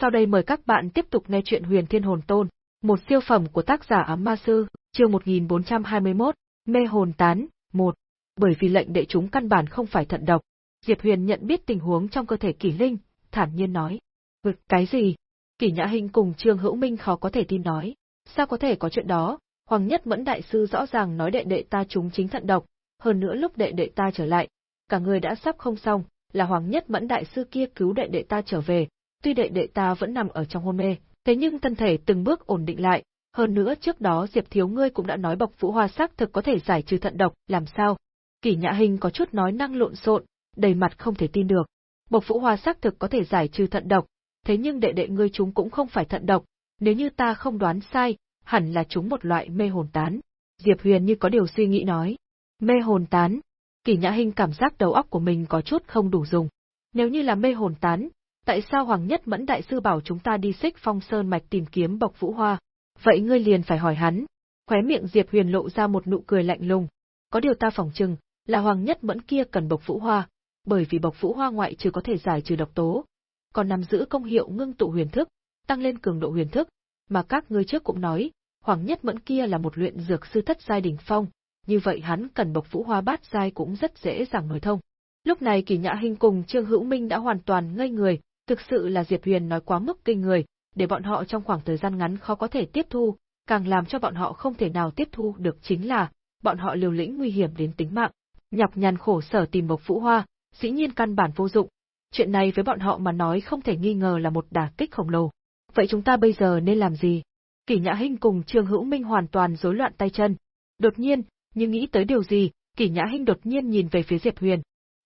Sau đây mời các bạn tiếp tục nghe chuyện Huyền Thiên Hồn Tôn, một siêu phẩm của tác giả Ám Ma Sư, chương 1421, Mê Hồn Tán, 1. Bởi vì lệnh đệ chúng căn bản không phải thận độc, Diệp Huyền nhận biết tình huống trong cơ thể Kỷ Linh, thản nhiên nói. Vực cái gì? Kỷ Nhã Hinh cùng Trương Hữu Minh khó có thể tin nói. Sao có thể có chuyện đó? Hoàng Nhất Mẫn Đại Sư rõ ràng nói đệ đệ ta chúng chính thận độc, hơn nữa lúc đệ đệ ta trở lại, cả người đã sắp không xong, là Hoàng Nhất Mẫn Đại Sư kia cứu đệ đệ ta trở về, tuy đệ đệ ta vẫn nằm ở trong hôn mê, thế nhưng thân thể từng bước ổn định lại, hơn nữa trước đó Diệp Thiếu ngươi cũng đã nói bọc vũ hoa sắc thực có thể giải trừ thận độc, làm sao? Kỷ Nhã Hinh có chút nói năng lộn xộn, đầy mặt không thể tin được. Bộc vũ hoa sắc thực có thể giải trừ thận độc, thế nhưng đệ đệ ngươi chúng cũng không phải thận độc, nếu như ta không đoán sai, hẳn là chúng một loại mê hồn tán. Diệp Huyền như có điều suy nghĩ nói. Mê hồn tán. Kỷ Nhã Hinh cảm giác đầu óc của mình có chút không đủ dùng. Nếu như là mê hồn tán, tại sao Hoàng Nhất Mẫn Đại Sư bảo chúng ta đi xích phong sơn mạch tìm kiếm bộc vũ hoa? Vậy ngươi liền phải hỏi hắn. Khóe miệng Diệp Huyền lộ ra một nụ cười lạnh lùng. Có điều ta phỏng chừng, là Hoàng Nhất Mẫn kia cần bộc vũ hoa, bởi vì bộc vũ hoa ngoại trừ có thể giải trừ độc tố, còn nắm giữ công hiệu ngưng tụ huyền thức, tăng lên cường độ huyền thức, mà các ngươi trước cũng nói, Hoàng Nhất Mẫn kia là một luyện dược sư thất giai đỉnh phong, như vậy hắn cần bộc vũ hoa bát giai cũng rất dễ dàng nổi thông. Lúc này Kỳ Nhã Hinh cùng Trương Hữu Minh đã hoàn toàn ngây người, thực sự là Diệp Huyền nói quá mức kinh người, để bọn họ trong khoảng thời gian ngắn khó có thể tiếp thu, càng làm cho bọn họ không thể nào tiếp thu được chính là, bọn họ liều lĩnh nguy hiểm đến tính mạng, nhọc nhằn khổ sở tìm bộc vũ hoa, dĩ nhiên căn bản vô dụng. Chuyện này với bọn họ mà nói không thể nghi ngờ là một đả kích khổng lồ. Vậy chúng ta bây giờ nên làm gì? Kỷ Nhã Hinh cùng Trương Hữu Minh hoàn toàn rối loạn tay chân. Đột nhiên, như nghĩ tới điều gì, Kỷ Nhã Hinh đột nhiên nhìn về phía Diệp Huyền.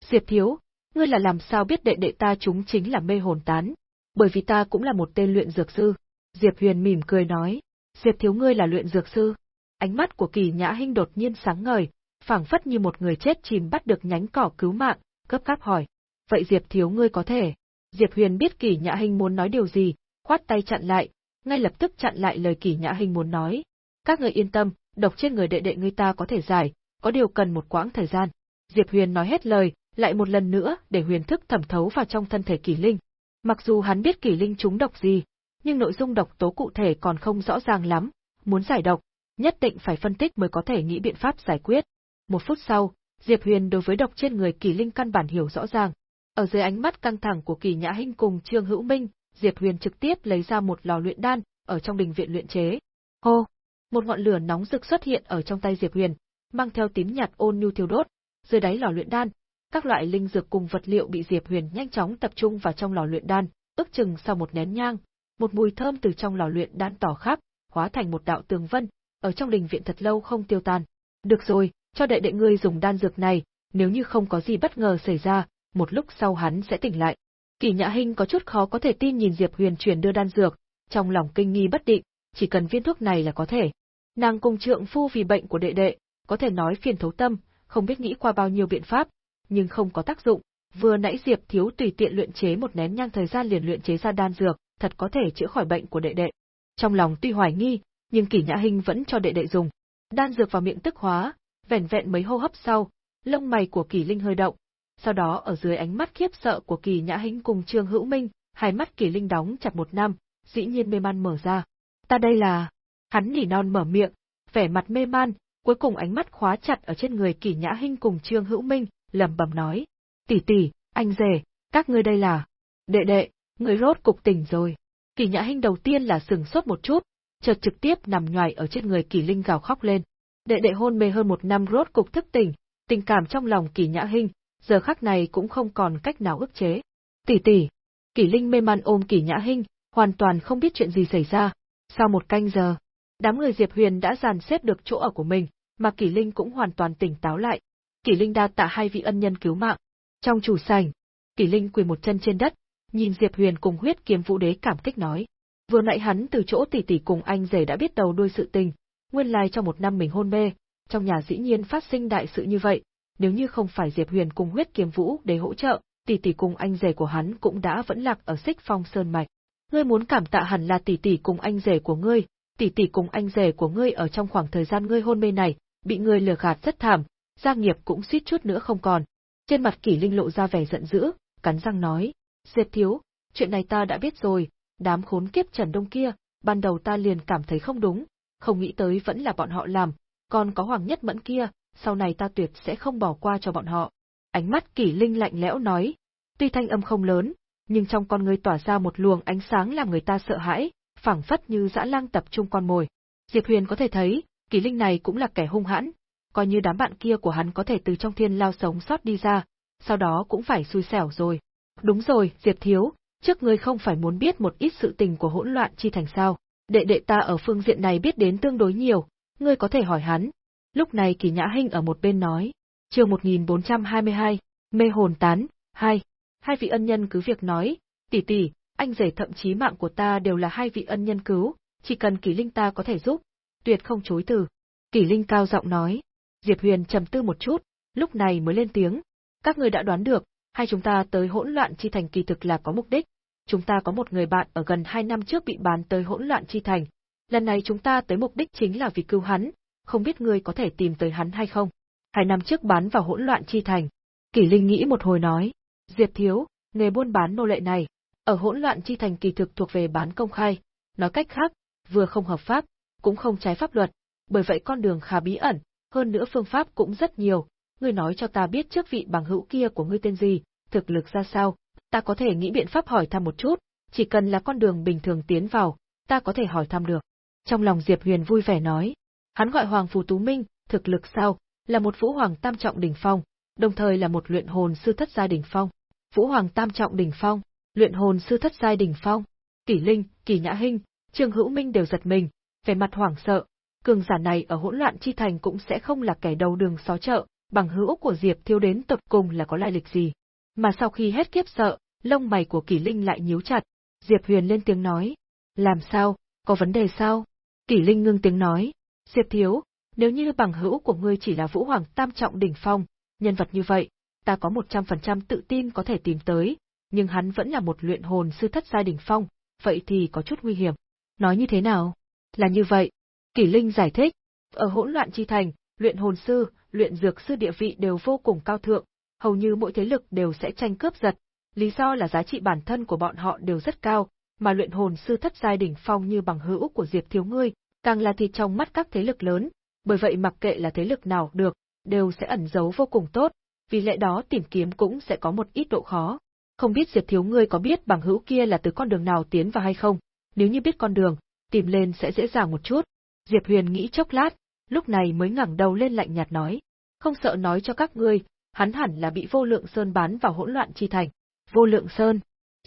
Diệp Thiếu, ngươi là làm sao biết đệ đệ ta chúng chính là mê hồn tán? Bởi vì ta cũng là một tên luyện dược sư. Diệp Huyền mỉm cười nói. Diệp Thiếu ngươi là luyện dược sư. Ánh mắt của Kỳ Nhã Hinh đột nhiên sáng ngời, phảng phất như một người chết chìm bắt được nhánh cỏ cứu mạng, cấp cáp hỏi. Vậy Diệp thiếu ngươi có thể? Diệp Huyền biết Kỳ Nhã Hinh muốn nói điều gì, khoát tay chặn lại, ngay lập tức chặn lại lời Kỳ Nhã Hinh muốn nói. Các người yên tâm, độc trên người đệ đệ ngươi ta có thể giải, có điều cần một quãng thời gian. Diệp Huyền nói hết lời, lại một lần nữa để huyền thức thẩm thấu vào trong thân thể kỳ Linh. Mặc dù hắn biết kỳ Linh trúng độc gì, nhưng nội dung độc tố cụ thể còn không rõ ràng lắm, muốn giải độc, nhất định phải phân tích mới có thể nghĩ biện pháp giải quyết. Một phút sau, Diệp Huyền đối với độc trên người Kỳ Linh căn bản hiểu rõ ràng. Ở dưới ánh mắt căng thẳng của Kỳ Nhã Hinh cùng Trương Hữu Minh, Diệp Huyền trực tiếp lấy ra một lò luyện đan ở trong đình viện luyện chế. Hô, một ngọn lửa nóng rực xuất hiện ở trong tay Diệp Huyền, mang theo tím nhạt ôn nhu thiêu đốt. Dưới đáy lò luyện đan, các loại linh dược cùng vật liệu bị Diệp Huyền nhanh chóng tập trung vào trong lò luyện đan, ước chừng sau một nén nhang, một mùi thơm từ trong lò luyện đan tỏ khắp, hóa thành một đạo tường vân, ở trong đình viện thật lâu không tiêu tan. Được rồi, cho đệ đệ ngươi dùng đan dược này, nếu như không có gì bất ngờ xảy ra, một lúc sau hắn sẽ tỉnh lại. Kỳ Nhã Hinh có chút khó có thể tin nhìn Diệp Huyền chuyển đưa đan dược, trong lòng kinh nghi bất định, chỉ cần viên thuốc này là có thể. Nàng cùng trượng phu vì bệnh của đệ đệ, có thể nói phiền thấu tâm, không biết nghĩ qua bao nhiêu biện pháp, nhưng không có tác dụng. Vừa nãy Diệp thiếu tùy tiện luyện chế một nén nhang thời gian liền luyện chế ra đan dược, thật có thể chữa khỏi bệnh của đệ đệ. Trong lòng tuy hoài nghi, nhưng Kỷ Nhã Hinh vẫn cho đệ đệ dùng. Đan dược vào miệng tức hóa, vẻn vẹn mấy hô hấp sau, lông mày của Kỷ Linh hơi động. Sau đó ở dưới ánh mắt khiếp sợ của Kỳ Nhã Hinh cùng Trương Hữu Minh, hai mắt Kỷ Linh đóng chặt một năm, dĩ nhiên mê man mở ra. Ta đây là... Hắn nỉ non mở miệng, vẻ mặt mê man, cuối cùng ánh mắt khóa chặt ở trên người Kỷ Nhã Hinh cùng Trương Hữu Minh, lẩm bẩm nói: "Tỷ tỷ, anh rể, các ngươi đây là? Đệ đệ, người rốt cục tỉnh rồi." Kỳ Nhã Hinh đầu tiên là sừng sốt một chút, chợt trực tiếp nằm nhoài ở trên người Kỳ Linh gào khóc lên. Đệ đệ hôn mê hơn một năm rốt cục thức tỉnh, tình cảm trong lòng Kỳ Nhã Hinh, giờ khắc này cũng không còn cách nào ức chế. Tỷ tỷ, Kỳ Linh mê man ôm Kỳ Nhã Hinh, hoàn toàn không biết chuyện gì xảy ra. Sau một canh giờ, đám người Diệp Huyền đã dàn xếp được chỗ ở của mình, mà Kỳ Linh cũng hoàn toàn tỉnh táo lại. Kỷ Linh đa tạ hai vị ân nhân cứu mạng. Trong chủ sảnh, Kỷ Linh quỳ một chân trên đất, nhìn Diệp Huyền cùng huyết kiếm vũ đế cảm kích nói. Vừa nãy hắn từ chỗ tỷ tỷ cùng anh rể đã biết đầu đuôi sự tình, nguyên lai trong một năm mình hôn mê, trong nhà dĩ nhiên phát sinh đại sự như vậy, nếu như không phải Diệp Huyền cùng huyết kiếm vũ để hỗ trợ, tỷ tỷ cùng anh rể của hắn cũng đã vẫn lạc ở xích phong sơn mạch. Ngươi muốn cảm tạ hẳn là tỷ tỷ cùng anh rể của ngươi, tỷ tỷ cùng anh rể của ngươi ở trong khoảng thời gian ngươi hôn mê này, bị ngươi lừa gạt rất thảm, gia nghiệp cũng suýt chút nữa không còn. Trên mặt Kỷ Linh lộ ra vẻ giận dữ, cắn răng nói, Diệp thiếu, chuyện này ta đã biết rồi, đám khốn kiếp Trần Đông kia, ban đầu ta liền cảm thấy không đúng, không nghĩ tới vẫn là bọn họ làm, còn có Hoàng Nhất Mẫn kia, sau này ta tuyệt sẽ không bỏ qua cho bọn họ. Ánh mắt Kỷ Linh lạnh lẽo nói, tuy thanh âm không lớn, nhưng trong con ngươi tỏa ra một luồng ánh sáng làm người ta sợ hãi, phảng phất như dã lang tập trung con mồi. Diệp Huyền có thể thấy, Kỷ Linh này cũng là kẻ hung hãn, coi như đám bạn kia của hắn có thể từ trong thiên lao sống sót đi ra, sau đó cũng phải xui xẻo rồi. Đúng rồi, Diệp Thiếu, trước ngươi không phải muốn biết một ít sự tình của hỗn loạn chi thành sao? Đệ đệ ta ở phương diện này biết đến tương đối nhiều, ngươi có thể hỏi hắn. Lúc này Kỳ Nhã Hinh ở một bên nói, chương 1422, mê hồn tán, hai. Hai vị ân nhân cứ việc nói, tỷ tỷ, anh rể thậm chí mạng của ta đều là hai vị ân nhân cứu, chỉ cần Kỳ Linh ta có thể giúp, tuyệt không chối từ. Kỳ Linh cao giọng nói. Diệp Huyền trầm tư một chút, lúc này mới lên tiếng. Các người đã đoán được, hai chúng ta tới hỗn loạn chi thành kỳ thực là có mục đích. Chúng ta có một người bạn ở gần hai năm trước bị bán tới hỗn loạn chi thành. Lần này chúng ta tới mục đích chính là vì cứu hắn, không biết ngươi có thể tìm tới hắn hay không. Hai năm trước bán vào hỗn loạn chi thành. Kỷ Linh nghĩ một hồi nói. Diệp Thiếu, nghề buôn bán nô lệ này, ở hỗn loạn chi thành kỳ thực thuộc về bán công khai. Nói cách khác, vừa không hợp pháp, cũng không trái pháp luật, bởi vậy con đường khá bí ẩn, hơn nữa phương pháp cũng rất nhiều, ngươi nói cho ta biết trước vị bằng hữu kia của ngươi tên gì, thực lực ra sao, ta có thể nghĩ biện pháp hỏi thăm một chút, chỉ cần là con đường bình thường tiến vào, ta có thể hỏi thăm được. Trong lòng Diệp Huyền vui vẻ nói, hắn gọi Hoàng Phù Tú Minh, thực lực sao, là một vũ hoàng tam trọng đỉnh phong, đồng thời là một luyện hồn sư thất giai đỉnh phong. Vũ hoàng tam trọng đỉnh phong, luyện hồn sư thất giai đỉnh phong. Kỷ Linh, Kỷ Nhã Hinh, Trương Hữu Minh đều giật mình, vẻ mặt hoảng sợ, cường giả này ở hỗn loạn chi thành cũng sẽ không là kẻ đầu đường xó chợ, bằng hữu của Diệp Thiếu đến tập cùng là có lai lịch gì. Mà sau khi hết kiếp sợ, lông mày của Kỷ Linh lại nhíu chặt. Diệp Huyền lên tiếng nói, làm sao, có vấn đề sao? Kỷ Linh ngưng tiếng nói, Diệp Thiếu, nếu như bằng hữu của ngươi chỉ là Vũ Hoàng Tam Trọng đỉnh phong, nhân vật như vậy, ta có 100% tự tin có thể tìm tới, nhưng hắn vẫn là một luyện hồn sư thất giai đỉnh phong, vậy thì có chút nguy hiểm. Nói như thế nào? Là như vậy, Kỷ Linh giải thích, ở hỗn loạn chi thành, luyện hồn sư, luyện dược sư địa vị đều vô cùng cao thượng, hầu như mỗi thế lực đều sẽ tranh cướp giật, lý do là giá trị bản thân của bọn họ đều rất cao, mà luyện hồn sư thất giai đỉnh phong như bằng hữu của Diệp Thiếu ngươi, càng là thịt trong mắt các thế lực lớn, bởi vậy mặc kệ là thế lực nào được, đều sẽ ẩn giấu vô cùng tốt, vì lẽ đó tìm kiếm cũng sẽ có một ít độ khó. Không biết Diệp Thiếu ngươi có biết bằng hữu kia là từ con đường nào tiến vào hay không? Nếu như biết con đường, tìm lên sẽ dễ dàng một chút. Diệp Huyền nghĩ chốc lát, lúc này mới ngẩng đầu lên lạnh nhạt nói, không sợ nói cho các ngươi, hắn hẳn là bị vô lượng sơn bán vào hỗn loạn chi thành. Vô lượng sơn.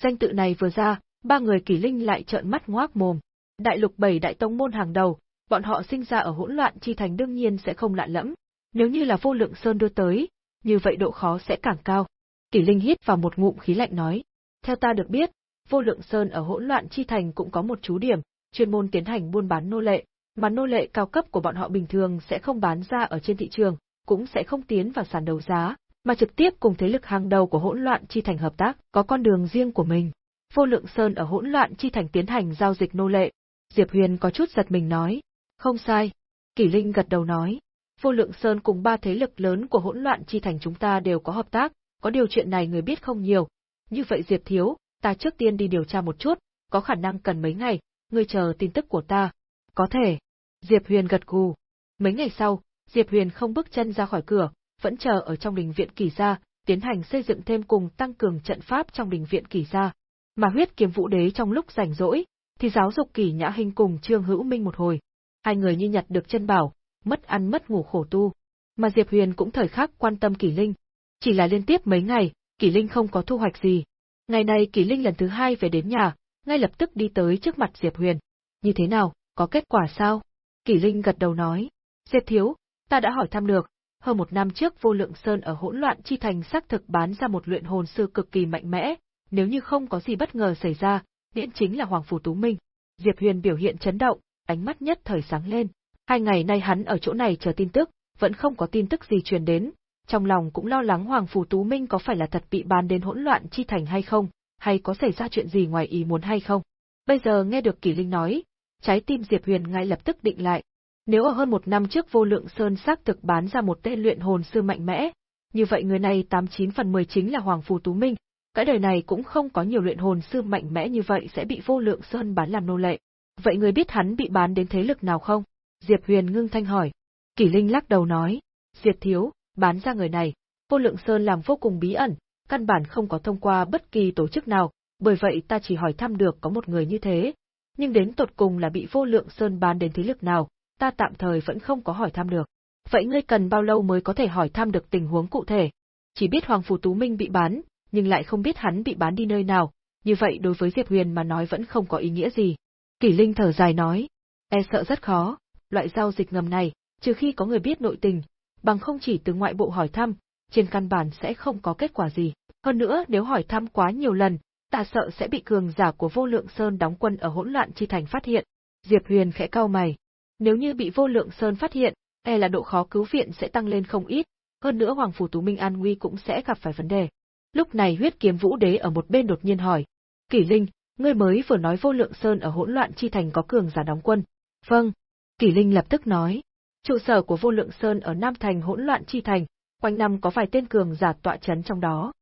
Danh tự này vừa ra, ba người kỳ linh lại trợn mắt ngoác mồm. Đại lục bảy đại tông môn hàng đầu, bọn họ sinh ra ở hỗn loạn chi thành đương nhiên sẽ không lạ lẫm. Nếu như là vô lượng sơn đưa tới, như vậy độ khó sẽ càng cao. Kỳ linh hít vào một ngụm khí lạnh nói. Theo ta được biết, vô lượng sơn ở hỗn loạn chi thành cũng có một chú điểm, chuyên môn tiến hành buôn bán nô lệ, mà nô lệ cao cấp của bọn họ bình thường sẽ không bán ra ở trên thị trường, cũng sẽ không tiến vào sàn đấu giá, mà trực tiếp cùng thế lực hàng đầu của hỗn loạn chi thành hợp tác, có con đường riêng của mình. Vô Lượng Sơn ở hỗn loạn chi thành tiến hành giao dịch nô lệ. Diệp Huyền có chút giật mình nói, không sai. Kỷ Linh gật đầu nói, Vô Lượng Sơn cùng ba thế lực lớn của hỗn loạn chi thành chúng ta đều có hợp tác, có điều chuyện này người biết không nhiều. Như vậy Diệp Thiếu, ta trước tiên đi điều tra một chút, có khả năng cần mấy ngày, ngươi chờ tin tức của ta. Có thể. Diệp Huyền gật gù. Mấy ngày sau, Diệp Huyền không bước chân ra khỏi cửa, vẫn chờ ở trong đình viện kỳ gia, tiến hành xây dựng thêm cùng tăng cường trận pháp trong đình viện kỳ gia. Mà huyết kiếm vũ đế trong lúc rảnh rỗi, thì giáo dục kỳ nhã hình cùng Trương Hữu Minh một hồi. Hai người như nhặt được chân bảo, mất ăn mất ngủ khổ tu. Mà Diệp Huyền cũng thời khắc quan tâm Kỳ Linh. Chỉ là liên tiếp mấy ngày, Kỳ Linh không có thu hoạch gì. Ngày này Kỳ Linh lần thứ hai về đến nhà, ngay lập tức đi tới trước mặt Diệp Huyền. Như thế nào, có kết quả sao? Kỳ Linh gật đầu nói. Diệp Thiếu, ta đã hỏi thăm được, hơn một năm trước vô lượng sơn ở hỗn loạn chi thành xác thực bán ra một luyện hồn sư cực kỳ mạnh mẽ, nếu như không có gì bất ngờ xảy ra, điển chính là Hoàng Phủ Tú Minh. Diệp Huyền biểu hiện chấn động, ánh mắt nhất thời sáng lên. Hai ngày nay hắn ở chỗ này chờ tin tức, vẫn không có tin tức gì truyền đến, trong lòng cũng lo lắng Hoàng Phủ Tú Minh có phải là thật bị bán đến hỗn loạn chi thành hay không, hay có xảy ra chuyện gì ngoài ý muốn hay không. Bây giờ nghe được Kỷ Linh nói, trái tim Diệp Huyền ngay lập tức định lại. Nếu ở hơn một năm trước vô lượng sơn xác thực bán ra một tên luyện hồn sư mạnh mẽ, như vậy người này 89 phần 10 chính là Hoàng Phù Tú Minh, Cái đời này cũng không có nhiều luyện hồn sư mạnh mẽ như vậy sẽ bị vô lượng sơn bán làm nô lệ. Vậy người biết hắn bị bán đến thế lực nào không? Diệp Huyền ngưng thanh hỏi. Kỷ Linh lắc đầu nói, Diệp Thiếu, bán ra người này, vô lượng sơn làm vô cùng bí ẩn, căn bản không có thông qua bất kỳ tổ chức nào, bởi vậy ta chỉ hỏi thăm được có một người như thế. Nhưng đến tột cùng là bị vô lượng sơn bán đến thế lực nào, ta tạm thời vẫn không có hỏi thăm được. Vậy ngươi cần bao lâu mới có thể hỏi thăm được tình huống cụ thể? Chỉ biết Hoàng Phủ Tú Minh bị bán, nhưng lại không biết hắn bị bán đi nơi nào, như vậy đối với Diệp Huyền mà nói vẫn không có ý nghĩa gì. Kỷ Linh thở dài nói, e sợ rất khó, loại giao dịch ngầm này, trừ khi có người biết nội tình, bằng không chỉ từ ngoại bộ hỏi thăm, trên căn bản sẽ không có kết quả gì. Hơn nữa nếu hỏi thăm quá nhiều lần, ta sợ sẽ bị cường giả của vô lượng sơn đóng quân ở hỗn loạn chi thành phát hiện. Diệp Huyền khẽ cau mày. Nếu như bị vô lượng sơn phát hiện, e là độ khó cứu viện sẽ tăng lên không ít, hơn nữa Hoàng Phủ Tú Minh an nguy cũng sẽ gặp phải vấn đề. Lúc này huyết kiếm vũ đế ở một bên đột nhiên hỏi. Kỷ Linh, ngươi mới vừa nói vô lượng sơn ở hỗn loạn chi thành có cường giả đóng quân. Vâng. Kỷ Linh lập tức nói. Trụ sở của vô lượng sơn ở Nam Thành hỗn loạn chi thành, quanh năm có vài tên cường giả tọa chấn trong đó.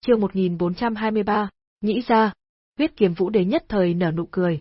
Chương 1423, nhĩ ra, huyết kiếm vũ đế nhất thời nở nụ cười.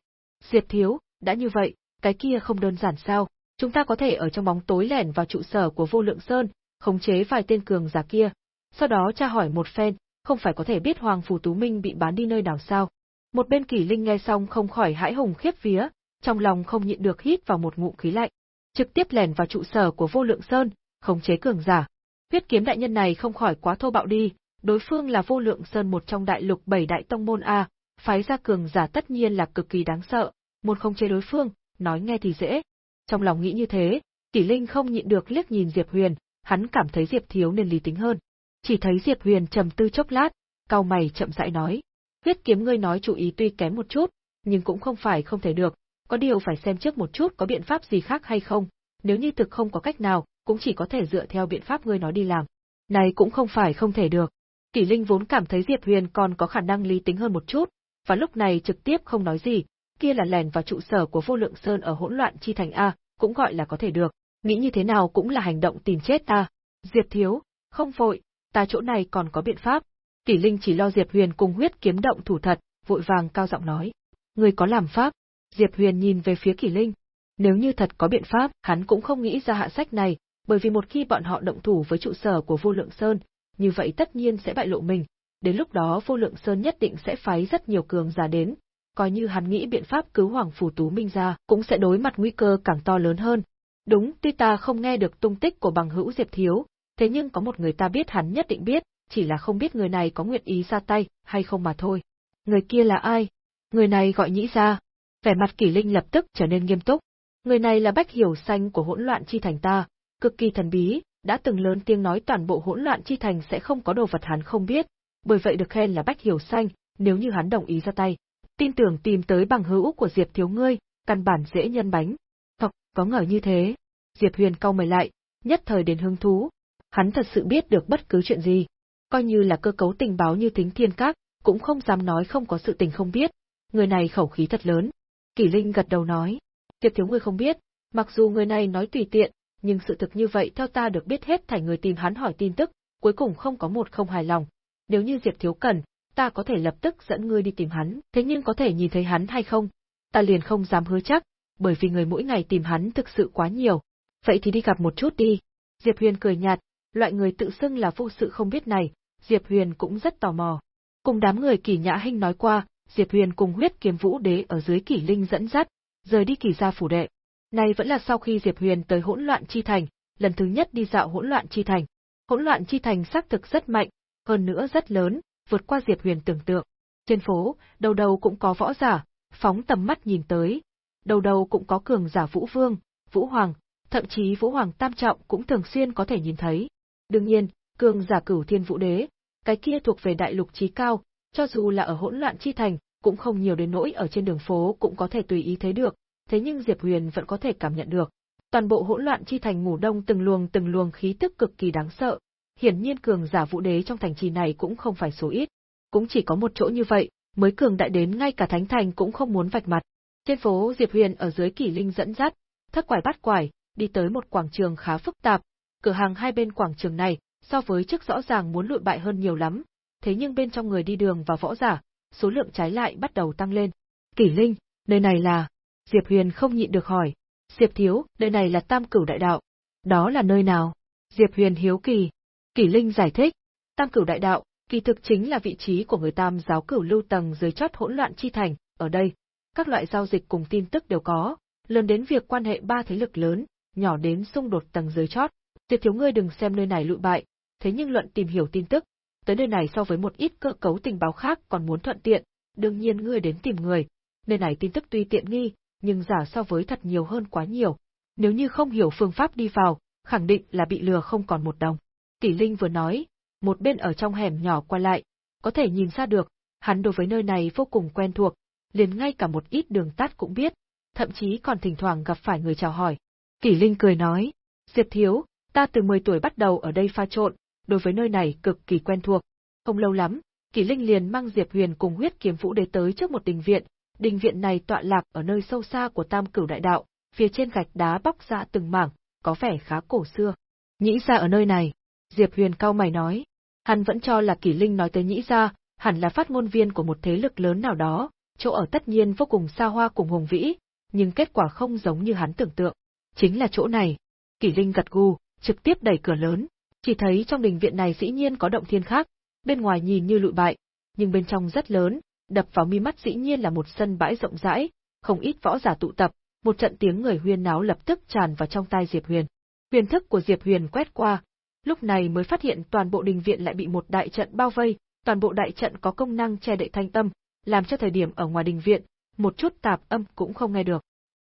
Diệp thiếu, đã như vậy, cái kia không đơn giản sao, chúng ta có thể ở trong bóng tối lẻn vào trụ sở của vô lượng sơn, khống chế vài tên cường giả kia, sau đó tra hỏi một phen, không phải có thể biết Hoàng phù Tú Minh bị bán đi nơi nào sao. Một bên kỷ linh nghe xong không khỏi hãi hùng khiếp vía, trong lòng không nhịn được hít vào một ngụm khí lạnh. Trực tiếp lẻn vào trụ sở của vô lượng sơn, khống chế cường giả. Huyết kiếm đại nhân này không khỏi quá thô bạo đi, đối phương là vô lượng sơn một trong đại lục bảy đại tông môn A, phái ra cường giả tất nhiên là cực kỳ đáng sợ, một không chế đối phương, nói nghe thì dễ. Trong lòng nghĩ như thế, Kỷ Linh không nhịn được liếc nhìn Diệp Huyền, hắn cảm thấy Diệp Thiếu nên lý tính hơn. Chỉ thấy Diệp Huyền trầm tư chốc lát, cau mày chậm rãi nói: "Huyết kiếm ngươi nói chủ ý tuy kém một chút, nhưng cũng không phải không thể được, có điều phải xem trước một chút có biện pháp gì khác hay không, nếu như thực không có cách nào, cũng chỉ có thể dựa theo biện pháp ngươi nói đi làm. Này cũng không phải không thể được." Kỷ Linh vốn cảm thấy Diệp Huyền còn có khả năng lý tính hơn một chút, và lúc này trực tiếp không nói gì, kia là lèn vào trụ sở của Vô Lượng Sơn ở hỗn loạn chi thành a, cũng gọi là có thể được, nghĩ như thế nào cũng là hành động tìm chết ta. Diệp thiếu, không vội, ta chỗ này còn có biện pháp. Kỷ Linh chỉ lo Diệp Huyền cùng huyết kiếm động thủ thật, vội vàng cao giọng nói. Người có làm pháp? Diệp Huyền nhìn về phía Kỷ Linh. Nếu như thật có biện pháp, hắn cũng không nghĩ ra hạ sách này, bởi vì một khi bọn họ động thủ với trụ sở của Vô Lượng Sơn, như vậy tất nhiên sẽ bại lộ mình. Đến lúc đó Vô Lượng Sơn nhất định sẽ phái rất nhiều cường giả đến, coi như hắn nghĩ biện pháp cứu Hoàng Phủ Tú Minh ra, cũng sẽ đối mặt nguy cơ càng to lớn hơn. Đúng, tuy ta không nghe được tung tích của bằng hữu Diệp Thiếu, thế nhưng có một người ta biết hắn nhất định biết, chỉ là không biết người này có nguyện ý ra tay, hay không mà thôi. Người kia là ai? Người này gọi nhĩ ra. Vẻ mặt kỷ linh lập tức trở nên nghiêm túc. Người này là bách hiểu xanh của hỗn loạn chi thành ta, cực kỳ thần bí, đã từng lớn tiếng nói toàn bộ hỗn loạn chi thành sẽ không có đồ vật hắn không biết, bởi vậy được khen là bách hiểu xanh, nếu như hắn đồng ý ra tay. Tin tưởng tìm tới bằng hữu của Diệp thiếu ngươi, căn bản dễ nhân bánh. Hoặc, có ngờ như thế. Diệp Huyền cau mày lại, nhất thời đến hứng thú, hắn thật sự biết được bất cứ chuyện gì. Coi như là cơ cấu tình báo như thính thiên các, cũng không dám nói không có sự tình không biết. Người này khẩu khí thật lớn. Kỷ Linh gật đầu nói. Diệp thiếu ngươi không biết, mặc dù người này nói tùy tiện, nhưng sự thực như vậy theo ta được biết hết thảy người tìm hắn hỏi tin tức, cuối cùng không có một không hài lòng. Nếu như Diệp thiếu cần, ta có thể lập tức dẫn ngươi đi tìm hắn, thế nhưng có thể nhìn thấy hắn hay không? Ta liền không dám hứa chắc, bởi vì người mỗi ngày tìm hắn thực sự quá nhiều. Vậy thì đi gặp một chút đi. Diệp Huyền cười nhạt, loại người tự xưng là vô sự không biết này, Diệp Huyền cũng rất tò mò. Cùng đám người kỳ nhã hình nói qua, Diệp Huyền cùng huyết kiếm vũ đế ở dưới kỷ linh dẫn dắt, rời đi kỳ gia phủ đệ. Này vẫn là sau khi Diệp Huyền tới hỗn loạn chi thành, lần thứ nhất đi dạo hỗn loạn chi thành. Hỗn loạn chi thành xác thực rất mạnh, hơn nữa rất lớn, vượt qua Diệp Huyền tưởng tượng. Trên phố, đầu đầu cũng có võ giả, phóng tầm mắt nhìn tới. Đầu đầu cũng có cường giả Vũ Vương, Vũ Hoàng, thậm chí Vũ Hoàng Tam Trọng cũng thường xuyên có thể nhìn thấy. Đương nhiên, cường giả cửu thiên vũ đế, cái kia thuộc về đại lục trí cao, cho dù là ở hỗn loạn chi thành, cũng không nhiều đến nỗi ở trên đường phố cũng có thể tùy ý thấy được, thế nhưng Diệp Huyền vẫn có thể cảm nhận được. Toàn bộ hỗn loạn chi thành ngủ đông từng luồng từng luồng khí tức cực kỳ đáng sợ. Hiển nhiên cường giả vũ đế trong thành trì này cũng không phải số ít. Cũng chỉ có một chỗ như vậy, mới cường đại đến ngay cả thánh thành cũng không muốn vạch mặt. Trên phố Diệp Huyền ở dưới kỷ linh dẫn dắt, thất quải bắt quải, đi tới một quảng trường khá phức tạp, cửa hàng hai bên quảng trường này, so với trước rõ ràng muốn lụi bại hơn nhiều lắm, thế nhưng bên trong người đi đường và võ giả, số lượng trái lại bắt đầu tăng lên. Kỷ Linh, nơi này là... Diệp Huyền không nhịn được hỏi. Diệp Thiếu, nơi này là Tam Cửu Đại Đạo. Đó là nơi nào? Diệp Huyền hiếu kỳ. Kỷ Linh giải thích. Tam Cửu Đại Đạo, kỳ thực chính là vị trí của người Tam giáo cửu lưu tầng dưới chót hỗn loạn chi thành, ở đây, các loại giao dịch cùng tin tức đều có, lớn đến việc quan hệ ba thế lực lớn, nhỏ đến xung đột tầng dưới chót. Diệp thiếu ngươi đừng xem nơi này lụi bại, thế nhưng luận tìm hiểu tin tức, tới nơi này so với một ít cơ cấu tình báo khác còn muốn thuận tiện, đương nhiên ngươi đến tìm người. Nơi này tin tức tuy tiện nghi, nhưng giả so với thật nhiều hơn quá nhiều. Nếu như không hiểu phương pháp đi vào, khẳng định là bị lừa không còn một đồng. Tỷ Linh vừa nói, một bên ở trong hẻm nhỏ qua lại, có thể nhìn ra được, hắn đối với nơi này vô cùng quen thuộc, liền ngay cả một ít đường tắt cũng biết, thậm chí còn thỉnh thoảng gặp phải người chào hỏi. Kỷ Linh cười nói, Diệp Thiếu, ta từ 10 tuổi bắt đầu ở đây pha trộn, đối với nơi này cực kỳ quen thuộc. Không lâu lắm, Kỷ Linh liền mang Diệp Huyền cùng huyết kiếm vũ đế tới trước một đình viện, đình viện này tọa lạc ở nơi sâu xa của Tam Cửu Đại Đạo, phía trên gạch đá bóc ra từng mảng, có vẻ khá cổ xưa. Nhĩ ra ở nơi này, Diệp Huyền cao mày nói, hắn vẫn cho là Kỷ Linh nói tới Nhĩ ra, hẳn là phát ngôn viên của một thế lực lớn nào đó, chỗ ở tất nhiên vô cùng xa hoa cùng hùng vĩ, nhưng kết quả không giống như hắn tưởng tượng. Chính là chỗ này. Kỷ Linh gật gù, trực tiếp đẩy cửa lớn, chỉ thấy trong đình viện này dĩ nhiên có động thiên khác, bên ngoài nhìn như lụi bại, nhưng bên trong rất lớn, đập vào mi mắt dĩ nhiên là một sân bãi rộng rãi, không ít võ giả tụ tập, một trận tiếng người huyên náo lập tức tràn vào trong tai Diệp Huyền. Huyền thức của Diệp Huyền quét qua, lúc này mới phát hiện toàn bộ đình viện lại bị một đại trận bao vây, toàn bộ đại trận có công năng che đậy thanh âm, làm cho thời điểm ở ngoài đình viện, một chút tạp âm cũng không nghe được.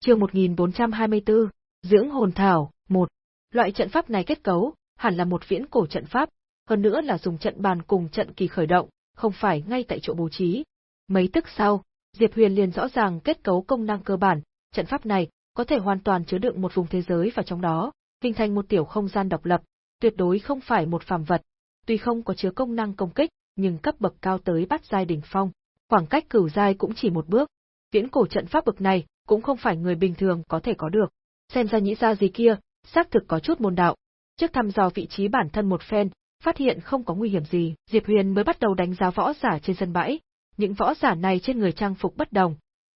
Chương 1424, Dưỡng hồn thảo, 1. Loại trận pháp này kết cấu, hẳn là một viễn cổ trận pháp, hơn nữa là dùng trận bàn cùng trận kỳ khởi động, không phải ngay tại chỗ bố trí. Mấy tức sau, Diệp Huyền liền rõ ràng kết cấu công năng cơ bản, trận pháp này có thể hoàn toàn chứa đựng một vùng thế giới vào trong đó, hình thành một tiểu không gian độc lập, tuyệt đối không phải một phàm vật. Tuy không có chứa công năng công kích, nhưng cấp bậc cao tới bát giai đỉnh phong, khoảng cách cửu giai cũng chỉ một bước. Viễn cổ trận pháp bậc này cũng không phải người bình thường có thể có được. Xem ra nhĩ ra gì kia, xác thực có chút môn đạo. Trước thăm dò vị trí bản thân một phen, phát hiện không có nguy hiểm gì, Diệp Huyền mới bắt đầu đánh giá võ giả trên sân bãi. Những võ giả này trên người trang phục bất đồng,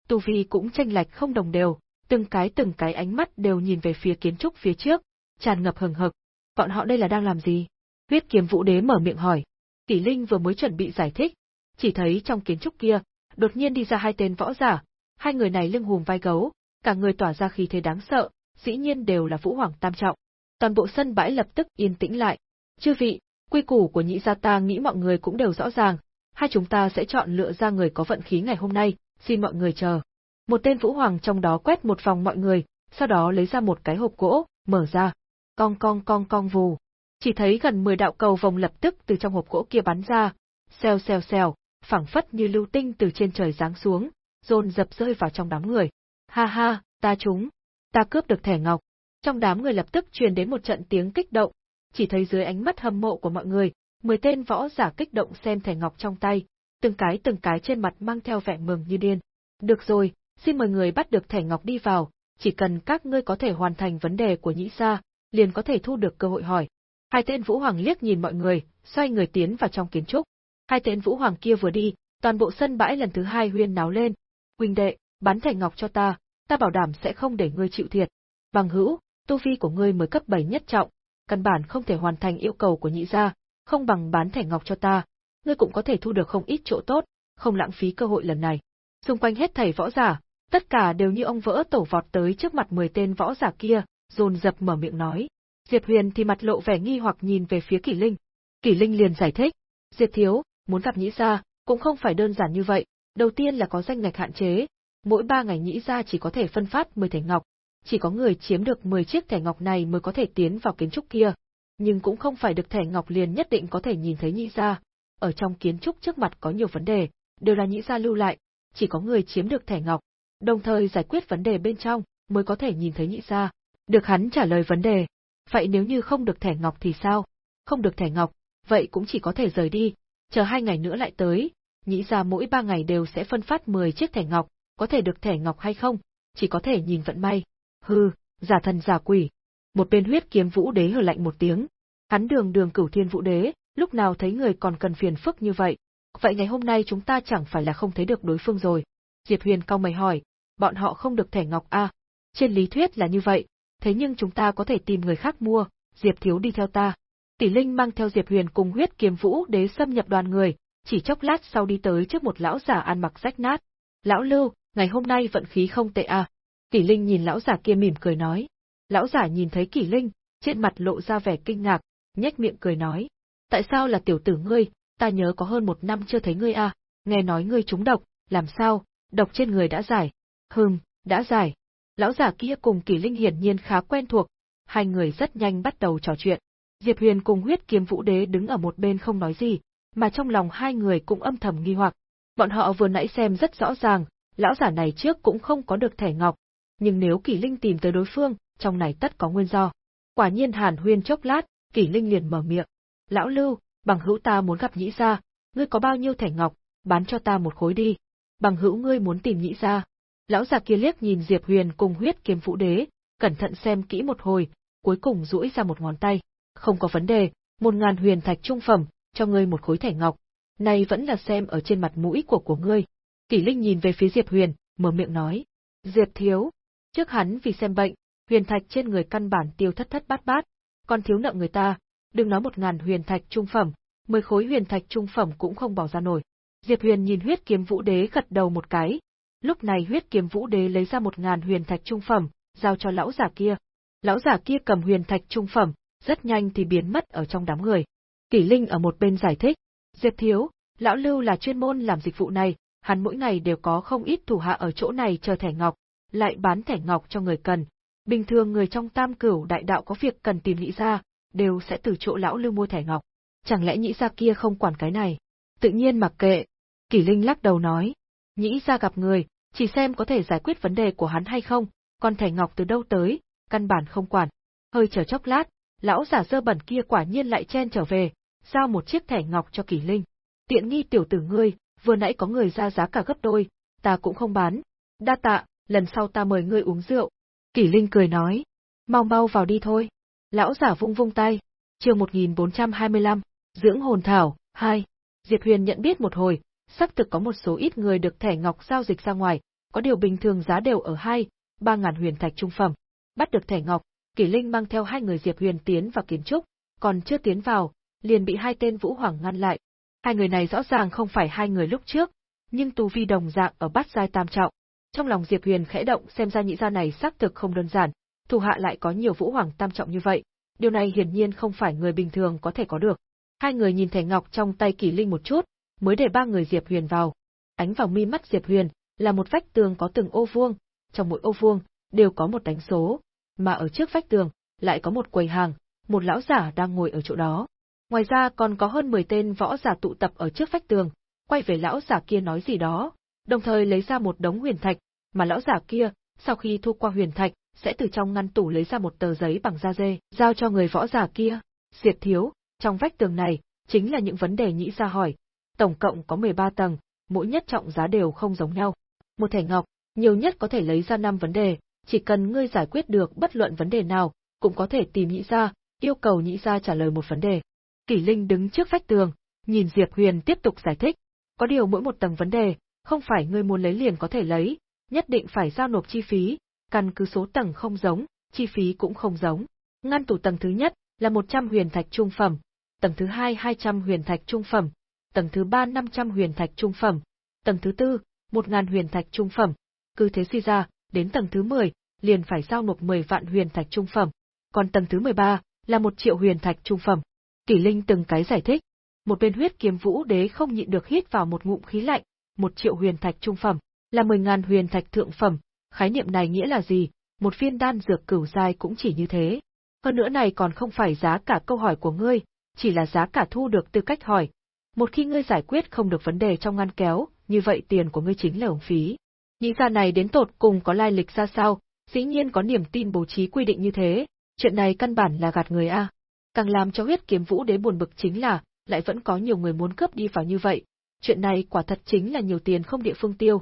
tu vi cũng tranh lệch không đồng đều, từng cái từng cái ánh mắt đều nhìn về phía kiến trúc phía trước, tràn ngập hừng hực. Bọn họ đây là đang làm gì? Huyết kiếm vũ đế mở miệng hỏi. Kỷ Linh vừa mới chuẩn bị giải thích, chỉ thấy trong kiến trúc kia, đột nhiên đi ra hai tên võ giả, hai người này lưng hùm vai gấu, cả người tỏa ra khí thế đáng sợ, dĩ nhiên đều là Vũ Hoàng Tam Trọng. Toàn bộ sân bãi lập tức yên tĩnh lại. Chư vị, quy củ của nhị gia ta nghĩ mọi người cũng đều rõ ràng, hai chúng ta sẽ chọn lựa ra người có vận khí ngày hôm nay, xin mọi người chờ. Một tên Vũ Hoàng trong đó quét một vòng mọi người, sau đó lấy ra một cái hộp gỗ, mở ra. Cong cong cong cong vù. Chỉ thấy gần 10 đạo cầu vòng lập tức từ trong hộp gỗ kia bắn ra. Xèo xèo xèo, phẳng phất như lưu tinh từ trên trời giáng xuống, dồn dập rơi vào trong đám người. Ha ha, ta trúng, ta cướp được thẻ ngọc. Trong đám người lập tức truyền đến một trận tiếng kích động, chỉ thấy dưới ánh mắt hâm mộ của mọi người, mười tên võ giả kích động xem thẻ ngọc trong tay, từng cái từng cái trên mặt mang theo vẻ mừng như điên. Được rồi, xin mời người bắt được thẻ ngọc đi vào, chỉ cần các ngươi có thể hoàn thành vấn đề của nhĩ gia, liền có thể thu được cơ hội hỏi. Hai tên Vũ Hoàng liếc nhìn mọi người, xoay người tiến vào trong kiến trúc. Hai tên Vũ Hoàng kia vừa đi, toàn bộ sân bãi lần thứ hai huyên náo lên. Huynh đệ, bán thẻ ngọc cho ta, ta bảo đảm sẽ không để ngươi chịu thiệt. Bằng hữu, tu vi của ngươi mới cấp 7 nhất trọng, căn bản không thể hoàn thành yêu cầu của nhị gia, không bằng bán thẻ ngọc cho ta, ngươi cũng có thể thu được không ít chỗ tốt, không lãng phí cơ hội lần này. Xung quanh hết thảy võ giả, tất cả đều như ông vỡ tổ vọt tới trước mặt 10 tên võ giả kia, dồn dập mở miệng nói. Diệp Huyền thì mặt lộ vẻ nghi hoặc nhìn về phía Kỷ Linh. Kỷ Linh liền giải thích, Diệp thiếu, muốn gặp nhĩ gia, cũng không phải đơn giản như vậy, đầu tiên là có danh ngạch hạn chế, mỗi ba ngày nhĩ gia chỉ có thể phân phát 10 thẻ ngọc, chỉ có người chiếm được 10 chiếc thẻ ngọc này mới có thể tiến vào kiến trúc kia, nhưng cũng không phải được thẻ ngọc liền nhất định có thể nhìn thấy nhĩ gia. Ở trong kiến trúc trước mặt có nhiều vấn đề, đều là nhĩ gia lưu lại, chỉ có người chiếm được thẻ ngọc, đồng thời giải quyết vấn đề bên trong mới có thể nhìn thấy nhĩ gia. Được hắn trả lời vấn đề. Vậy nếu như không được thẻ ngọc thì sao? Không được thẻ ngọc, vậy cũng chỉ có thể rời đi, chờ hai ngày nữa lại tới, nhĩ gia mỗi ba ngày đều sẽ phân phát 10 chiếc thẻ ngọc, có thể được thẻ ngọc hay không, chỉ có thể nhìn vận may. Hừ, giả thần giả quỷ. Một bên huyết kiếm vũ đế hừ lạnh một tiếng. Hắn đường đường cửu thiên vũ đế, lúc nào thấy người còn cần phiền phức như vậy. Vậy ngày hôm nay chúng ta chẳng phải là không thấy được đối phương rồi. Diệp Huyền cau mày hỏi, bọn họ không được thẻ ngọc à? Trên lý thuyết là như vậy, thế nhưng chúng ta có thể tìm người khác mua, Diệp Thiếu đi theo ta. Tỷ Linh mang theo Diệp Huyền cùng huyết kiếm vũ đế xâm nhập đoàn người, chỉ chốc lát sau đi tới trước một lão giả ăn mặc rách nát. Lão Lưu, ngày hôm nay vận khí không tệ à? tỷ Linh nhìn lão giả kia mỉm cười nói. Lão giả nhìn thấy Kỷ Linh, trên mặt lộ ra vẻ kinh ngạc, nhếch miệng cười nói. Tại sao là tiểu tử ngươi, ta nhớ có hơn một năm chưa thấy ngươi à, nghe nói ngươi trúng độc, làm sao, độc trên người đã giải. Hừm, đã giải. Lão giả kia cùng Kỷ Linh hiển nhiên khá quen thuộc, hai người rất nhanh bắt đầu trò chuyện. Diệp Huyền cùng huyết kiếm vũ đế đứng ở một bên không nói gì, mà trong lòng hai người cũng âm thầm nghi hoặc. Bọn họ vừa nãy xem rất rõ ràng, lão giả này trước cũng không có được thẻ ngọc, nhưng nếu Kỷ Linh tìm tới đối phương, trong này tất có nguyên do. Quả nhiên Hàn Huyên chốc lát, Kỷ Linh liền mở miệng. Lão Lưu, bằng hữu ta muốn gặp nhĩ gia, ngươi có bao nhiêu thẻ ngọc, bán cho ta một khối đi. Bằng hữu ngươi muốn tìm nhĩ gia. Lão già kia liếc nhìn Diệp Huyền cùng huyết kiếm phụ đế, cẩn thận xem kỹ một hồi, cuối cùng duỗi ra một ngón tay. Không có vấn đề, một ngàn huyền thạch trung phẩm, cho ngươi một khối thẻ ngọc. Này vẫn là xem ở trên mặt mũi của của ngươi. Kỷ Linh nhìn về phía Diệp Huyền, mở miệng nói. Diệp thiếu. Trước hắn vì xem bệnh, huyền thạch trên người căn bản tiêu thất thất bát bát, còn thiếu nợ người ta, đừng nói một ngàn huyền thạch trung phẩm, mười khối huyền thạch trung phẩm cũng không bỏ ra nổi. Diệp Huyền nhìn huyết kiếm vũ đế gật đầu một cái. Lúc này huyết kiếm vũ đế lấy ra một ngàn huyền thạch trung phẩm, giao cho lão giả kia. Lão giả kia cầm huyền thạch trung phẩm, rất nhanh thì biến mất ở trong đám người. Kỷ Linh ở một bên giải thích, Diệp Thiếu, lão Lưu là chuyên môn làm dịch vụ này, hắn mỗi ngày đều có không ít thủ hạ ở chỗ này chờ thẻ ngọc, lại bán thẻ ngọc cho người cần. Bình thường người trong tam cửu đại đạo có việc cần tìm nhị ra, đều sẽ từ chỗ lão Lưu mua thẻ ngọc. Chẳng lẽ nhĩ ra kia không quản cái này? Tự nhiên mặc kệ. Kỷ Linh lắc đầu nói, nhĩ ra gặp người, chỉ xem có thể giải quyết vấn đề của hắn hay không, còn thẻ ngọc từ đâu tới, căn bản không quản. Hơi chờ chốc lát, lão giả dơ bẩn kia quả nhiên lại chen trở về, giao một chiếc thẻ ngọc cho Kỷ Linh. Tiện nghi tiểu tử ngươi, vừa nãy có người ra giá cả gấp đôi, ta cũng không bán. Đa tạ, lần sau ta mời ngươi uống rượu. Kỷ Linh cười nói, mau mau vào đi thôi. Lão giả vung vung tay. Chương 1425, Dưỡng hồn thảo 2. Diệp Huyền nhận biết một hồi, xác thực có một số ít người được thẻ ngọc giao dịch ra ngoài, có điều bình thường giá đều ở hai, ba ngàn huyền thạch trung phẩm. Bắt được thẻ ngọc, Kỷ Linh mang theo hai người Diệp Huyền tiến vào kiến trúc, còn chưa tiến vào, liền bị hai tên Vũ Hoàng ngăn lại. Hai người này rõ ràng không phải hai người lúc trước, nhưng tu vi đồng dạng ở bát giai tam trọng. Trong lòng Diệp Huyền khẽ động xem ra nhị gia này xác thực không đơn giản, thủ hạ lại có nhiều Vũ Hoàng tam trọng như vậy, điều này hiển nhiên không phải người bình thường có thể có được. Hai người nhìn thẻ ngọc trong tay Kỷ Linh một chút, mới để ba người Diệp Huyền vào. Ánh vào mi mắt Diệp Huyền là một vách tường có từng ô vuông, trong mỗi ô vuông đều có một đánh số, mà ở trước vách tường lại có một quầy hàng, một lão giả đang ngồi ở chỗ đó. Ngoài ra còn có hơn 10 tên võ giả tụ tập ở trước vách tường, quay về lão giả kia nói gì đó, đồng thời lấy ra một đống huyền thạch, mà lão giả kia, sau khi thu qua huyền thạch, sẽ từ trong ngăn tủ lấy ra một tờ giấy bằng da dê, giao cho người võ giả kia. Diệt thiếu, trong vách tường này, chính là những vấn đề nhĩ ra hỏi. Tổng cộng có 13 tầng, mỗi nhất trọng giá đều không giống nhau. Một thẻ ngọc, nhiều nhất có thể lấy ra 5 vấn đề, chỉ cần ngươi giải quyết được bất luận vấn đề nào, cũng có thể tìm nhĩ ra, yêu cầu nhĩ ra trả lời một vấn đề. Kỷ Linh đứng trước vách tường, nhìn Diệp Huyền tiếp tục giải thích. Có điều mỗi một tầng vấn đề, không phải ngươi muốn lấy liền có thể lấy, nhất định phải giao nộp chi phí, căn cứ số tầng không giống, chi phí cũng không giống. Ngăn tủ tầng thứ nhất là 100 huyền thạch trung phẩm, tầng thứ hai 200 huyền thạch trung phẩm, tầng thứ ba 500 huyền thạch trung phẩm, tầng thứ tư 1000 huyền thạch trung phẩm. Cứ thế suy ra, đến tầng thứ 10, liền phải giao nộp 10 vạn huyền thạch trung phẩm, còn tầng thứ 13 là 1 triệu huyền thạch trung phẩm. Kỷ Linh từng cái giải thích, một bên huyết kiếm vũ đế không nhịn được hít vào một ngụm khí lạnh, một triệu huyền thạch trung phẩm, là 10.000 huyền thạch thượng phẩm, khái niệm này nghĩa là gì, một viên đan dược cửu giai cũng chỉ như thế. Hơn nữa này còn không phải giá cả câu hỏi của ngươi, chỉ là giá cả thu được từ cách hỏi. Một khi ngươi giải quyết không được vấn đề trong ngăn kéo, như vậy tiền của ngươi chính là ổng phí. Nhĩ gia này đến tột cùng có lai lịch ra sao, dĩ nhiên có niềm tin bố trí quy định như thế, chuyện này căn bản là gạt người a. Càng làm cho huyết kiếm vũ đế buồn bực chính là, lại vẫn có nhiều người muốn cướp đi vào như vậy. Chuyện này quả thật chính là nhiều tiền không địa phương tiêu.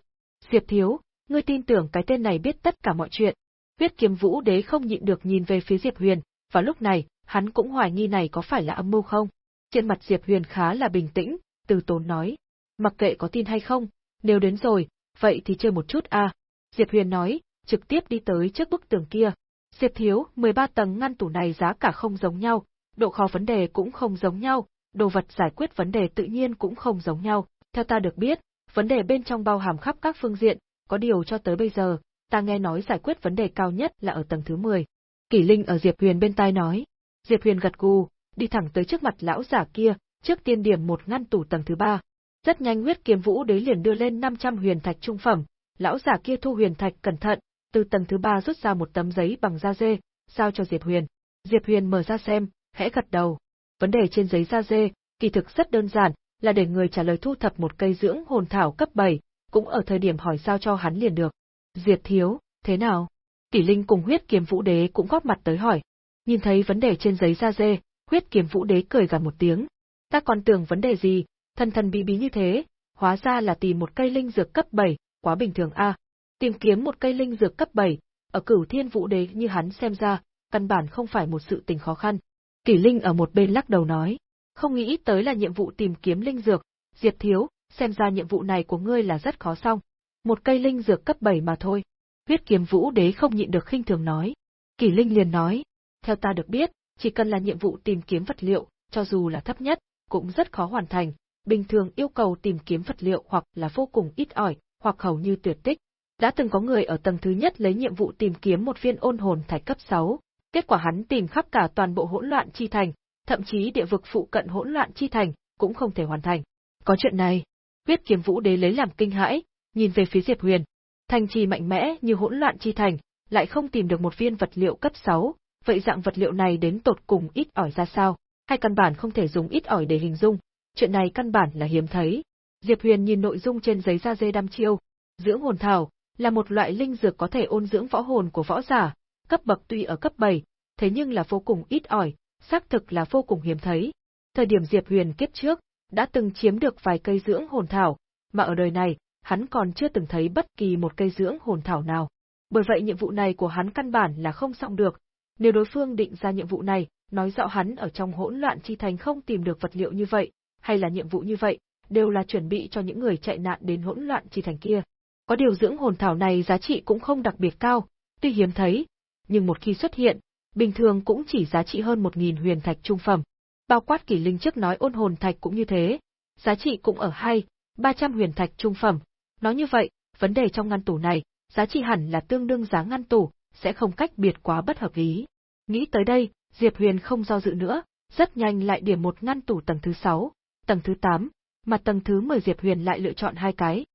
Diệp thiếu, ngươi tin tưởng cái tên này biết tất cả mọi chuyện. Huyết kiếm vũ đế không nhịn được nhìn về phía Diệp Huyền, và lúc này, hắn cũng hoài nghi này có phải là âm mưu không. Trên mặt Diệp Huyền khá là bình tĩnh, từ tốn nói. Mặc kệ có tin hay không, nếu đến rồi, vậy thì chơi một chút a. Diệp Huyền nói, trực tiếp đi tới trước bức tường kia. Diệp Thiếu, 13 tầng ngăn tủ này giá cả không giống nhau, độ khó vấn đề cũng không giống nhau, đồ vật giải quyết vấn đề tự nhiên cũng không giống nhau. Theo ta được biết, vấn đề bên trong bao hàm khắp các phương diện, có điều cho tới bây giờ, ta nghe nói giải quyết vấn đề cao nhất là ở tầng thứ 10. Kỷ Linh ở Diệp Huyền bên tai nói. Diệp Huyền gật gù, đi thẳng tới trước mặt lão giả kia, trước tiên điểm một ngăn tủ tầng thứ ba. Rất nhanh huyết kiếm vũ đế liền đưa lên 500 huyền thạch trung phẩm, lão giả kia thu huyền thạch cẩn thận, từ tầng thứ ba rút ra một tấm giấy bằng da dê, giao cho Diệp Huyền. Diệp Huyền mở ra xem, khẽ gật đầu. Vấn đề trên giấy da dê, kỳ thực rất đơn giản, là để người trả lời thu thập một cây dưỡng hồn thảo cấp 7, cũng ở thời điểm hỏi sao cho hắn liền được. Diệp thiếu, thế nào? Kỷ Linh cùng huyết kiếm vũ đế cũng góp mặt tới hỏi. Nhìn thấy vấn đề trên giấy da dê, huyết kiếm vũ đế cười gần một tiếng. Ta còn tưởng vấn đề gì, thân thân bí bí như thế, hóa ra là tìm một cây linh dược cấp 7, quá bình thường a. Tìm kiếm một cây linh dược cấp 7, ở cửu thiên vũ đế như hắn xem ra, căn bản không phải một sự tình khó khăn. Kỷ Linh ở một bên lắc đầu nói, không nghĩ tới là nhiệm vụ tìm kiếm linh dược, Diệp Thiếu, xem ra nhiệm vụ này của ngươi là rất khó xong. Một cây linh dược cấp 7 mà thôi. Huyết kiếm vũ đế không nhịn được khinh thường nói. Kỷ Linh liền nói, theo ta được biết, chỉ cần là nhiệm vụ tìm kiếm vật liệu, cho dù là thấp nhất, cũng rất khó hoàn thành, bình thường yêu cầu tìm kiếm vật liệu hoặc là vô cùng ít ỏi, hoặc hầu như tuyệt tích. Đã từng có người ở tầng thứ nhất lấy nhiệm vụ tìm kiếm một viên ôn hồn thạch cấp 6, kết quả hắn tìm khắp cả toàn bộ hỗn loạn chi thành, thậm chí địa vực phụ cận hỗn loạn chi thành, cũng không thể hoàn thành. Có chuyện này, huyết kiếm vũ đế lấy làm kinh hãi, nhìn về phía Diệp Huyền. Thành trì mạnh mẽ như hỗn loạn chi thành, lại không tìm được một viên vật liệu cấp 6, vậy dạng vật liệu này đến tột cùng ít ỏi ra sao, hay căn bản không thể dùng ít ỏi để hình dung, chuyện này căn bản là hiếm thấy. Diệp Huyền nhìn nội dung trên giấy da dê đăm chiêu, dưỡng hồn thảo là một loại linh dược có thể ôn dưỡng võ hồn của võ giả, cấp bậc tuy ở cấp 7, thế nhưng là vô cùng ít ỏi, xác thực là vô cùng hiếm thấy. Thời điểm Diệp Huyền kiếp trước, đã từng chiếm được vài cây dưỡng hồn thảo, mà ở đời này, hắn còn chưa từng thấy bất kỳ một cây dưỡng hồn thảo nào. Bởi vậy nhiệm vụ này của hắn căn bản là không xong được. Nếu đối phương định ra nhiệm vụ này, nói rõ hắn ở trong hỗn loạn chi thành không tìm được vật liệu như vậy, hay là nhiệm vụ như vậy, đều là chuẩn bị cho những người chạy nạn đến hỗn loạn chi thành kia. Có điều dưỡng hồn thảo này giá trị cũng không đặc biệt cao, tuy hiếm thấy, nhưng một khi xuất hiện, bình thường cũng chỉ giá trị hơn một nghìn huyền thạch trung phẩm. Bao quát kỷ linh trước nói ôn hồn thạch cũng như thế, giá trị cũng ở hai, 300 huyền thạch trung phẩm. Nói như vậy, vấn đề trong ngăn tủ này, giá trị hẳn là tương đương giá ngăn tủ, sẽ không cách biệt quá bất hợp lý. Nghĩ tới đây, Diệp Huyền không do dự nữa, rất nhanh lại điểm một ngăn tủ tầng thứ 6, tầng thứ 8, mà tầng thứ 10 Diệp Huyền lại lựa chọn hai cái.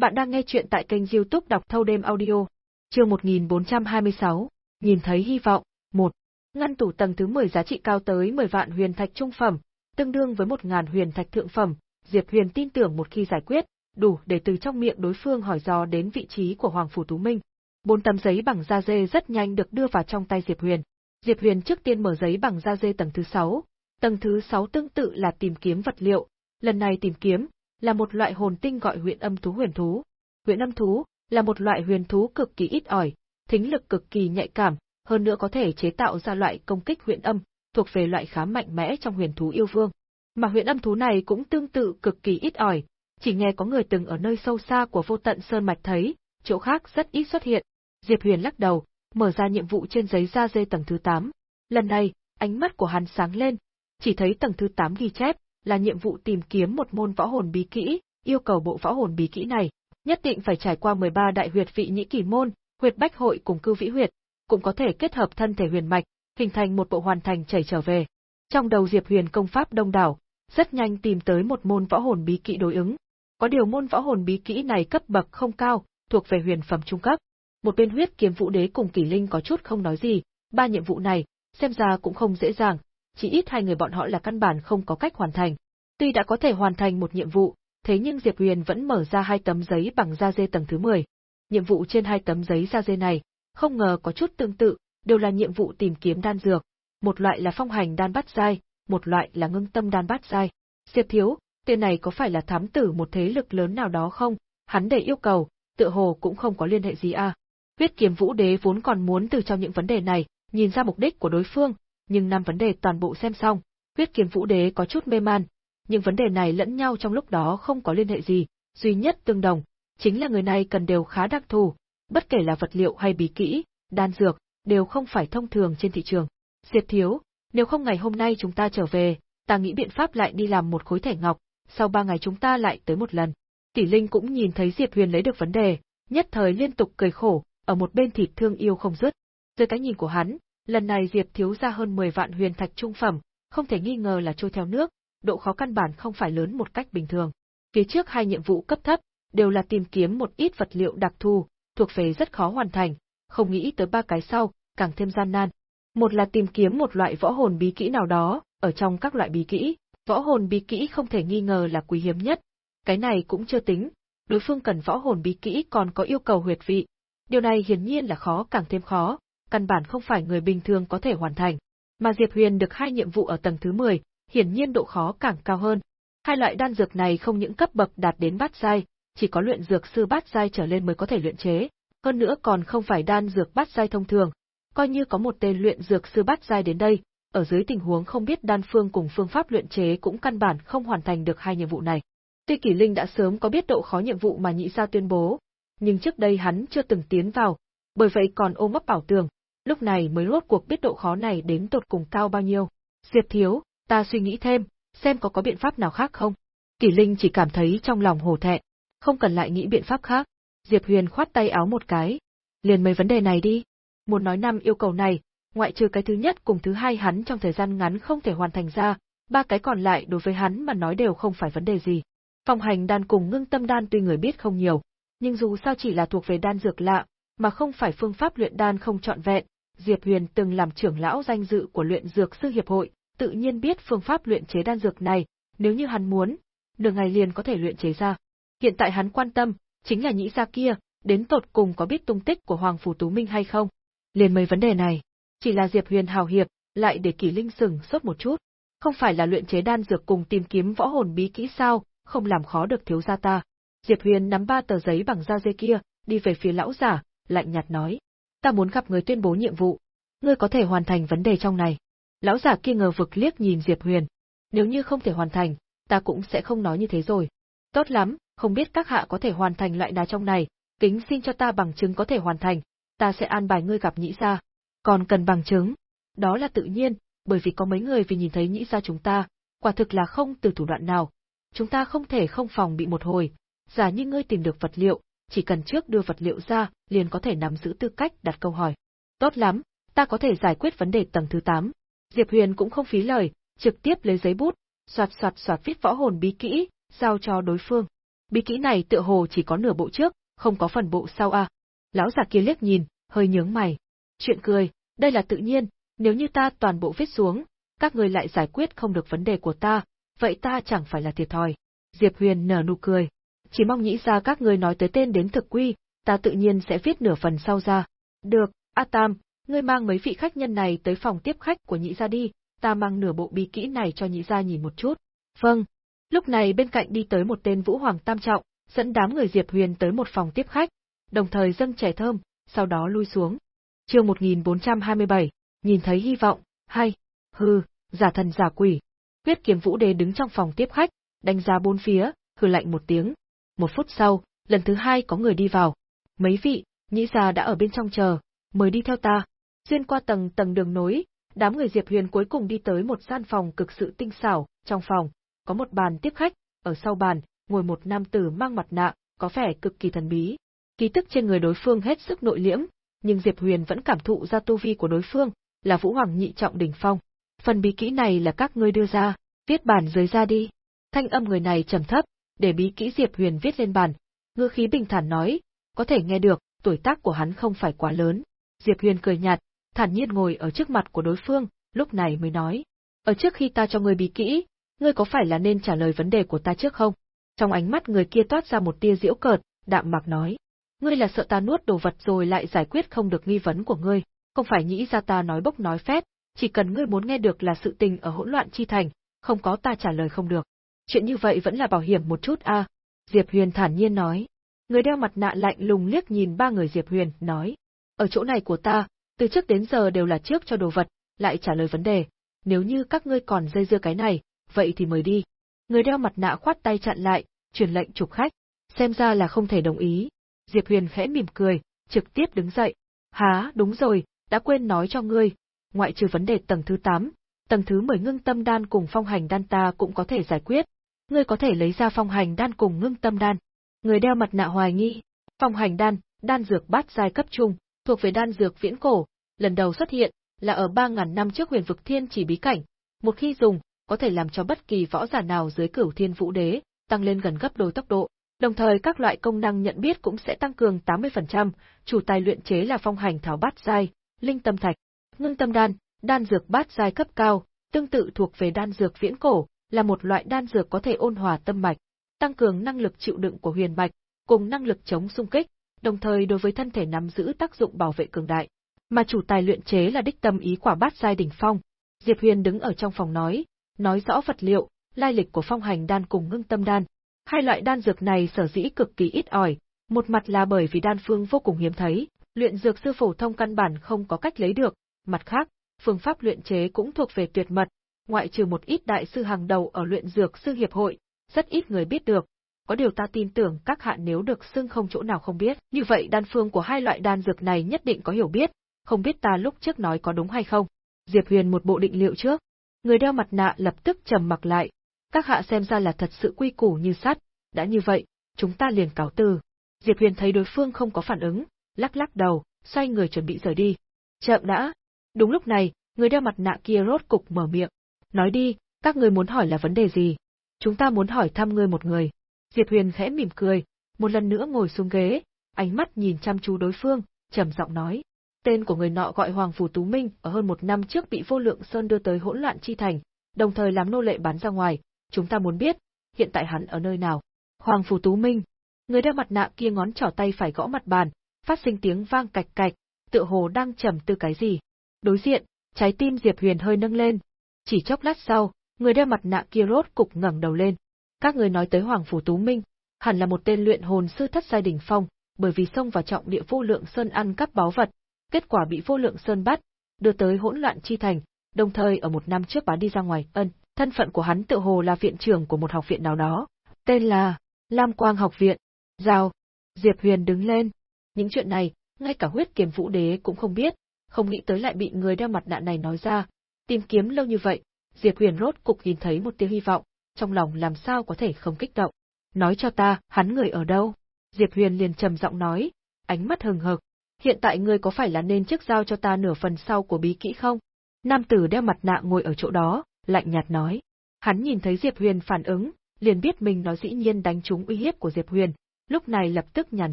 Bạn đang nghe chuyện tại kênh youtube đọc thâu đêm audio, chương 1426, nhìn thấy hy vọng, một Ngăn tủ tầng thứ 10 giá trị cao tới 10 vạn huyền thạch trung phẩm, tương đương với 1000 huyền thạch thượng phẩm, Diệp Huyền tin tưởng một khi giải quyết, đủ để từ trong miệng đối phương hỏi dò đến vị trí của Hoàng phủ Tú Minh. Bốn tấm giấy bằng da dê rất nhanh được đưa vào trong tay Diệp Huyền. Diệp Huyền trước tiên mở giấy bằng da dê tầng thứ 6, tầng thứ 6 tương tự là tìm kiếm vật liệu, lần này tìm kiếm là một loại hồn tinh gọi huyện âm thú huyền thú. Huyện âm thú là một loại huyền thú cực kỳ ít ỏi, thính lực cực kỳ nhạy cảm, hơn nữa có thể chế tạo ra loại công kích huyền âm, thuộc về loại khá mạnh mẽ trong huyền thú yêu vương. Mà huyền âm thú này cũng tương tự cực kỳ ít ỏi, chỉ nghe có người từng ở nơi sâu xa của vô tận sơn mạch thấy, chỗ khác rất ít xuất hiện. Diệp Huyền lắc đầu, mở ra nhiệm vụ trên giấy da dê tầng thứ 8. Lần này, ánh mắt của hắn sáng lên, chỉ thấy tầng thứ 8 ghi chép là nhiệm vụ tìm kiếm một môn võ hồn bí kỹ, yêu cầu bộ võ hồn bí kỹ này nhất định phải trải qua 13 đại huyệt vị nhĩ kỳ môn, huyệt bách hội cùng cư vĩ huyệt, cũng có thể kết hợp thân thể huyền mạch, hình thành một bộ hoàn thành chảy trở về. Trong đầu Diệp Huyền công pháp đông đảo, rất nhanh tìm tới một môn võ hồn bí kỹ đối ứng. Có điều môn võ hồn bí kỹ này cấp bậc không cao, thuộc về huyền phẩm trung cấp. Một bên huyết kiếm vũ đế cùng kỷ linh có chút không nói gì, ba nhiệm vụ này, xem ra cũng không dễ dàng, chỉ ít hai người bọn họ là căn bản không có cách hoàn thành. Tuy đã có thể hoàn thành một nhiệm vụ, thế nhưng Diệp Huyền vẫn mở ra hai tấm giấy bằng da dê tầng thứ 10. Nhiệm vụ trên hai tấm giấy da dê này, không ngờ có chút tương tự, đều là nhiệm vụ tìm kiếm đan dược, một loại là phong hành đan bát giai, một loại là ngưng tâm đan bát giai. Diệp Thiếu, tên này có phải là thám tử một thế lực lớn nào đó không? Hắn để yêu cầu, tựa hồ cũng không có liên hệ gì à. Huyết kiếm vũ đế vốn còn muốn từ trong những vấn đề này, nhìn ra mục đích của đối phương, nhưng năm vấn đề toàn bộ xem xong, Huyết kiếm vũ đế có chút mê man, những vấn đề này lẫn nhau trong lúc đó không có liên hệ gì, duy nhất tương đồng, chính là người này cần đều khá đặc thù, bất kể là vật liệu hay bí kỹ, đan dược, đều không phải thông thường trên thị trường. Diệp thiếu, nếu không ngày hôm nay chúng ta trở về, ta nghĩ biện pháp lại đi làm một khối thẻ ngọc, sau ba ngày chúng ta lại tới một lần. Tỷ Linh cũng nhìn thấy Diệp Huyền lấy được vấn đề, nhất thời liên tục cười khổ, ở một bên thịt thương yêu không dứt. Dưới cái nhìn của hắn, lần này Diệp thiếu ra hơn 10 vạn huyền thạch trung phẩm, không thể nghi ngờ là trôi theo nước, độ khó căn bản không phải lớn một cách bình thường. Phía trước hai nhiệm vụ cấp thấp đều là tìm kiếm một ít vật liệu đặc thù, thuộc về rất khó hoàn thành, không nghĩ tới ba cái sau, càng thêm gian nan. Một là tìm kiếm một loại võ hồn bí kỹ nào đó, ở trong các loại bí kỹ, võ hồn bí kỹ không thể nghi ngờ là quý hiếm nhất. Cái này cũng chưa tính, đối phương cần võ hồn bí kỹ còn có yêu cầu huyệt vị. Điều này hiển nhiên là khó càng thêm khó, căn bản không phải người bình thường có thể hoàn thành. Mà Diệp Huyền được hai nhiệm vụ ở tầng thứ 10, hiển nhiên độ khó càng cao hơn. Hai loại đan dược này không những cấp bậc đạt đến bát giai, chỉ có luyện dược sư bát giai trở lên mới có thể luyện chế, hơn nữa còn không phải đan dược bát giai thông thường, coi như có một tên luyện dược sư bát giai đến đây, ở dưới tình huống không biết đan phương cùng phương pháp luyện chế cũng căn bản không hoàn thành được hai nhiệm vụ này. Tuy Kỷ Linh đã sớm có biết độ khó nhiệm vụ mà nhị gia tuyên bố, nhưng trước đây hắn chưa từng tiến vào, bởi vậy còn ôm ấp bảo tường, lúc này mới rốt cuộc biết độ khó này đến tột cùng cao bao nhiêu. Diệp thiếu, ta suy nghĩ thêm, xem có có biện pháp nào khác không. Kỷ Linh chỉ cảm thấy trong lòng hồ thẹn, không cần lại nghĩ biện pháp khác. Diệp Huyền khoát tay áo một cái. Liền mấy vấn đề này đi. Muốn nói năm yêu cầu này, ngoại trừ cái thứ nhất cùng thứ hai hắn trong thời gian ngắn không thể hoàn thành ra, ba cái còn lại đối với hắn mà nói đều không phải vấn đề gì. Phong hành đan cùng ngưng tâm đan tuy người biết không nhiều, nhưng dù sao chỉ là thuộc về đan dược lạ, mà không phải phương pháp luyện đan không trọn vẹn, Diệp Huyền từng làm trưởng lão danh dự của luyện dược sư hiệp hội, tự nhiên biết phương pháp luyện chế đan dược này, nếu như hắn muốn, nửa ngày liền có thể luyện chế ra. Hiện tại hắn quan tâm, chính là nhĩ gia kia, đến tột cùng có biết tung tích của Hoàng Phủ Tú Minh hay không. Liền mấy vấn đề này, chỉ là Diệp Huyền hào hiệp, lại để Kỷ Linh sừng sốt một chút. Không phải là luyện chế đan dược cùng tìm kiếm võ hồn bí kỹ sao, không làm khó được thiếu gia ta. Diệp Huyền nắm ba tờ giấy bằng da dê kia, đi về phía lão giả, lạnh nhạt nói. Ta muốn gặp người tuyên bố nhiệm vụ. Ngươi có thể hoàn thành vấn đề trong này. Lão giả kia ngờ vực liếc nhìn Diệp Huyền. Nếu như không thể hoàn thành, ta cũng sẽ không nói như thế rồi. Tốt lắm, không biết các hạ có thể hoàn thành loại đá trong này, kính xin cho ta bằng chứng có thể hoàn thành, ta sẽ an bài ngươi gặp nhĩ gia. Còn cần bằng chứng, đó là tự nhiên, bởi vì có mấy người vì nhìn thấy nhĩ gia chúng ta, quả thực là không từ thủ đoạn nào. Chúng ta không thể không phòng bị một hồi, giả như ngươi tìm được vật liệu, chỉ cần trước đưa vật liệu ra, liền có thể nắm giữ tư cách đặt câu hỏi. Tốt lắm, ta có thể giải quyết vấn đề tầng thứ 8. Diệp Huyền cũng không phí lời, trực tiếp lấy giấy bút, soạt soạt soạt viết võ hồn bí kỹ, giao cho đối phương. Bí kỹ này tựa hồ chỉ có nửa bộ trước, không có phần bộ sau à. Lão già kia liếc nhìn, hơi nhướng mày. Chuyện cười, đây là tự nhiên, nếu như ta toàn bộ viết xuống, các người lại giải quyết không được vấn đề của ta, vậy ta chẳng phải là thiệt thòi. Diệp Huyền nở nụ cười. Chỉ mong nghĩ ra các người nói tới tên đến thực quy, ta tự nhiên sẽ viết nửa phần sau ra. Được, A Tam, ngươi mang mấy vị khách nhân này tới phòng tiếp khách của nhị gia đi, ta mang nửa bộ bí kỹ này cho nhị gia nhìn một chút. Vâng, Lúc này bên cạnh đi tới một tên Vũ Hoàng Tam Trọng, dẫn đám người Diệp Huyền tới một phòng tiếp khách, đồng thời dâng trẻ thơm, sau đó lui xuống. Chương 1427, nhìn thấy hy vọng, hay, hư, giả thần giả quỷ. Huyết Kiếm Vũ Đế đứng trong phòng tiếp khách, đánh giá bốn phía, hừ lạnh một tiếng. Một phút sau, lần thứ hai có người đi vào. Mấy vị, nhĩ gia đã ở bên trong chờ, mời đi theo ta. Xuyên qua tầng tầng đường nối, đám người Diệp Huyền cuối cùng đi tới một gian phòng cực sự tinh xảo, trong phòng, có một bàn tiếp khách, ở sau bàn, ngồi một nam tử mang mặt nạ, có vẻ cực kỳ thần bí. Ký tức trên người đối phương hết sức nội liễm, nhưng Diệp Huyền vẫn cảm thụ ra tu vi của đối phương, là Vũ Hoàng nhị trọng đỉnh phong. Phần bí kỹ này là các ngươi đưa ra, viết bản dưới ra đi. Thanh âm người này trầm thấp, để bí kỹ Diệp Huyền viết lên bàn. Ngư khí bình thản nói, có thể nghe được, tuổi tác của hắn không phải quá lớn. Diệp Huyền cười nhạt, thản nhiên ngồi ở trước mặt của đối phương, lúc này mới nói. Ở trước khi ta cho ngươi bí kỹ, ngươi có phải là nên trả lời vấn đề của ta trước không? Trong ánh mắt người kia toát ra một tia diễu cợt, đạm mạc nói. Ngươi là sợ ta nuốt đồ vật rồi lại giải quyết không được nghi vấn của ngươi, không phải nghĩ ra ta nói bốc nói phét, chỉ cần ngươi muốn nghe được là sự tình ở hỗn loạn chi thành, không có ta trả lời không được. Chuyện như vậy vẫn là bảo hiểm một chút a. Diệp Huyền thản nhiên nói. Người đeo mặt nạ lạnh lùng liếc nhìn ba người Diệp Huyền, nói. Ở chỗ này của ta, từ trước đến giờ đều là trước cho đồ vật, lại trả lời vấn đề, nếu như các ngươi còn dây dưa cái này, vậy thì mời đi. Người đeo mặt nạ khoát tay chặn lại, truyền lệnh chụp khách. Xem ra là không thể đồng ý. Diệp Huyền khẽ mỉm cười, trực tiếp đứng dậy. Há, đúng rồi, đã quên nói cho ngươi. Ngoại trừ vấn đề tầng thứ 8, tầng thứ 10 ngưng tâm đan cùng phong hành đan ta cũng có thể giải quyết. Ngươi có thể lấy ra phong hành đan cùng ngưng tâm đan. Người đeo mặt nạ hoài nghi. Phong hành đan, đan dược bát giai cấp trung, thuộc về đan dược viễn cổ, lần đầu xuất hiện là ở 3000 năm trước Huyền vực Thiên chỉ bí cảnh, một khi dùng, có thể làm cho bất kỳ võ giả nào dưới Cửu Thiên Vũ Đế tăng lên gần gấp đôi tốc độ. Đồng thời các loại công năng nhận biết cũng sẽ tăng cường 80%, chủ tài luyện chế là phong hành thảo bát giai, linh tâm thạch, ngưng tâm đan, đan dược bát giai cấp cao, tương tự thuộc về đan dược viễn cổ, là một loại đan dược có thể ôn hòa tâm mạch, tăng cường năng lực chịu đựng của huyền mạch, cùng năng lực chống xung kích, đồng thời đối với thân thể nắm giữ tác dụng bảo vệ cường đại. Mà chủ tài luyện chế là đích tâm ý quả bát giai đỉnh phong. Diệp Huyền đứng ở trong phòng nói, nói rõ vật liệu, lai lịch của phong hành đan cùng ngưng tâm đan. Hai loại đan dược này sở dĩ cực kỳ ít ỏi, một mặt là bởi vì đan phương vô cùng hiếm thấy, luyện dược sư phổ thông căn bản không có cách lấy được, mặt khác, phương pháp luyện chế cũng thuộc về tuyệt mật, ngoại trừ một ít đại sư hàng đầu ở luyện dược sư hiệp hội, rất ít người biết được. Có điều ta tin tưởng các hạ nếu được xưng không chỗ nào không biết, như vậy đan phương của hai loại đan dược này nhất định có hiểu biết, không biết ta lúc trước nói có đúng hay không. Diệp Huyền một bộ định liệu trước. Người đeo mặt nạ lập tức trầm mặc lại. Các hạ xem ra là thật sự quy củ như sắt, đã như vậy, chúng ta liền cáo từ. Diệp Huyền thấy đối phương không có phản ứng, lắc lắc đầu, xoay người chuẩn bị rời đi. Chậm đã. Đúng lúc này, người đeo mặt nạ kia rốt cục mở miệng. Nói đi, các người muốn hỏi là vấn đề gì? Chúng ta muốn hỏi thăm ngươi một người. Diệp Huyền khẽ mỉm cười, một lần nữa ngồi xuống ghế, ánh mắt nhìn chăm chú đối phương, trầm giọng nói. Tên của người nọ gọi Hoàng Phủ Tú Minh, ở hơn một năm trước bị vô lượng sơn đưa tới hỗn loạn chi thành, đồng thời làm nô lệ bán ra ngoài, chúng ta muốn biết, hiện tại hắn ở nơi nào. Hoàng Phủ Tú Minh, người đeo mặt nạ kia ngón trỏ tay phải gõ mặt bàn, phát sinh tiếng vang cạch cạch, tựa hồ đang trầm tư cái gì. Đối diện, trái tim Diệp Huyền hơi nâng lên. Chỉ chốc lát sau, người đeo mặt nạ kia rốt cục ngẩng đầu lên. Các người nói tới Hoàng Phủ Tú Minh, hẳn là một tên luyện hồn sư thất giai đỉnh phong, bởi vì xông vào trọng địa vô lượng sơn ăn cắp báu vật, kết quả bị vô lượng sơn bắt, đưa tới hỗn loạn chi thành, đồng thời ở một năm trước bán đi ra ngoài, ân, thân phận của hắn tự hồ là viện trưởng của một học viện nào đó, tên là Lam Quang học viện. Giao, Diệp Huyền đứng lên. Những chuyện này, ngay cả huyết kiếm vũ đế cũng không biết, không nghĩ tới lại bị người đeo mặt nạ này nói ra. Tìm kiếm lâu như vậy, Diệp Huyền rốt cục nhìn thấy một tia hy vọng, trong lòng làm sao có thể không kích động. Nói cho ta, hắn người ở đâu? Diệp Huyền liền trầm giọng nói, ánh mắt hừng hực, hiện tại ngươi có phải là nên trước giao cho ta nửa phần sau của bí kỹ không? Nam tử đeo mặt nạ ngồi ở chỗ đó, lạnh nhạt nói. Hắn nhìn thấy Diệp Huyền phản ứng, liền biết mình nó dĩ nhiên đánh trúng uy hiếp của Diệp Huyền, lúc này lập tức nhàn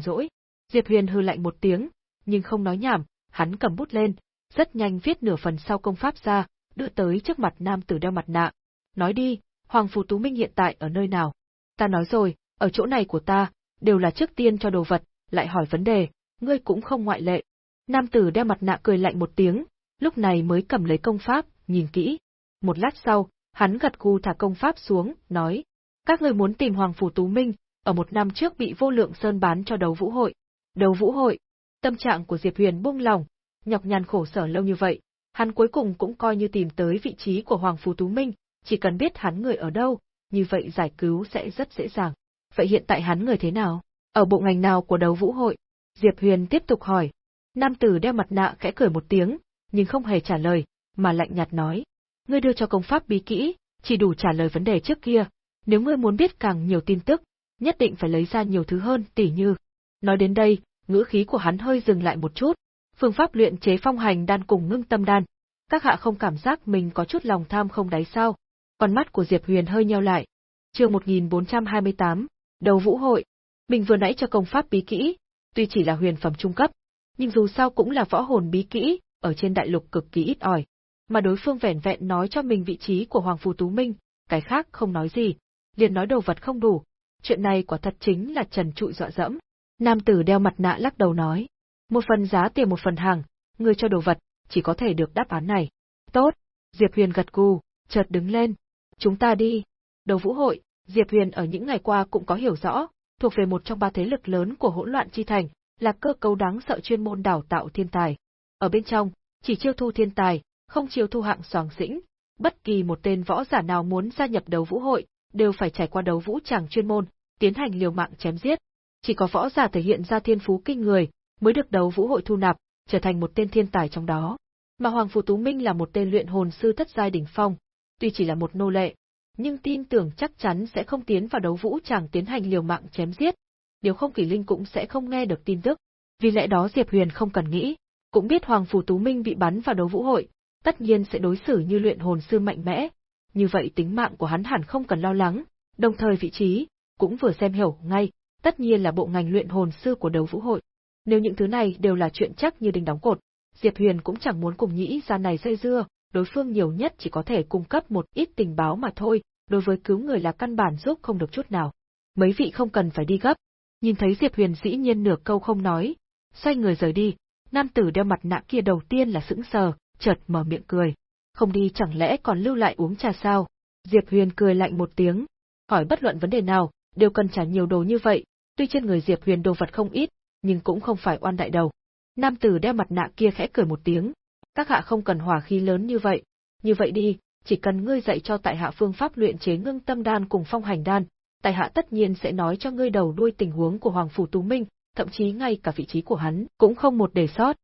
rỗi. Diệp Huyền hư lạnh một tiếng, nhưng không nói nhảm, hắn cầm bút lên, rất nhanh viết nửa phần sau công pháp ra, đưa tới trước mặt nam tử đeo mặt nạ. Nói đi, Hoàng Phù Tú Minh hiện tại ở nơi nào? Ta nói rồi, ở chỗ này của ta, đều là trước tiên cho đồ vật, lại hỏi vấn đề, ngươi cũng không ngoại lệ. Nam tử đeo mặt nạ cười lạnh một tiếng, lúc này mới cầm lấy công pháp, nhìn kỹ. Một lát sau, hắn gật gù thả công pháp xuống, nói, các người muốn tìm Hoàng Phủ Tú Minh, ở một năm trước bị vô lượng sơn bán cho đấu vũ hội. Đấu vũ hội, tâm trạng của Diệp Huyền buông lòng, nhọc nhằn khổ sở lâu như vậy, hắn cuối cùng cũng coi như tìm tới vị trí của Hoàng Phủ Tú Minh, chỉ cần biết hắn người ở đâu, như vậy giải cứu sẽ rất dễ dàng. Vậy hiện tại hắn người thế nào? Ở bộ ngành nào của đấu vũ hội? Diệp Huyền tiếp tục hỏi. Nam tử đeo mặt nạ khẽ cười một tiếng, nhưng không hề trả lời, mà lạnh nhạt nói. Ngươi đưa cho công pháp bí kỹ, chỉ đủ trả lời vấn đề trước kia. Nếu ngươi muốn biết càng nhiều tin tức, nhất định phải lấy ra nhiều thứ hơn tỉ như. Nói đến đây, ngữ khí của hắn hơi dừng lại một chút. Phương pháp luyện chế phong hành đan cùng ngưng tâm đan. Các hạ không cảm giác mình có chút lòng tham không đáy sao. Con mắt của Diệp Huyền hơi nheo lại. chương 1428, đầu vũ hội. Mình vừa nãy cho công pháp bí kỹ, tuy chỉ là huyền phẩm trung cấp, nhưng dù sao cũng là võ hồn bí kỹ, ở trên đại lục cực kỳ ít ỏi. Mà đối phương vẻn vẹn nói cho mình vị trí của Hoàng Phù Tú Minh, cái khác không nói gì, liền nói đồ vật không đủ. Chuyện này quả thật chính là trần trụi dọa dẫm. Nam tử đeo mặt nạ lắc đầu nói. Một phần giá tiền một phần hàng, người cho đồ vật, chỉ có thể được đáp án này. Tốt, Diệp Huyền gật gù, chợt đứng lên. Chúng ta đi. Đầu vũ hội, Diệp Huyền ở những ngày qua cũng có hiểu rõ, thuộc về một trong ba thế lực lớn của hỗn loạn chi thành, là cơ cấu đáng sợ chuyên môn đào tạo thiên tài. Ở bên trong, chỉ chiêu thu thiên tài, không chiêu thu hạng soàng dĩnh, Bất kỳ một tên võ giả nào muốn gia nhập đấu vũ hội, đều phải trải qua đấu vũ tràng chuyên môn, tiến hành liều mạng chém giết. Chỉ có võ giả thể hiện ra thiên phú kinh người, mới được đấu vũ hội thu nạp, trở thành một tên thiên tài trong đó. Mà Hoàng Phù Tú Minh là một tên luyện hồn sư thất giai đỉnh phong, tuy chỉ là một nô lệ, nhưng tin tưởng chắc chắn sẽ không tiến vào đấu vũ chẳng tiến hành liều mạng chém giết. Nếu không Kỷ Linh cũng sẽ không nghe được tin tức. Vì lẽ đó Diệp Huyền không cần nghĩ, cũng biết Hoàng Phù Tú Minh bị bắn vào đấu vũ hội, tất nhiên sẽ đối xử như luyện hồn sư mạnh mẽ. Như vậy tính mạng của hắn hẳn không cần lo lắng, đồng thời vị trí, cũng vừa xem hiểu ngay, tất nhiên là bộ ngành luyện hồn sư của đấu vũ hội. Nếu những thứ này đều là chuyện chắc như đinh đóng cột, Diệp Huyền cũng chẳng muốn cùng nhĩ ra này dây dưa, đối phương nhiều nhất chỉ có thể cung cấp một ít tình báo mà thôi, đối với cứu người là căn bản giúp không được chút nào. Mấy vị không cần phải đi gấp. Nhìn thấy Diệp Huyền dĩ nhiên nửa câu không nói, xoay người rời đi, nam tử đeo mặt nạ kia đầu tiên là sững sờ, chợt mở miệng cười. Không đi chẳng lẽ còn lưu lại uống trà sao? Diệp Huyền cười lạnh một tiếng, hỏi bất luận vấn đề nào, đều cần trả nhiều đồ như vậy, tuy trên người Diệp Huyền đồ vật không ít, nhưng cũng không phải oan đại đầu. Nam tử đeo mặt nạ kia khẽ cười một tiếng, các hạ không cần hỏa khí lớn như vậy, như vậy đi, chỉ cần ngươi dạy cho tại hạ phương pháp luyện chế ngưng tâm đan cùng phong hành đan, tại hạ tất nhiên sẽ nói cho ngươi đầu đuôi tình huống của Hoàng Phủ Tú Minh, thậm chí ngay cả vị trí của hắn, cũng không một để sót.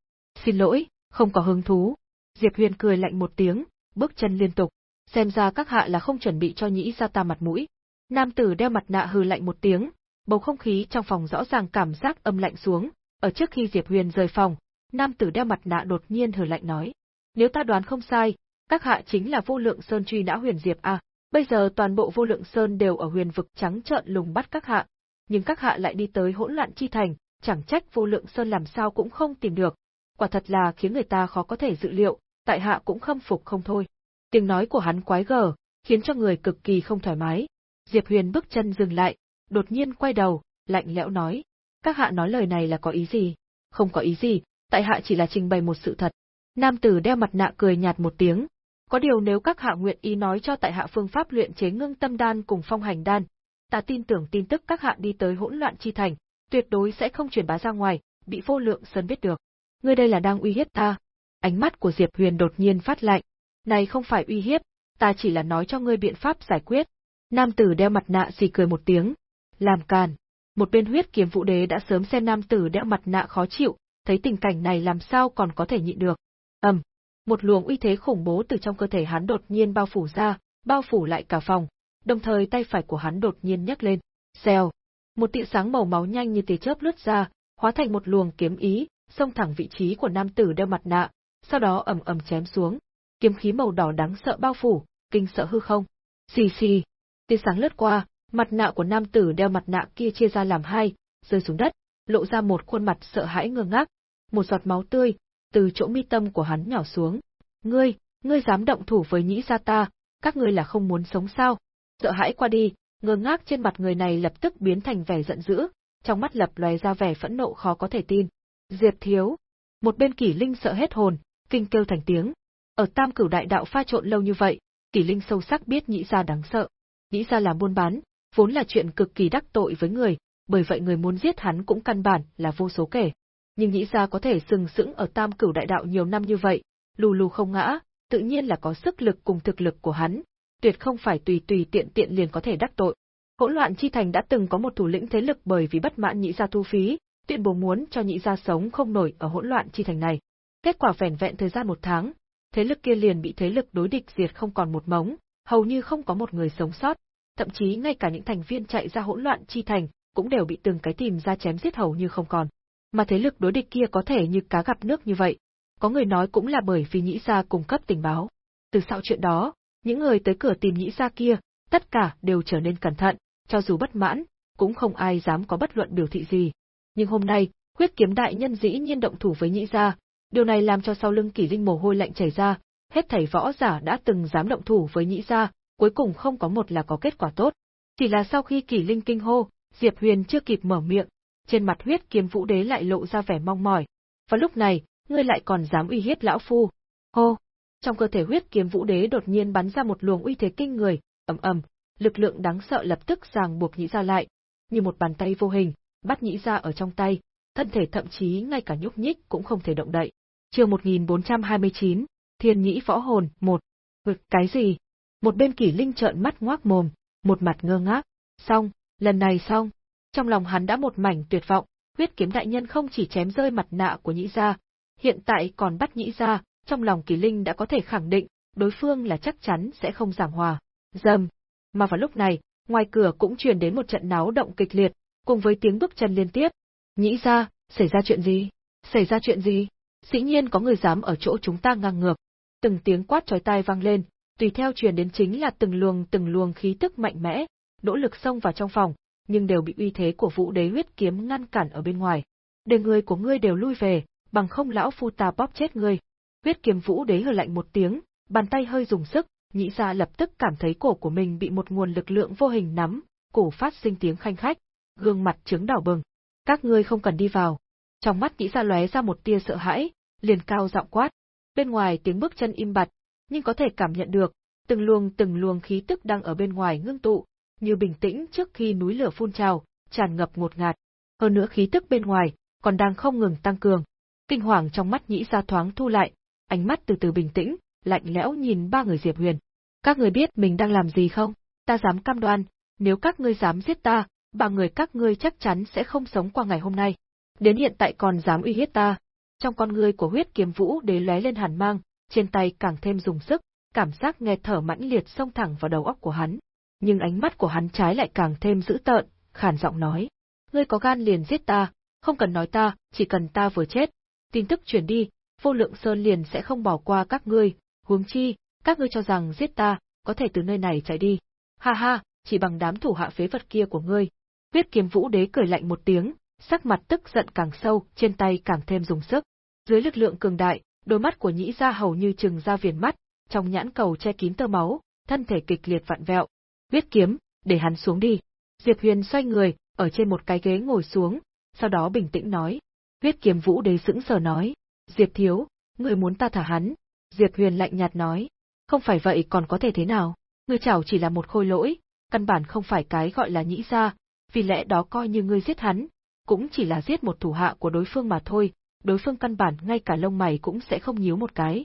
Xin lỗi, không có hứng thú. Diệp Huyền cười lạnh một tiếng, bước chân liên tục, xem ra các hạ là không chuẩn bị cho nhĩ ra ta mặt mũi. Nam tử đeo mặt nạ hừ lạnh một tiếng, bầu không khí trong phòng rõ ràng cảm giác âm lạnh xuống, ở trước khi Diệp Huyền rời phòng, nam tử đeo mặt nạ đột nhiên hừ lạnh nói: "Nếu ta đoán không sai, các hạ chính là Vô Lượng Sơn truy nã Huyền Diệp a, bây giờ toàn bộ Vô Lượng Sơn đều ở Huyền vực trắng trợn lùng bắt các hạ, nhưng các hạ lại đi tới hỗn loạn chi thành, chẳng trách Vô Lượng Sơn làm sao cũng không tìm được, quả thật là khiến người ta khó có thể dự liệu, tại hạ cũng khâm phục không thôi." Tiếng nói của hắn quái gở, khiến cho người cực kỳ không thoải mái. Diệp Huyền bước chân dừng lại, đột nhiên quay đầu, lạnh lẽo nói: "Các hạ nói lời này là có ý gì?" "Không có ý gì, tại hạ chỉ là trình bày một sự thật. Nam tử đeo mặt nạ cười nhạt một tiếng, có điều nếu các hạ nguyện ý nói cho tại hạ phương pháp luyện chế ngưng tâm đan cùng phong hành đan, ta tin tưởng tin tức các hạ đi tới hỗn loạn chi thành, tuyệt đối sẽ không truyền bá ra ngoài, bị vô lượng sơn biết được. Ngươi đây là đang uy hiếp ta. Ánh mắt của Diệp Huyền đột nhiên phát lạnh. Này không phải uy hiếp, ta chỉ là nói cho ngươi biện pháp giải quyết. Nam tử đeo mặt nạ xì cười một tiếng. Làm càn. Một bên huyết kiếm vũ đế đã sớm xem nam tử đeo mặt nạ khó chịu, thấy tình cảnh này làm sao còn có thể nhịn được. ầm, một luồng uy thế khủng bố từ trong cơ thể hắn đột nhiên bao phủ ra, bao phủ lại cả phòng, đồng thời tay phải của hắn đột nhiên nhấc lên. Xèo, một tia sáng màu máu nhanh như tia chớp lướt ra, hóa thành một luồng kiếm ý, xông thẳng vị trí của nam tử đeo mặt nạ, sau đó ầm ầm chém xuống. Kiếm khí màu đỏ đáng sợ bao phủ, kinh sợ hư không. Xì xì, tia sáng lướt qua, mặt nạ của nam tử đeo mặt nạ kia chia ra làm hai, rơi xuống đất, lộ ra một khuôn mặt sợ hãi ngơ ngác, một giọt máu tươi từ chỗ mi tâm của hắn nhỏ xuống. "Ngươi, ngươi dám động thủ với nhĩ gia ta, các ngươi là không muốn sống sao?" Sợ hãi qua đi, ngơ ngác trên mặt người này lập tức biến thành vẻ giận dữ, trong mắt lập lóe ra vẻ phẫn nộ khó có thể tin. Diệp Thiếu, một bên Kỷ Linh sợ hết hồn, kinh kêu thành tiếng. Ở Tam Cửu Đại Đạo pha trộn lâu như vậy, Kỷ Linh sâu sắc biết nhĩ gia đáng sợ. Nhĩ gia làm buôn bán, vốn là chuyện cực kỳ đắc tội với người, bởi vậy người muốn giết hắn cũng căn bản là vô số kể. Nhưng nghĩ ra có thể sừng sững ở tam cửu đại đạo nhiều năm như vậy, lù lù không ngã, tự nhiên là có sức lực cùng thực lực của hắn, tuyệt không phải tùy tùy tiện tiện liền có thể đắc tội. Hỗn loạn chi thành đã từng có một thủ lĩnh thế lực bởi vì bất mãn nhị gia thu phí, tuyên bố muốn cho nhị gia sống không nổi ở hỗn loạn chi thành này. Kết quả vẻn vẹn thời gian một tháng, thế lực kia liền bị thế lực đối địch diệt không còn một mống, hầu như không có một người sống sót, thậm chí ngay cả những thành viên chạy ra hỗn loạn chi thành cũng đều bị từng cái tìm ra chém giết hầu như không còn. Mà thế lực đối địch kia có thể như cá gặp nước như vậy, có người nói cũng là bởi vì nhĩ gia cung cấp tình báo. Từ sau chuyện đó, những người tới cửa tìm nhĩ gia kia, tất cả đều trở nên cẩn thận, cho dù bất mãn, cũng không ai dám có bất luận biểu thị gì. Nhưng hôm nay, huyết kiếm đại nhân dĩ nhiên động thủ với nhĩ gia, điều này làm cho sau lưng kỷ linh mồ hôi lạnh chảy ra, hết thảy võ giả đã từng dám động thủ với nhĩ gia, cuối cùng không có một là có kết quả tốt. Chỉ là sau khi kỷ linh kinh hô, Diệp Huyền chưa kịp mở miệng, trên mặt huyết kiếm vũ đế lại lộ ra vẻ mong mỏi. Và lúc này, ngươi lại còn dám uy hiếp lão phu. Hô! Trong cơ thể huyết kiếm vũ đế đột nhiên bắn ra một luồng uy thế kinh người, ầm ầm, lực lượng đáng sợ lập tức ràng buộc nhĩ ra lại, như một bàn tay vô hình, bắt nhĩ ra ở trong tay, thân thể thậm chí ngay cả nhúc nhích cũng không thể động đậy. Chương 1429, Thiên Nhĩ Võ Hồn 1 Vực cái gì? Một bên kỷ linh trợn mắt ngoác mồm, một mặt ngơ ngác. Xong, lần này xong. Trong lòng hắn đã một mảnh tuyệt vọng, huyết kiếm đại nhân không chỉ chém rơi mặt nạ của nhĩ gia, hiện tại còn bắt nhĩ gia, trong lòng Kỳ linh đã có thể khẳng định, đối phương là chắc chắn sẽ không giảng hòa. Dầm. Mà vào lúc này, ngoài cửa cũng truyền đến một trận náo động kịch liệt, cùng với tiếng bước chân liên tiếp. Nhĩ gia, xảy ra chuyện gì? Xảy ra chuyện gì? Dĩ nhiên có người dám ở chỗ chúng ta ngang ngược. Từng tiếng quát chói tai vang lên, tùy theo truyền đến chính là từng luồng từng luồng khí tức mạnh mẽ, nỗ lực xông vào trong phòng, nhưng đều bị uy thế của Vũ Đế huyết kiếm ngăn cản ở bên ngoài. Để người của ngươi đều lui về, bằng không lão phu ta bóp chết ngươi. Huyết kiếm Vũ Đế hừ lạnh một tiếng, bàn tay hơi dùng sức, nhĩ ra lập tức cảm thấy cổ của mình bị một nguồn lực lượng vô hình nắm, cổ phát sinh tiếng khanh khách, gương mặt trứng đỏ bừng. Các ngươi không cần đi vào. Trong mắt nhĩ ra lóe ra một tia sợ hãi, liền cao giọng quát. Bên ngoài tiếng bước chân im bặt, nhưng có thể cảm nhận được, từng luồng từng luồng khí tức đang ở bên ngoài ngưng tụ, như bình tĩnh trước khi núi lửa phun trào, tràn ngập ngột ngạt. Hơn nữa khí tức bên ngoài, còn đang không ngừng tăng cường. Kinh hoàng trong mắt nhĩ ra thoáng thu lại, ánh mắt từ từ bình tĩnh, lạnh lẽo nhìn ba người Diệp Huyền. Các người biết mình đang làm gì không? Ta dám cam đoan, nếu các ngươi dám giết ta, ba người các ngươi chắc chắn sẽ không sống qua ngày hôm nay. Đến hiện tại còn dám uy hiếp ta. Trong con ngươi của huyết kiếm vũ đế lóe lên hàn mang, trên tay càng thêm dùng sức, cảm giác nghe thở mãnh liệt xông thẳng vào đầu óc của hắn. Nhưng ánh mắt của hắn trái lại càng thêm dữ tợn, khàn giọng nói. Ngươi có gan liền giết ta, không cần nói ta, chỉ cần ta vừa chết. Tin tức truyền đi, vô lượng sơn liền sẽ không bỏ qua các ngươi, huống chi, các ngươi cho rằng giết ta, có thể từ nơi này chạy đi. Ha ha, chỉ bằng đám thủ hạ phế vật kia của ngươi. Huyết kiếm vũ đế cười lạnh một tiếng, sắc mặt tức giận càng sâu, trên tay càng thêm dùng sức. Dưới lực lượng cường đại, đôi mắt của nhĩ gia hầu như trừng ra viền mắt, trong nhãn cầu che kín tơ máu, thân thể kịch liệt vặn vẹo. Huyết kiếm, để hắn xuống đi. Diệp Huyền xoay người, ở trên một cái ghế ngồi xuống, sau đó bình tĩnh nói. Huyết kiếm vũ đế sững sờ nói. Diệp thiếu, người muốn ta thả hắn. Diệp Huyền lạnh nhạt nói. Không phải vậy còn có thể thế nào? Ngươi chảo chỉ là một khôi lỗi, căn bản không phải cái gọi là nhĩ ra, vì lẽ đó coi như ngươi giết hắn, cũng chỉ là giết một thủ hạ của đối phương mà thôi, đối phương căn bản ngay cả lông mày cũng sẽ không nhíu một cái.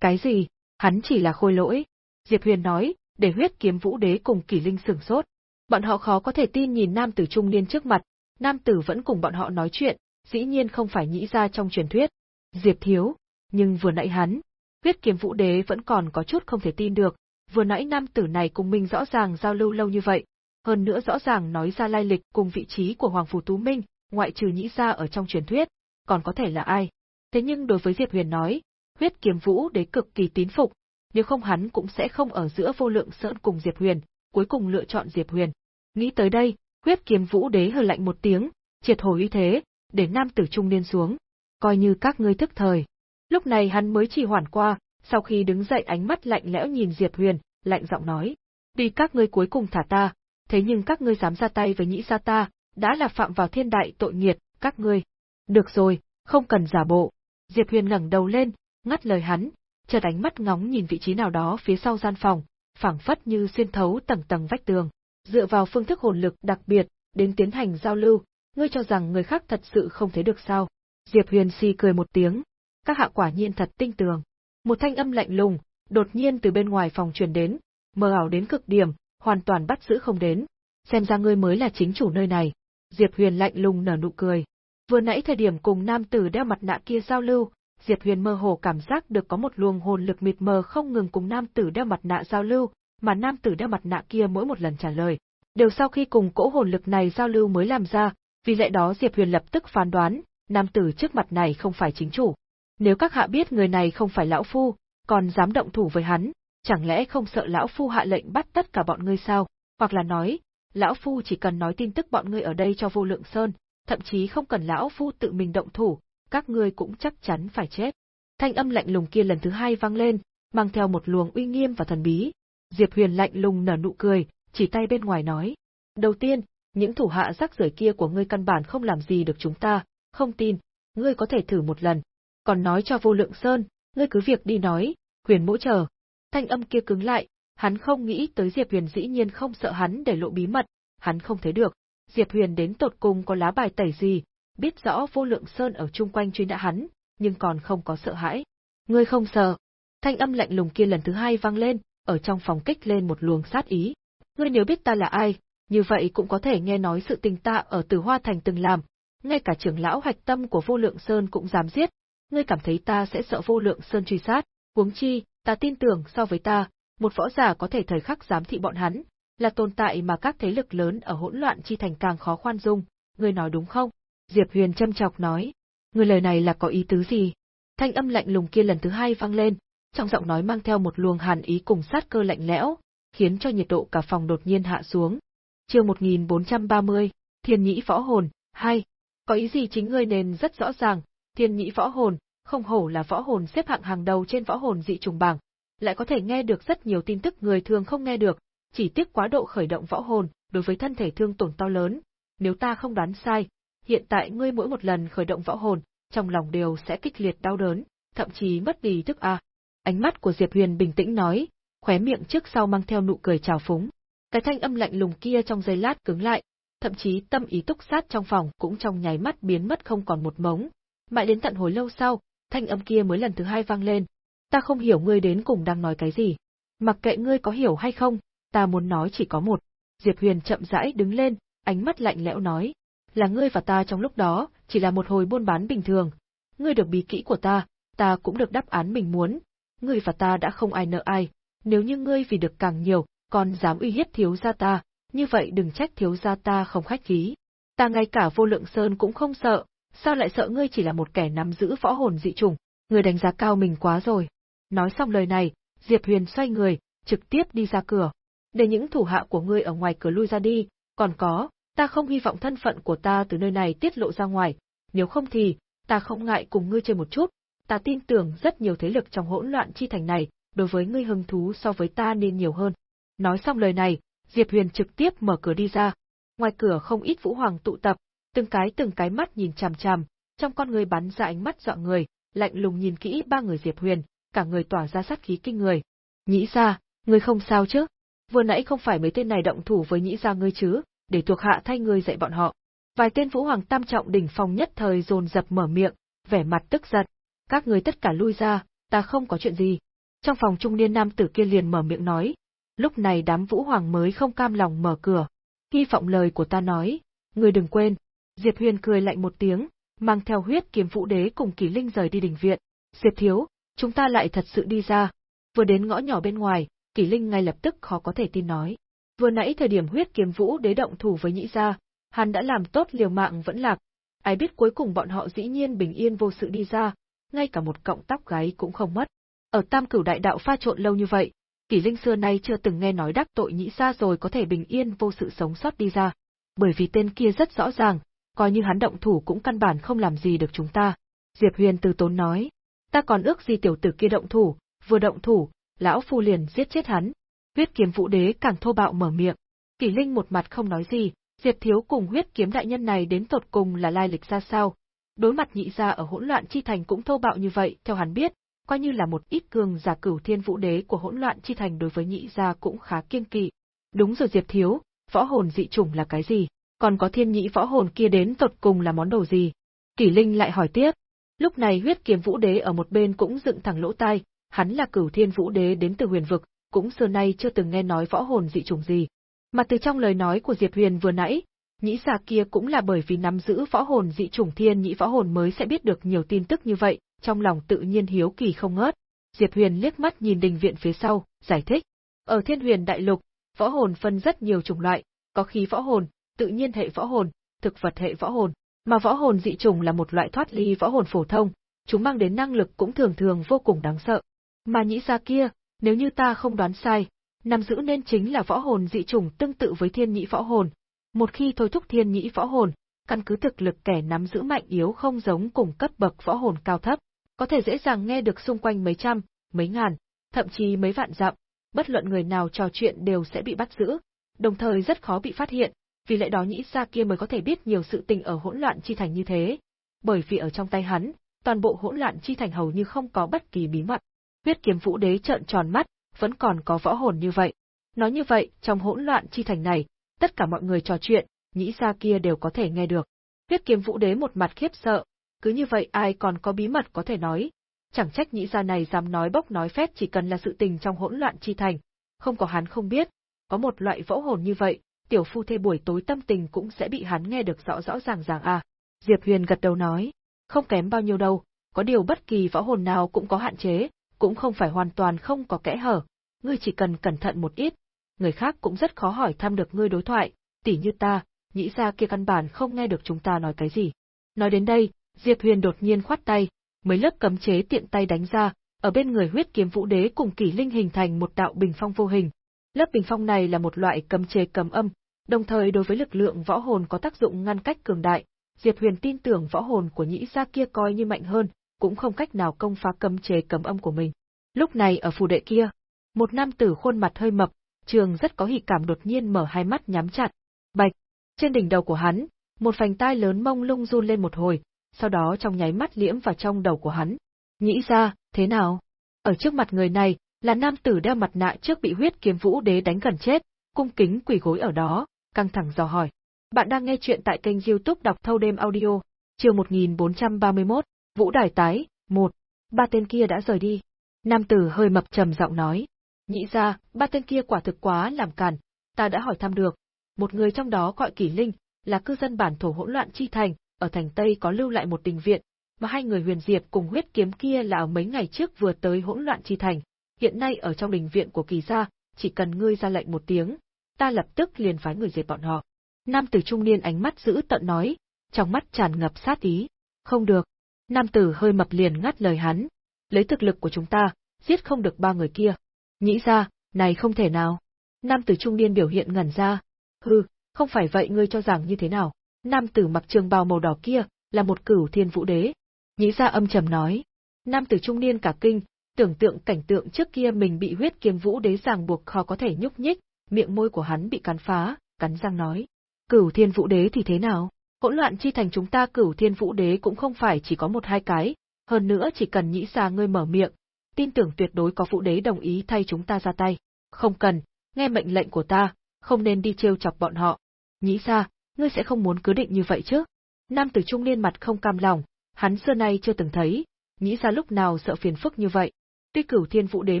Cái gì? Hắn chỉ là khôi lỗi. Diệp Huyền nói, để huyết kiếm vũ đế cùng kỷ linh sửng sốt. Bọn họ khó có thể tin nhìn nam tử trung niên trước mặt, nam tử vẫn cùng bọn họ nói chuyện, dĩ nhiên không phải nhĩ ra trong truyền thuyết. Diệp thiếu, nhưng vừa nãy hắn, huyết kiếm vũ đế vẫn còn có chút không thể tin được, vừa nãy nam tử này cùng mình rõ ràng giao lưu lâu như vậy, hơn nữa rõ ràng nói ra lai lịch cùng vị trí của Hoàng Phủ Tú Minh, ngoại trừ nhĩ ra ở trong truyền thuyết, còn có thể là ai. Thế nhưng đối với Diệp Huyền nói, huyết kiếm vũ đế cực kỳ tín phục, nếu không hắn cũng sẽ không ở giữa vô lượng sơn cùng Diệp Huyền, cuối cùng lựa chọn Diệp Huyền. Nghĩ tới đây, huyết kiếm vũ đế hừ lạnh một tiếng, triệt hồi uy thế, để nam tử trung niên xuống, coi như các ngươi thức thời. Lúc này hắn mới chỉ hoàn qua, sau khi đứng dậy ánh mắt lạnh lẽo nhìn Diệp Huyền, lạnh giọng nói, đi các ngươi cuối cùng thả ta, thế nhưng các ngươi dám ra tay với nhĩ gia ta, đã là phạm vào thiên đại tội nghiệt, các ngươi. Được rồi, không cần giả bộ. Diệp Huyền ngẩng đầu lên, ngắt lời hắn, chợt ánh mắt ngóng nhìn vị trí nào đó phía sau gian phòng, phảng phất như xuyên thấu tầng tầng vách tường. Dựa vào phương thức hồn lực đặc biệt, đến tiến hành giao lưu, ngươi cho rằng người khác thật sự không thấy được sao? Diệp Huyền si cười một tiếng, các hạ quả nhiên thật tinh tường. Một thanh âm lạnh lùng, đột nhiên từ bên ngoài phòng truyền đến, mờ ảo đến cực điểm, hoàn toàn bắt giữ không đến. Xem ra ngươi mới là chính chủ nơi này. Diệp Huyền lạnh lùng nở nụ cười. Vừa nãy thời điểm cùng nam tử đeo mặt nạ kia giao lưu, Diệp Huyền mơ hồ cảm giác được có một luồng hồn lực mịt mờ không ngừng cùng nam tử đeo mặt nạ giao lưu, mà nam tử đeo mặt nạ kia mỗi một lần trả lời, đều sau khi cùng cỗ hồn lực này giao lưu mới làm ra, vì lẽ đó Diệp Huyền lập tức phán đoán, nam tử trước mặt này không phải chính chủ. Nếu các hạ biết người này không phải lão phu, còn dám động thủ với hắn, chẳng lẽ không sợ lão phu hạ lệnh bắt tất cả bọn ngươi sao? Hoặc là nói, lão phu chỉ cần nói tin tức bọn ngươi ở đây cho vô lượng sơn, thậm chí không cần lão phu tự mình động thủ, các ngươi cũng chắc chắn phải chết. Thanh âm lạnh lùng kia lần thứ hai vang lên, mang theo một luồng uy nghiêm và thần bí. Diệp Huyền lạnh lùng nở nụ cười, chỉ tay bên ngoài nói. Đầu tiên, những thủ hạ rắc rưởi kia của ngươi căn bản không làm gì được chúng ta, không tin, ngươi có thể thử một lần. Còn nói cho vô lượng sơn, ngươi cứ việc đi nói, huyền mỗ chờ. Thanh âm kia cứng lại, hắn không nghĩ tới Diệp Huyền dĩ nhiên không sợ hắn để lộ bí mật, hắn không thấy được. Diệp Huyền đến tột cùng có lá bài tẩy gì, biết rõ vô lượng sơn ở chung quanh truy nã hắn, nhưng còn không có sợ hãi. Ngươi không sợ. Thanh âm lạnh lùng kia lần thứ hai vang lên, ở trong phòng kích lên một luồng sát ý. Ngươi nếu biết ta là ai, như vậy cũng có thể nghe nói sự tình ta ở Tử Hoa Thành từng làm, ngay cả trưởng lão hạch tâm của Vô Lượng Sơn cũng dám giết. Ngươi cảm thấy ta sẽ sợ Vô Lượng Sơn truy sát, huống chi, ta tin tưởng so với ta, một võ giả có thể thời khắc giám thị bọn hắn, là tồn tại mà các thế lực lớn ở hỗn loạn chi thành càng khó khoan dung, ngươi nói đúng không? Diệp Huyền châm chọc nói. người lời này là có ý tứ gì? Thanh âm lạnh lùng kia lần thứ hai vang lên, trong giọng nói mang theo một luồng hàn ý cùng sát cơ lạnh lẽo, khiến cho nhiệt độ cả phòng đột nhiên hạ xuống. Chương 1430, Thiên Nhĩ Võ Hồn, 2. Có ý gì chính ngươi nên rất rõ ràng, Thiên Nhĩ Võ Hồn, không hổ là võ hồn xếp hạng hàng đầu trên võ hồn dị trùng bảng, lại có thể nghe được rất nhiều tin tức người thường không nghe được, chỉ tiếc quá độ khởi động võ hồn, đối với thân thể thương tổn to lớn. Nếu ta không đoán sai, hiện tại ngươi mỗi một lần khởi động võ hồn, trong lòng đều sẽ kịch liệt đau đớn, thậm chí mất đi thức a. Ánh mắt của Diệp Huyền bình tĩnh nói, khóe miệng trước sau mang theo nụ cười trào phúng. Cái thanh âm lạnh lùng kia trong giây lát cứng lại, thậm chí tâm ý túc sát trong phòng cũng trong nháy mắt biến mất không còn một mống. Mãi đến tận hồi lâu sau, thanh âm kia mới lần thứ hai vang lên. Ta không hiểu ngươi đến cùng đang nói cái gì. Mặc kệ ngươi có hiểu hay không, ta muốn nói chỉ có một. Diệp Huyền chậm rãi đứng lên, ánh mắt lạnh lẽo nói. Là ngươi và ta trong lúc đó, chỉ là một hồi buôn bán bình thường. Ngươi được bí kỹ của ta, ta cũng được đáp án mình muốn. Ngươi và ta đã không ai nợ ai. Nếu như ngươi vì được càng nhiều, còn dám uy hiếp thiếu gia ta, như vậy đừng trách thiếu gia ta không khách khí. Ta ngay cả vô lượng sơn cũng không sợ, sao lại sợ ngươi chỉ là một kẻ nắm giữ võ hồn dị trùng, ngươi đánh giá cao mình quá rồi. Nói xong lời này, Diệp Huyền xoay người, trực tiếp đi ra cửa. Để những thủ hạ của ngươi ở ngoài cửa lui ra đi, còn có, ta không hy vọng thân phận của ta từ nơi này tiết lộ ra ngoài, nếu không thì, ta không ngại cùng ngươi chơi một chút, ta tin tưởng rất nhiều thế lực trong hỗn loạn chi thành này, đối với ngươi hứng thú so với ta nên nhiều hơn. Nói xong lời này, Diệp Huyền trực tiếp mở cửa đi ra. Ngoài cửa không ít vũ hoàng tụ tập, từng cái từng cái mắt nhìn chằm chằm, trong con người bắn ra ánh mắt dọa người, lạnh lùng nhìn kỹ ba người Diệp Huyền, cả người tỏa ra sát khí kinh người. Nhĩ ra, ngươi không sao chứ? Vừa nãy không phải mấy tên này động thủ với nhĩ ra ngươi chứ, để thuộc hạ thay ngươi dạy bọn họ. Vài tên vũ hoàng tam trọng đỉnh phong nhất thời dồn dập mở miệng, vẻ mặt tức giận. Các ngươi tất cả lui ra, ta không có chuyện gì. Trong phòng trung niên nam tử kia liền mở miệng nói. Lúc này đám vũ hoàng mới không cam lòng mở cửa. Hy vọng lời của ta nói, ngươi đừng quên, Diệp Huyền cười lạnh một tiếng, mang theo huyết kiếm vũ đế cùng Kỳ Linh rời đi đình viện. Diệp thiếu, chúng ta lại thật sự đi ra. Vừa đến ngõ nhỏ bên ngoài, Kỳ Linh ngay lập tức khó có thể tin nói. Vừa nãy thời điểm huyết kiếm vũ đế động thủ với nhĩ gia, hắn đã làm tốt liều mạng vẫn lạc. Ai biết cuối cùng bọn họ dĩ nhiên bình yên vô sự đi ra, ngay cả một cọng tóc gáy cũng không mất. Ở tam cửu đại đạo pha trộn lâu như vậy, kỷ Linh xưa nay chưa từng nghe nói đắc tội nhĩ gia rồi có thể bình yên vô sự sống sót đi ra. Bởi vì tên kia rất rõ ràng, coi như hắn động thủ cũng căn bản không làm gì được chúng ta. Diệp Huyền từ tốn nói, ta còn ước gì tiểu tử kia động thủ, vừa động thủ, lão phu liền giết chết hắn. Huyết kiếm vũ đế càng thô bạo mở miệng. Kỷ Linh một mặt không nói gì, Diệp Thiếu cùng huyết kiếm đại nhân này đến tột cùng là lai lịch ra sao. Đối mặt nhị gia ở hỗn loạn chi thành cũng thô bạo như vậy, theo hắn biết, coi như là một ít cường giả cửu thiên vũ đế của hỗn loạn chi thành đối với nhị gia cũng khá kiên kỵ. Đúng rồi Diệp Thiếu, võ hồn dị chủng là cái gì? còn có thiên nhị võ hồn kia đến tột cùng là món đồ gì? Kỷ Linh lại hỏi tiếp. Lúc này huyết kiếm vũ đế ở một bên cũng dựng thẳng lỗ tai, hắn là cửu thiên vũ đế đến từ huyền vực, cũng xưa nay chưa từng nghe nói võ hồn dị chủng gì. Mà từ trong lời nói của Diệp Huyền vừa nãy, nhĩ xà kia cũng là bởi vì nắm giữ võ hồn dị chủng thiên nhĩ võ hồn mới sẽ biết được nhiều tin tức như vậy, trong lòng tự nhiên hiếu kỳ không ngớt. Diệp Huyền liếc mắt nhìn đình viện phía sau, giải thích. Ở thiên huyền đại lục, võ hồn phân rất nhiều chủng loại, có khí võ hồn, tự nhiên hệ võ hồn, thực vật hệ võ hồn, mà võ hồn dị trùng là một loại thoát ly võ hồn phổ thông, chúng mang đến năng lực cũng thường thường vô cùng đáng sợ. Mà nhĩ xa kia, nếu như ta không đoán sai, nằm giữ nên chính là võ hồn dị trùng tương tự với thiên nhĩ võ hồn. Một khi thôi thúc thiên nhĩ võ hồn, căn cứ thực lực kẻ nắm giữ mạnh yếu không giống cùng cấp bậc võ hồn cao thấp, có thể dễ dàng nghe được xung quanh mấy trăm, mấy ngàn, thậm chí mấy vạn dặm, bất luận người nào trò chuyện đều sẽ bị bắt giữ, đồng thời rất khó bị phát hiện, vì lẽ đó nhĩ ra kia mới có thể biết nhiều sự tình ở hỗn loạn chi thành như thế. Bởi vì ở trong tay hắn, toàn bộ hỗn loạn chi thành hầu như không có bất kỳ bí mật. Huyết kiếm vũ đế trợn tròn mắt, vẫn còn có võ hồn như vậy. Nói như vậy, trong hỗn loạn chi thành này, tất cả mọi người trò chuyện, nhĩ ra kia đều có thể nghe được. Huyết kiếm vũ đế một mặt khiếp sợ, cứ như vậy ai còn có bí mật có thể nói. chẳng trách nhĩ gia này dám nói bốc nói phép chỉ cần là sự tình trong hỗn loạn chi thành, không có hắn không biết, có một loại võ hồn như vậy, tiểu phu thê buổi tối tâm tình cũng sẽ bị hắn nghe được rõ rõ ràng ràng à. Diệp Huyền gật đầu nói, không kém bao nhiêu đâu, có điều bất kỳ võ hồn nào cũng có hạn chế, cũng không phải hoàn toàn không có kẽ hở, ngươi chỉ cần cẩn thận một ít, người khác cũng rất khó hỏi thăm được ngươi đối thoại, tỉ như ta, nhĩ ra kia căn bản không nghe được chúng ta nói cái gì. Nói đến đây, Diệp Huyền đột nhiên khoát tay, mấy lớp cấm chế tiện tay đánh ra, ở bên người huyết kiếm vũ đế cùng kỷ linh hình thành một đạo bình phong vô hình. Lớp bình phong này là một loại cấm chế cấm âm, đồng thời đối với lực lượng võ hồn có tác dụng ngăn cách cường đại. Diệp Huyền tin tưởng võ hồn của nhĩ gia kia coi như mạnh hơn, cũng không cách nào công phá cấm chế cấm âm của mình. Lúc này ở phù đệ kia, một nam tử khuôn mặt hơi mập, trường rất có hỉ cảm đột nhiên mở hai mắt nhắm chặt. Bạch, trên đỉnh đầu của hắn, một phành tai lớn mông lung run lên một hồi, sau đó trong nháy mắt liễm vào trong đầu của hắn. Nghĩ ra, thế nào? Ở trước mặt người này, là nam tử đeo mặt nạ trước bị huyết kiếm vũ đế đánh gần chết, cung kính quỳ gối ở đó, căng thẳng dò hỏi. Bạn đang nghe chuyện tại kênh youtube đọc thâu đêm audio, chương 1431, Vũ Đài Tái, một Ba tên kia đã rời đi. Nam tử hơi mập trầm giọng nói. Nhĩ ra, ba tên kia quả thực quá làm cản, ta đã hỏi thăm được. Một người trong đó gọi Kỷ Linh, là cư dân bản thổ hỗn loạn chi thành, ở thành Tây có lưu lại một đình viện, mà hai người huyền diệp cùng huyết kiếm kia là ở mấy ngày trước vừa tới hỗn loạn chi thành, hiện nay ở trong đình viện của kỳ gia, chỉ cần ngươi ra lệnh một tiếng, ta lập tức liền phái người diệt bọn họ. Nam tử trung niên ánh mắt giữ tận nói, trong mắt tràn ngập sát ý. Không được. Nam tử hơi mập liền ngắt lời hắn. Lấy thực lực của chúng ta, giết không được ba người kia. Nghĩ ra, này không thể nào. Nam tử trung niên biểu hiện ngẩn ra. Hừ, không phải vậy ngươi cho rằng như thế nào? Nam tử mặc trường bào màu đỏ kia, là một cửu thiên vũ đế. Nhĩ ra âm trầm nói. Nam tử trung niên cả kinh, tưởng tượng cảnh tượng trước kia mình bị huyết kiếm vũ đế ràng buộc khó có thể nhúc nhích, miệng môi của hắn bị cắn phá, cắn răng nói. Cửu thiên vũ đế thì thế nào? Hỗn loạn chi thành chúng ta cửu thiên vũ đế cũng không phải chỉ có một hai cái, hơn nữa chỉ cần nhĩ ra ngươi mở miệng, tin tưởng tuyệt đối có vũ đế đồng ý thay chúng ta ra tay. Không cần, nghe mệnh lệnh của ta, không nên đi trêu chọc bọn họ. Nhĩ ra, ngươi sẽ không muốn cứ định như vậy chứ? Nam tử trung niên mặt không cam lòng, hắn xưa nay chưa từng thấy, nhĩ ra lúc nào sợ phiền phức như vậy. Tuy cửu thiên vũ đế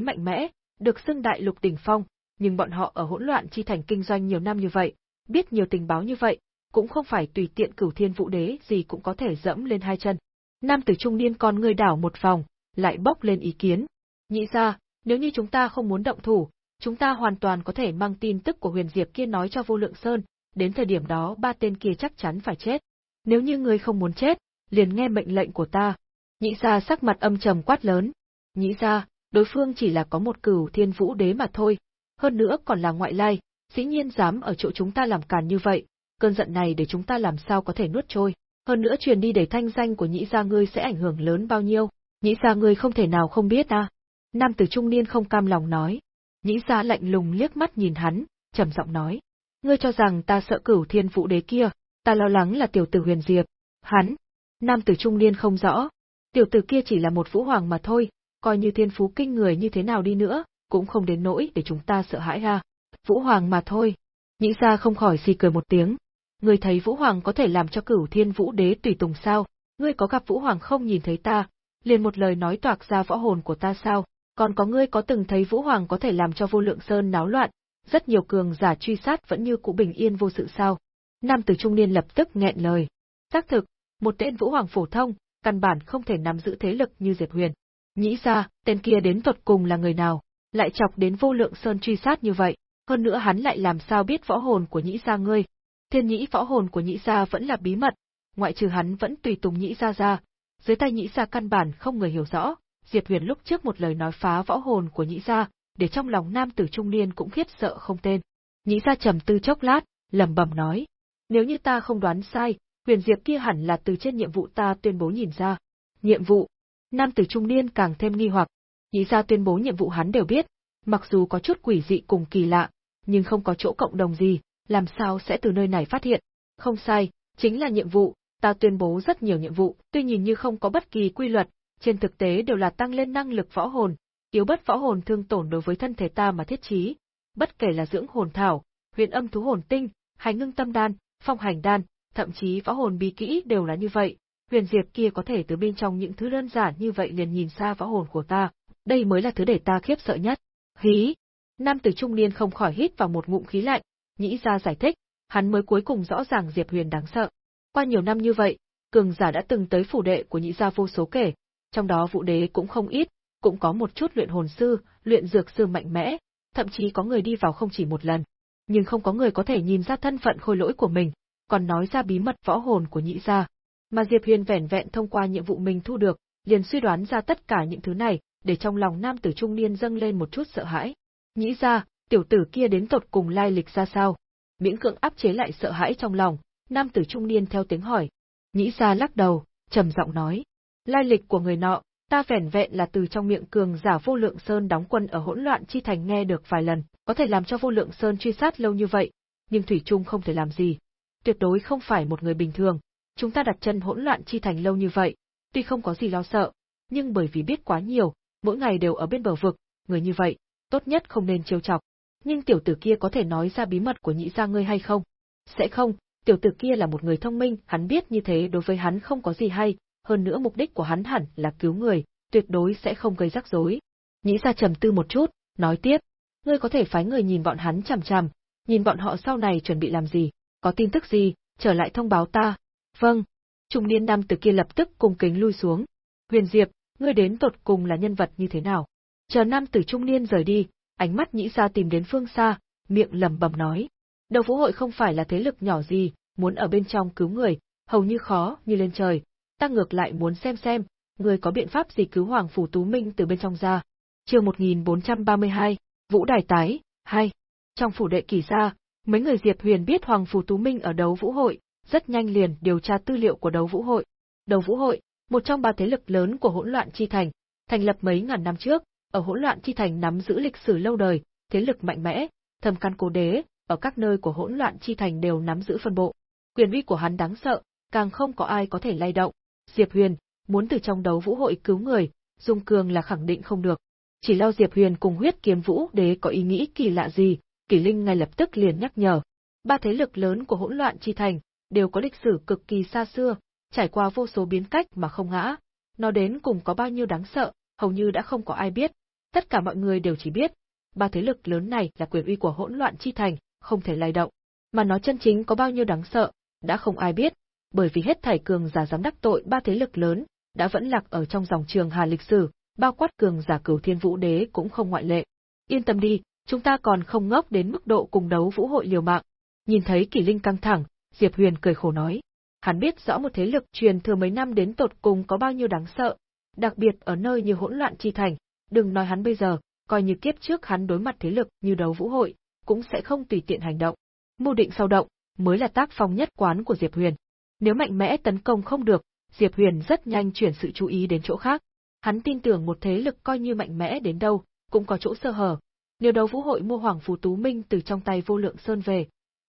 mạnh mẽ, được xưng đại lục đỉnh phong, nhưng bọn họ ở hỗn loạn chi thành kinh doanh nhiều năm như vậy, biết nhiều tình báo như vậy, cũng không phải tùy tiện cửu thiên vũ đế gì cũng có thể dẫm lên hai chân. Nam tử trung niên con người đảo một vòng, lại bốc lên ý kiến. nhị ra, nếu như chúng ta không muốn động thủ, chúng ta hoàn toàn có thể mang tin tức của huyền diệp kia nói cho vô lượng sơn, đến thời điểm đó ba tên kia chắc chắn phải chết. Nếu như ngươi không muốn chết, liền nghe mệnh lệnh của ta. nhị ra sắc mặt âm trầm quát lớn. nhị ra, đối phương chỉ là có một cửu thiên vũ đế mà thôi, hơn nữa còn là ngoại lai, dĩ nhiên dám ở chỗ chúng ta làm càn như vậy, cơn giận này để chúng ta làm sao có thể nuốt trôi. Hơn nữa truyền đi để thanh danh của nhĩ gia ngươi sẽ ảnh hưởng lớn bao nhiêu, nhĩ gia ngươi không thể nào không biết ta. Nam tử trung niên không cam lòng nói. Nhĩ gia lạnh lùng liếc mắt nhìn hắn, trầm giọng nói. Ngươi cho rằng ta sợ cửu thiên vũ đế kia, ta lo lắng là tiểu tử huyền diệp. Hắn, nam tử trung niên không rõ. Tiểu tử kia chỉ là một vũ hoàng mà thôi, coi như thiên phú kinh người như thế nào đi nữa, cũng không đến nỗi để chúng ta sợ hãi ha. Vũ hoàng mà thôi. Nhĩ gia không khỏi si cười một tiếng. Ngươi thấy Vũ Hoàng có thể làm cho cửu thiên vũ đế tùy tùng sao? Ngươi có gặp Vũ Hoàng không nhìn thấy ta? Liền một lời nói toạc ra võ hồn của ta sao? Còn có ngươi có từng thấy Vũ Hoàng có thể làm cho vô lượng sơn náo loạn, rất nhiều cường giả truy sát vẫn như cũ bình yên vô sự sao? Nam tử trung niên lập tức nghẹn lời. Xác thực, một tên Vũ Hoàng phổ thông, căn bản không thể nắm giữ thế lực như Diệp Huyền. Nghĩ ra, tên kia đến tuột cùng là người nào, lại chọc đến vô lượng sơn truy sát như vậy, hơn nữa hắn lại làm sao biết võ hồn của nhĩ gia ngươi. Thiên nhĩ võ hồn của nhĩ gia vẫn là bí mật, ngoại trừ hắn vẫn tùy tùng nhĩ gia gia dưới tay nhĩ gia căn bản không người hiểu rõ, Diệp Huyền lúc trước một lời nói phá võ hồn của nhĩ gia, để trong lòng nam tử trung niên cũng khiếp sợ không tên. Nhĩ gia trầm tư chốc lát, lẩm bẩm nói: "Nếu như ta không đoán sai, Huyền Diệp kia hẳn là từ trên nhiệm vụ ta tuyên bố nhìn ra." Nhiệm vụ? Nam tử trung niên càng thêm nghi hoặc, nhĩ gia tuyên bố nhiệm vụ hắn đều biết, mặc dù có chút quỷ dị cùng kỳ lạ, nhưng không có chỗ cộng đồng gì, làm sao sẽ từ nơi này phát hiện? Không sai, chính là nhiệm vụ, ta tuyên bố rất nhiều nhiệm vụ, tuy nhìn như không có bất kỳ quy luật, trên thực tế đều là tăng lên năng lực võ hồn, yếu bất võ hồn thương tổn đối với thân thể ta mà thiết trí. Bất kể là dưỡng hồn thảo, huyền âm thú hồn tinh, hành ngưng tâm đan, phong hành đan, thậm chí võ hồn bí kỹ đều là như vậy. Huyền Diệp kia có thể từ bên trong những thứ đơn giản như vậy liền nhìn xa võ hồn của ta, đây mới là thứ để ta khiếp sợ nhất. Hí! Nam tử trung niên không khỏi hít vào một ngụm khí lạnh, nghĩ ra giải thích, hắn mới cuối cùng rõ ràng Diệp Huyền đáng sợ. Qua nhiều năm như vậy, cường giả đã từng tới phủ đệ của nhị gia vô số kể, trong đó vũ đế cũng không ít, cũng có một chút luyện hồn sư, luyện dược sư mạnh mẽ, thậm chí có người đi vào không chỉ một lần. Nhưng không có người có thể nhìn ra thân phận khôi lỗi của mình, còn nói ra bí mật võ hồn của nhị gia. Mà Diệp Huyền vẻn vẹn thông qua nhiệm vụ mình thu được, liền suy đoán ra tất cả những thứ này, để trong lòng nam tử trung niên dâng lên một chút sợ hãi. Nhĩ gia tiểu tử kia đến tột cùng lai lịch ra sao? Miễn cưỡng áp chế lại sợ hãi trong lòng, nam tử trung niên theo tiếng hỏi. Nhĩ ra lắc đầu, trầm giọng nói. Lai lịch của người nọ, ta vẻn vẹn là từ trong miệng cường giả vô lượng sơn đóng quân ở hỗn loạn chi thành nghe được vài lần, có thể làm cho vô lượng sơn truy sát lâu như vậy, nhưng Thủy Trung không thể làm gì. Tuyệt đối không phải một người bình thường, chúng ta đặt chân hỗn loạn chi thành lâu như vậy, tuy không có gì lo sợ, nhưng bởi vì biết quá nhiều, mỗi ngày đều ở bên bờ vực, người như vậy, tốt nhất không nên trêu chọc. Nhưng tiểu tử kia có thể nói ra bí mật của nhị gia ngươi hay không? Sẽ không, tiểu tử kia là một người thông minh, hắn biết như thế đối với hắn không có gì hay, hơn nữa mục đích của hắn hẳn là cứu người, tuyệt đối sẽ không gây rắc rối. Nhĩ gia trầm tư một chút, nói tiếp, ngươi có thể phái người nhìn bọn hắn chằm chằm, nhìn bọn họ sau này chuẩn bị làm gì, có tin tức gì, trở lại thông báo ta. Vâng. Trung niên nam tử kia lập tức cung kính lui xuống. Huyền Diệp, ngươi đến tột cùng là nhân vật như thế nào? Chờ nam tử trung niên rời đi, ánh mắt nhĩ ra tìm đến phương xa, miệng lẩm bẩm nói. Đầu vũ hội không phải là thế lực nhỏ gì, muốn ở bên trong cứu người, hầu như khó như lên trời. Ta ngược lại muốn xem xem, người có biện pháp gì cứu Hoàng Phủ Tú Minh từ bên trong ra. Chương 1432, Vũ Đài Tái, 2. Trong phủ đệ kỳ gia, mấy người Diệp Huyền biết Hoàng Phủ Tú Minh ở đấu vũ hội, rất nhanh liền điều tra tư liệu của đấu vũ hội. Đấu vũ hội, một trong ba thế lực lớn của hỗn loạn chi thành, thành lập mấy ngàn năm trước, ở hỗn loạn chi thành nắm giữ lịch sử lâu đời, thế lực mạnh mẽ, thâm căn cố đế, ở các nơi của hỗn loạn chi thành đều nắm giữ phân bộ. Quyền uy của hắn đáng sợ, càng không có ai có thể lay động. Diệp Huyền, muốn từ trong đấu vũ hội cứu người, dung cường là khẳng định không được. Chỉ lo Diệp Huyền cùng huyết kiếm vũ đế có ý nghĩ kỳ lạ gì, Kỷ Linh ngay lập tức liền nhắc nhở. Ba thế lực lớn của hỗn loạn chi thành, đều có lịch sử cực kỳ xa xưa, trải qua vô số biến cách mà không ngã. Nó đến cùng có bao nhiêu đáng sợ, hầu như đã không có ai biết. Tất cả mọi người đều chỉ biết, ba thế lực lớn này là quyền uy của hỗn loạn chi thành, không thể lay động. Mà nó chân chính có bao nhiêu đáng sợ, đã không ai biết, bởi vì hết thảy cường giả dám đắc tội ba thế lực lớn, đã vẫn lạc ở trong dòng trường hà lịch sử, bao quát cường giả cửu thiên vũ đế cũng không ngoại lệ. Yên tâm đi, chúng ta còn không ngốc đến mức độ cùng đấu vũ hội liều mạng. Nhìn thấy Kỷ Linh căng thẳng, Diệp Huyền cười khổ nói. Hắn biết rõ một thế lực truyền thừa mấy năm đến tột cùng có bao nhiêu đáng sợ, đặc biệt ở nơi như hỗn loạn chi thành, đừng nói hắn bây giờ, coi như kiếp trước hắn đối mặt thế lực như đấu vũ hội, cũng sẽ không tùy tiện hành động. Mưu định sau động, mới là tác phong nhất quán của Diệp Huyền. Nếu mạnh mẽ tấn công không được, Diệp Huyền rất nhanh chuyển sự chú ý đến chỗ khác. Hắn tin tưởng một thế lực coi như mạnh mẽ đến đâu, cũng có chỗ sơ hở. Nếu đấu vũ hội mua Hoàng Phù Tú Minh từ trong tay vô lượng sơn về,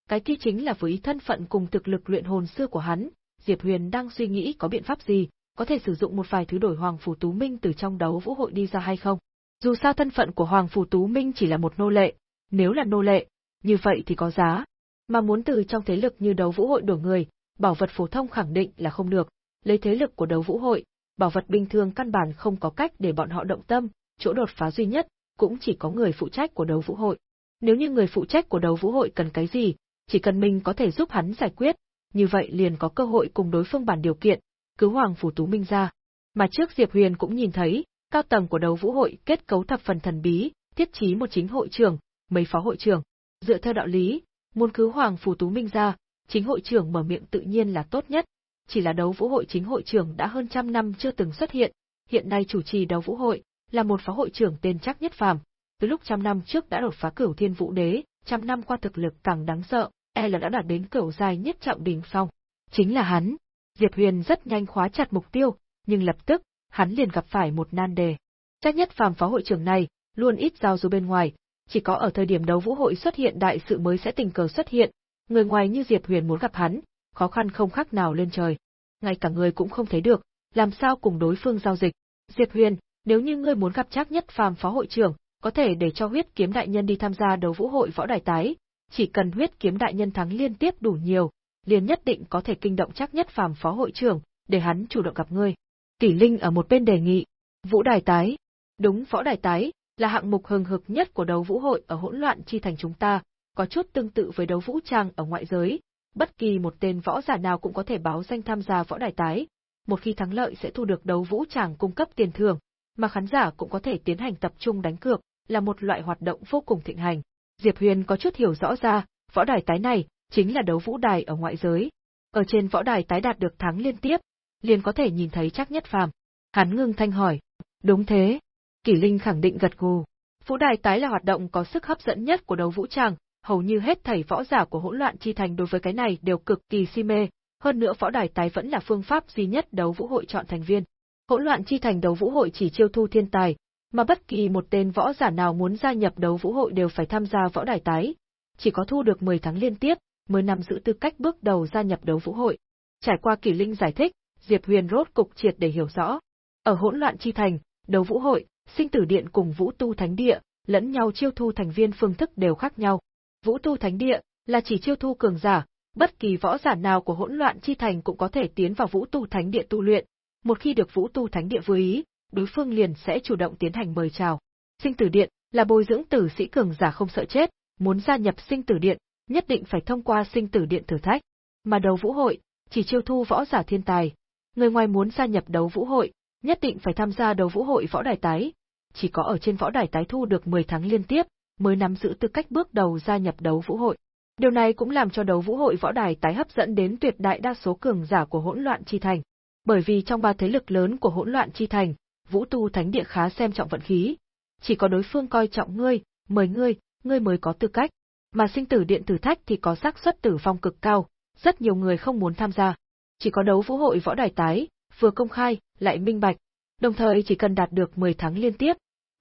cái kia chính là với thân phận cùng thực lực luyện hồn xưa của hắn, Diệp Huyền đang suy nghĩ có biện pháp gì, có thể sử dụng một vài thứ đổi Hoàng Phủ Tú Minh từ trong đấu vũ hội đi ra hay không. Dù sao thân phận của Hoàng Phủ Tú Minh chỉ là một nô lệ, nếu là nô lệ, như vậy thì có giá. Mà muốn từ trong thế lực như đấu vũ hội đổi người, bảo vật phổ thông khẳng định là không được, lấy thế lực của đấu vũ hội, bảo vật bình thường căn bản không có cách để bọn họ động tâm, chỗ đột phá duy nhất, cũng chỉ có người phụ trách của đấu vũ hội. Nếu như người phụ trách của đấu vũ hội cần cái gì, chỉ cần mình có thể giúp hắn giải quyết, như vậy liền có cơ hội cùng đối phương bàn điều kiện, cứu Hoàng Phủ Tú Minh ra. Mà trước Diệp Huyền cũng nhìn thấy, cao tầng của đấu vũ hội kết cấu thập phần thần bí, thiết trí một chính hội trưởng, mấy phó hội trưởng. Dựa theo đạo lý, muốn cứu Hoàng Phủ Tú Minh ra, chính hội trưởng mở miệng tự nhiên là tốt nhất, chỉ là đấu vũ hội chính hội trưởng đã hơn trăm năm chưa từng xuất hiện, hiện nay chủ trì đấu vũ hội, là một phó hội trưởng tên chắc nhất phàm, từ lúc trăm năm trước đã đột phá cửu thiên vũ đế, trăm năm qua thực lực càng đáng sợ, e là đã đạt đến cửu dài nhất trọng đỉnh phong. Chính là hắn. Diệp Huyền rất nhanh khóa chặt mục tiêu, nhưng lập tức, hắn liền gặp phải một nan đề. Chắc nhất phàm phó hội trưởng này, luôn ít giao du bên ngoài, chỉ có ở thời điểm đấu vũ hội xuất hiện đại sự mới sẽ tình cờ xuất hiện, người ngoài như Diệp Huyền muốn gặp hắn, khó khăn không khác nào lên trời. Ngay cả người cũng không thấy được, làm sao cùng đối phương giao dịch. Diệp Huyền, nếu như ngươi muốn gặp chắc nhất phàm phó hội trưởng, có thể để cho huyết kiếm đại nhân đi tham gia đấu vũ hội võ đài tái, chỉ cần huyết kiếm đại nhân thắng liên tiếp đủ nhiều, liền nhất định có thể kinh động chắc nhất phàm phó hội trưởng, để hắn chủ động gặp ngươi. Kỷ Linh ở một bên đề nghị, Vũ Đài Tái. Đúng võ đài tái, là hạng mục hừng hực nhất của đấu vũ hội ở hỗn loạn chi thành chúng ta, có chút tương tự với đấu vũ trang ở ngoại giới. Bất kỳ một tên võ giả nào cũng có thể báo danh tham gia võ đài tái. Một khi thắng lợi sẽ thu được đấu vũ tràng cung cấp tiền thưởng, mà khán giả cũng có thể tiến hành tập trung đánh cược, là một loại hoạt động vô cùng thịnh hành. Diệp Huyền có chút hiểu rõ ra, võ đài tái này chính là đấu vũ đài ở ngoại giới. Ở trên võ đài tái đạt được thắng liên tiếp, liền có thể nhìn thấy chắc nhất phàm. Hắn ngưng thanh hỏi, đúng thế. Kỷ Linh khẳng định gật gù. Vũ đài tái là hoạt động có sức hấp dẫn nhất của đấu vũ tràng, hầu như hết thảy võ giả của hỗn loạn chi thành đối với cái này đều cực kỳ si mê, hơn nữa võ đài tái vẫn là phương pháp duy nhất đấu vũ hội chọn thành viên. Hỗn loạn chi thành đấu vũ hội chỉ chiêu thu thiên tài, mà bất kỳ một tên võ giả nào muốn gia nhập đấu vũ hội đều phải tham gia võ đài tái. Chỉ có thu được 10 tháng liên tiếp, mới nắm giữ tư cách bước đầu gia nhập đấu vũ hội. Trải qua Kỷ Linh giải thích, Diệp Huyền rốt cục triệt để hiểu rõ. Ở hỗn loạn chi thành, đấu vũ hội, sinh tử điện cùng vũ tu thánh địa, lẫn nhau chiêu thu thành viên phương thức đều khác nhau. Vũ tu thánh địa là chỉ chiêu thu cường giả, bất kỳ võ giả nào của hỗn loạn chi thành cũng có thể tiến vào vũ tu thánh địa tu luyện. Một khi được vũ tu thánh địa vừa ý, đối phương liền sẽ chủ động tiến hành mời chào. Sinh tử điện là bồi dưỡng tử sĩ cường giả không sợ chết, muốn gia nhập sinh tử điện, nhất định phải thông qua sinh tử điện thử thách. Mà đấu vũ hội, chỉ chiêu thu võ giả thiên tài. Người ngoài muốn gia nhập đấu vũ hội, nhất định phải tham gia đấu vũ hội võ đài tái. Chỉ có ở trên võ đài tái thu được 10 tháng liên tiếp, mới nắm giữ tư cách bước đầu gia nhập đấu vũ hội. Điều này cũng làm cho đấu vũ hội võ đài tái hấp dẫn đến tuyệt đại đa số cường giả của hỗn loạn chi thành. Bởi vì trong ba thế lực lớn của hỗn loạn chi thành, vũ tu thánh địa khá xem trọng vận khí. Chỉ có đối phương coi trọng ngươi, mời ngươi, ngươi mới có tư cách. Mà sinh tử điện thử thách thì có xác suất tử vong cực cao, rất nhiều người không muốn tham gia. Chỉ có đấu vũ hội võ đài tái, vừa công khai, lại minh bạch, đồng thời chỉ cần đạt được 10 tháng liên tiếp,